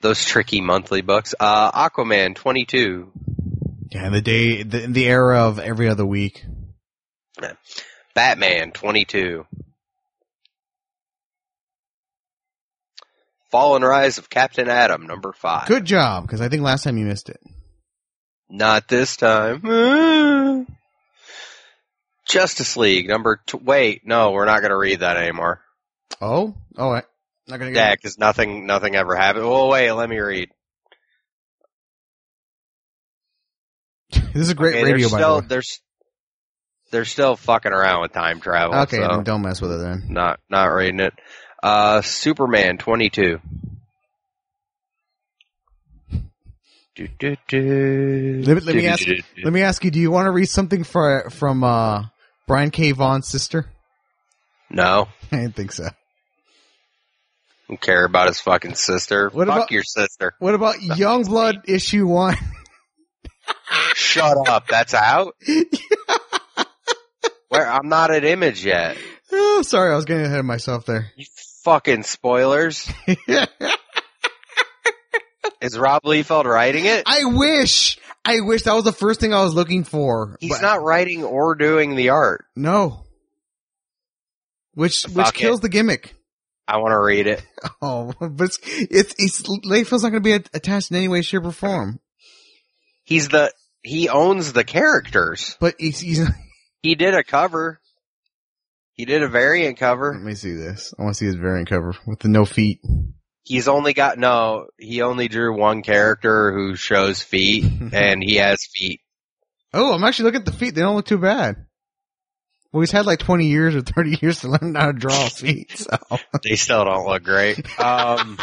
those tricky monthly books. Uh, Aquaman 22. Yeah, the day, the, the era of every other week. Batman 22. Fall and Rise of Captain Atom number 5. Good job, because I think last time you missed it. Not this time. Justice League number two. wait, no, we're not going to read that anymore. Oh, oh, not gonna Yeah, because nothing, nothing ever happened. Well, wait, let me read. this is a great Okay, radio, they're by still, the way. They're, they're still fucking around with time travel. Okay, so then don't mess with it then. not, not reading it. Uh, Superman 22. Do, do, do. Let me- let me ask-. Let me ask you: Do you want to read something for from uh Brian K. Vaughan's sister? No, I didn't think so. don't care about his fucking sister. What Fuck about- your sister. What about Youngblood issue one? Shut up. That's out. Where I'm not at Image yet. oh, sorry, I was getting ahead of myself there. You fucking spoilers. Is Rob Liefeld writing it? I wish, I wish that was the first thing I was looking for. He's but not writing or doing the art. No. Which which kills it. the gimmick. I want to read it. Oh, but it's it's, it's Liefeld's not going to be attached in any way, shape, or form. He's the he owns the characters. But he's, he's He did a cover. He did a variant cover. let me see this. I want to see his variant cover with the no feet. He's only got no. He only drew one character who shows feet, and he has feet. Oh, I'm actually looking at the feet. They don't look too bad. Well, he's had like 20 years or 30 years to learn how to draw feet. So They still don't look great. Um,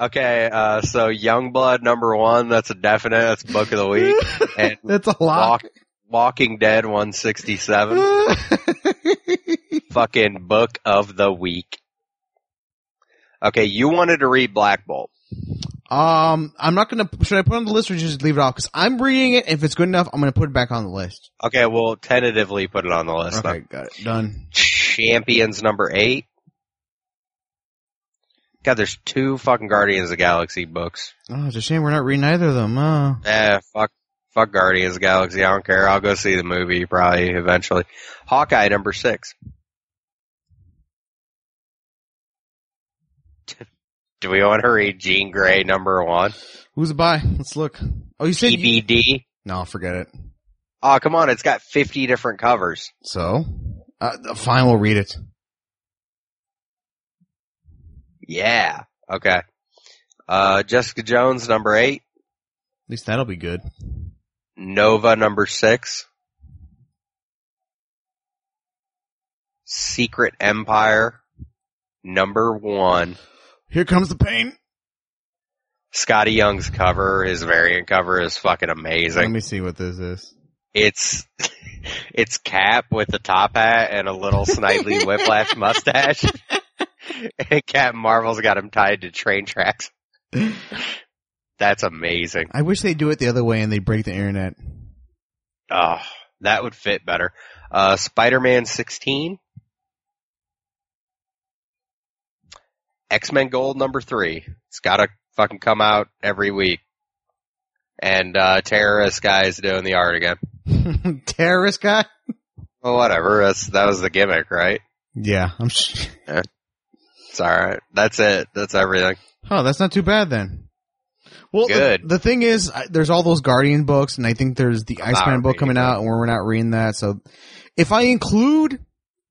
Okay, uh, so Youngblood number one, that's a definite, that's book of the week. And That's a lot. Walk, Walking Dead 167, fucking book of the week. Okay, you wanted to read Black Bolt. um, I'm not gonna. Should I put it on the list or just leave it off? Because I'm reading it. If it's good enough, I'm gonna put it back on the list. Okay, we'll tentatively put it on the list. Okay, then. got it. Done. Champions number eight. God, there's two fucking Guardians of the Galaxy books. Oh, it's a shame we're not reading either of them. Oh. Eh, fuck, fuck Guardians of the Galaxy. I don't care. I'll go see the movie probably eventually. Hawkeye number six. Do we want to read Jean Grey number one? Who's a buy? Let's look. Oh, you said you- no. Forget it. Oh, come on. It's got 50 different covers. So, uh, fine. We'll read it. Yeah. Okay. Uh, Jessica Jones number eight. At least that'll be good. Nova number six. Secret Empire number one. Here comes the pain. Skottie Young's cover, his variant cover is fucking amazing. Let me see what this is. It's, it's Cap with the top hat and a little Snidely Whiplash mustache. and Captain Marvel's got him tied to train tracks. That's amazing. I wish they do it the other way and they break the internet. Oh, that would fit better. Uh, Spider-Man 16. X-Men Gold number three. It's gotta fucking come out every week. And, uh, Terrorist Guy's doing the art again. Terrorist guy. Well, whatever. That's, that was the gimmick, right? Yeah, I'm. Sh- It's alright. That's it. That's everything. oh, that's not too bad then. Well, the- Good. The, thing is, I, there's all those Guardian books, and I think there's the I'm Iceman book coming them. out, and we're not reading that. So, if I include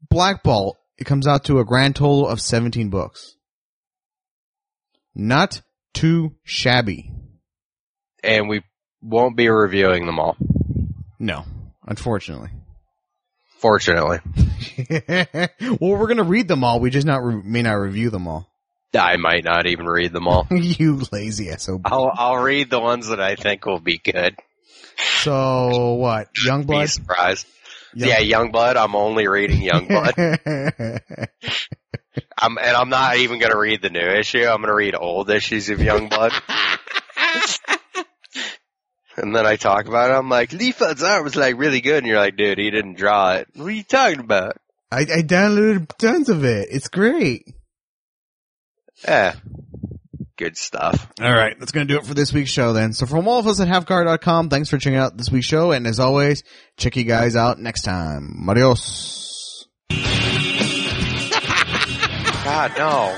Black Bolt, it comes out to a grand total of 17 books. Not too shabby. And we won't be reviewing them all. No, unfortunately. Fortunately. well, we're gonna read them all. We just not re- may not review them all. I might not even read them all. you lazy SOB. I'll, I'll read the ones that I think will be good. So what? Be Youngblood. surprised. Yeah, Youngblood. I'm only reading Youngblood. I'm, and I'm not even going to read the new issue. I'm going to read old issues of Youngblood. and then I talk about it. I'm like, Liefeld's art was like really good. And you're like, dude, he didn't draw it. What are you talking about? I, I downloaded tons of it. It's great. Yeah. Good stuff. All right, that's going to do it for this week's show then. So from all of us at halfguard.com, thanks for checking out this week's show. And as always, check you guys out next time. Adios. God, no.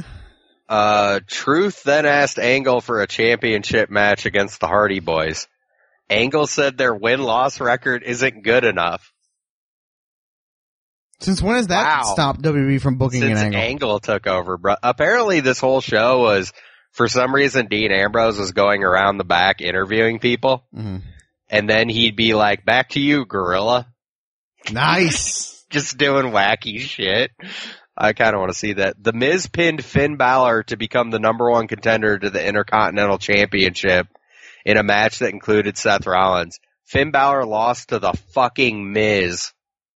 Uh, Truth then asked Angle for a championship match against the Hardy Boys. Angle said their win-loss record isn't good enough. Since when has that Wow. stopped WWE from booking since an angle? Angle took over, bro. Apparently, this whole show was, for some reason, Dean Ambrose was going around the back interviewing people, Mhm. and then he'd be like, "Back to you, Gorilla," Nice. just doing wacky shit. I kind of want to see that. The Miz pinned Finn Balor to become the number one contender to the Intercontinental Championship in a match that included Seth Rollins. Finn Balor lost to the fucking Miz.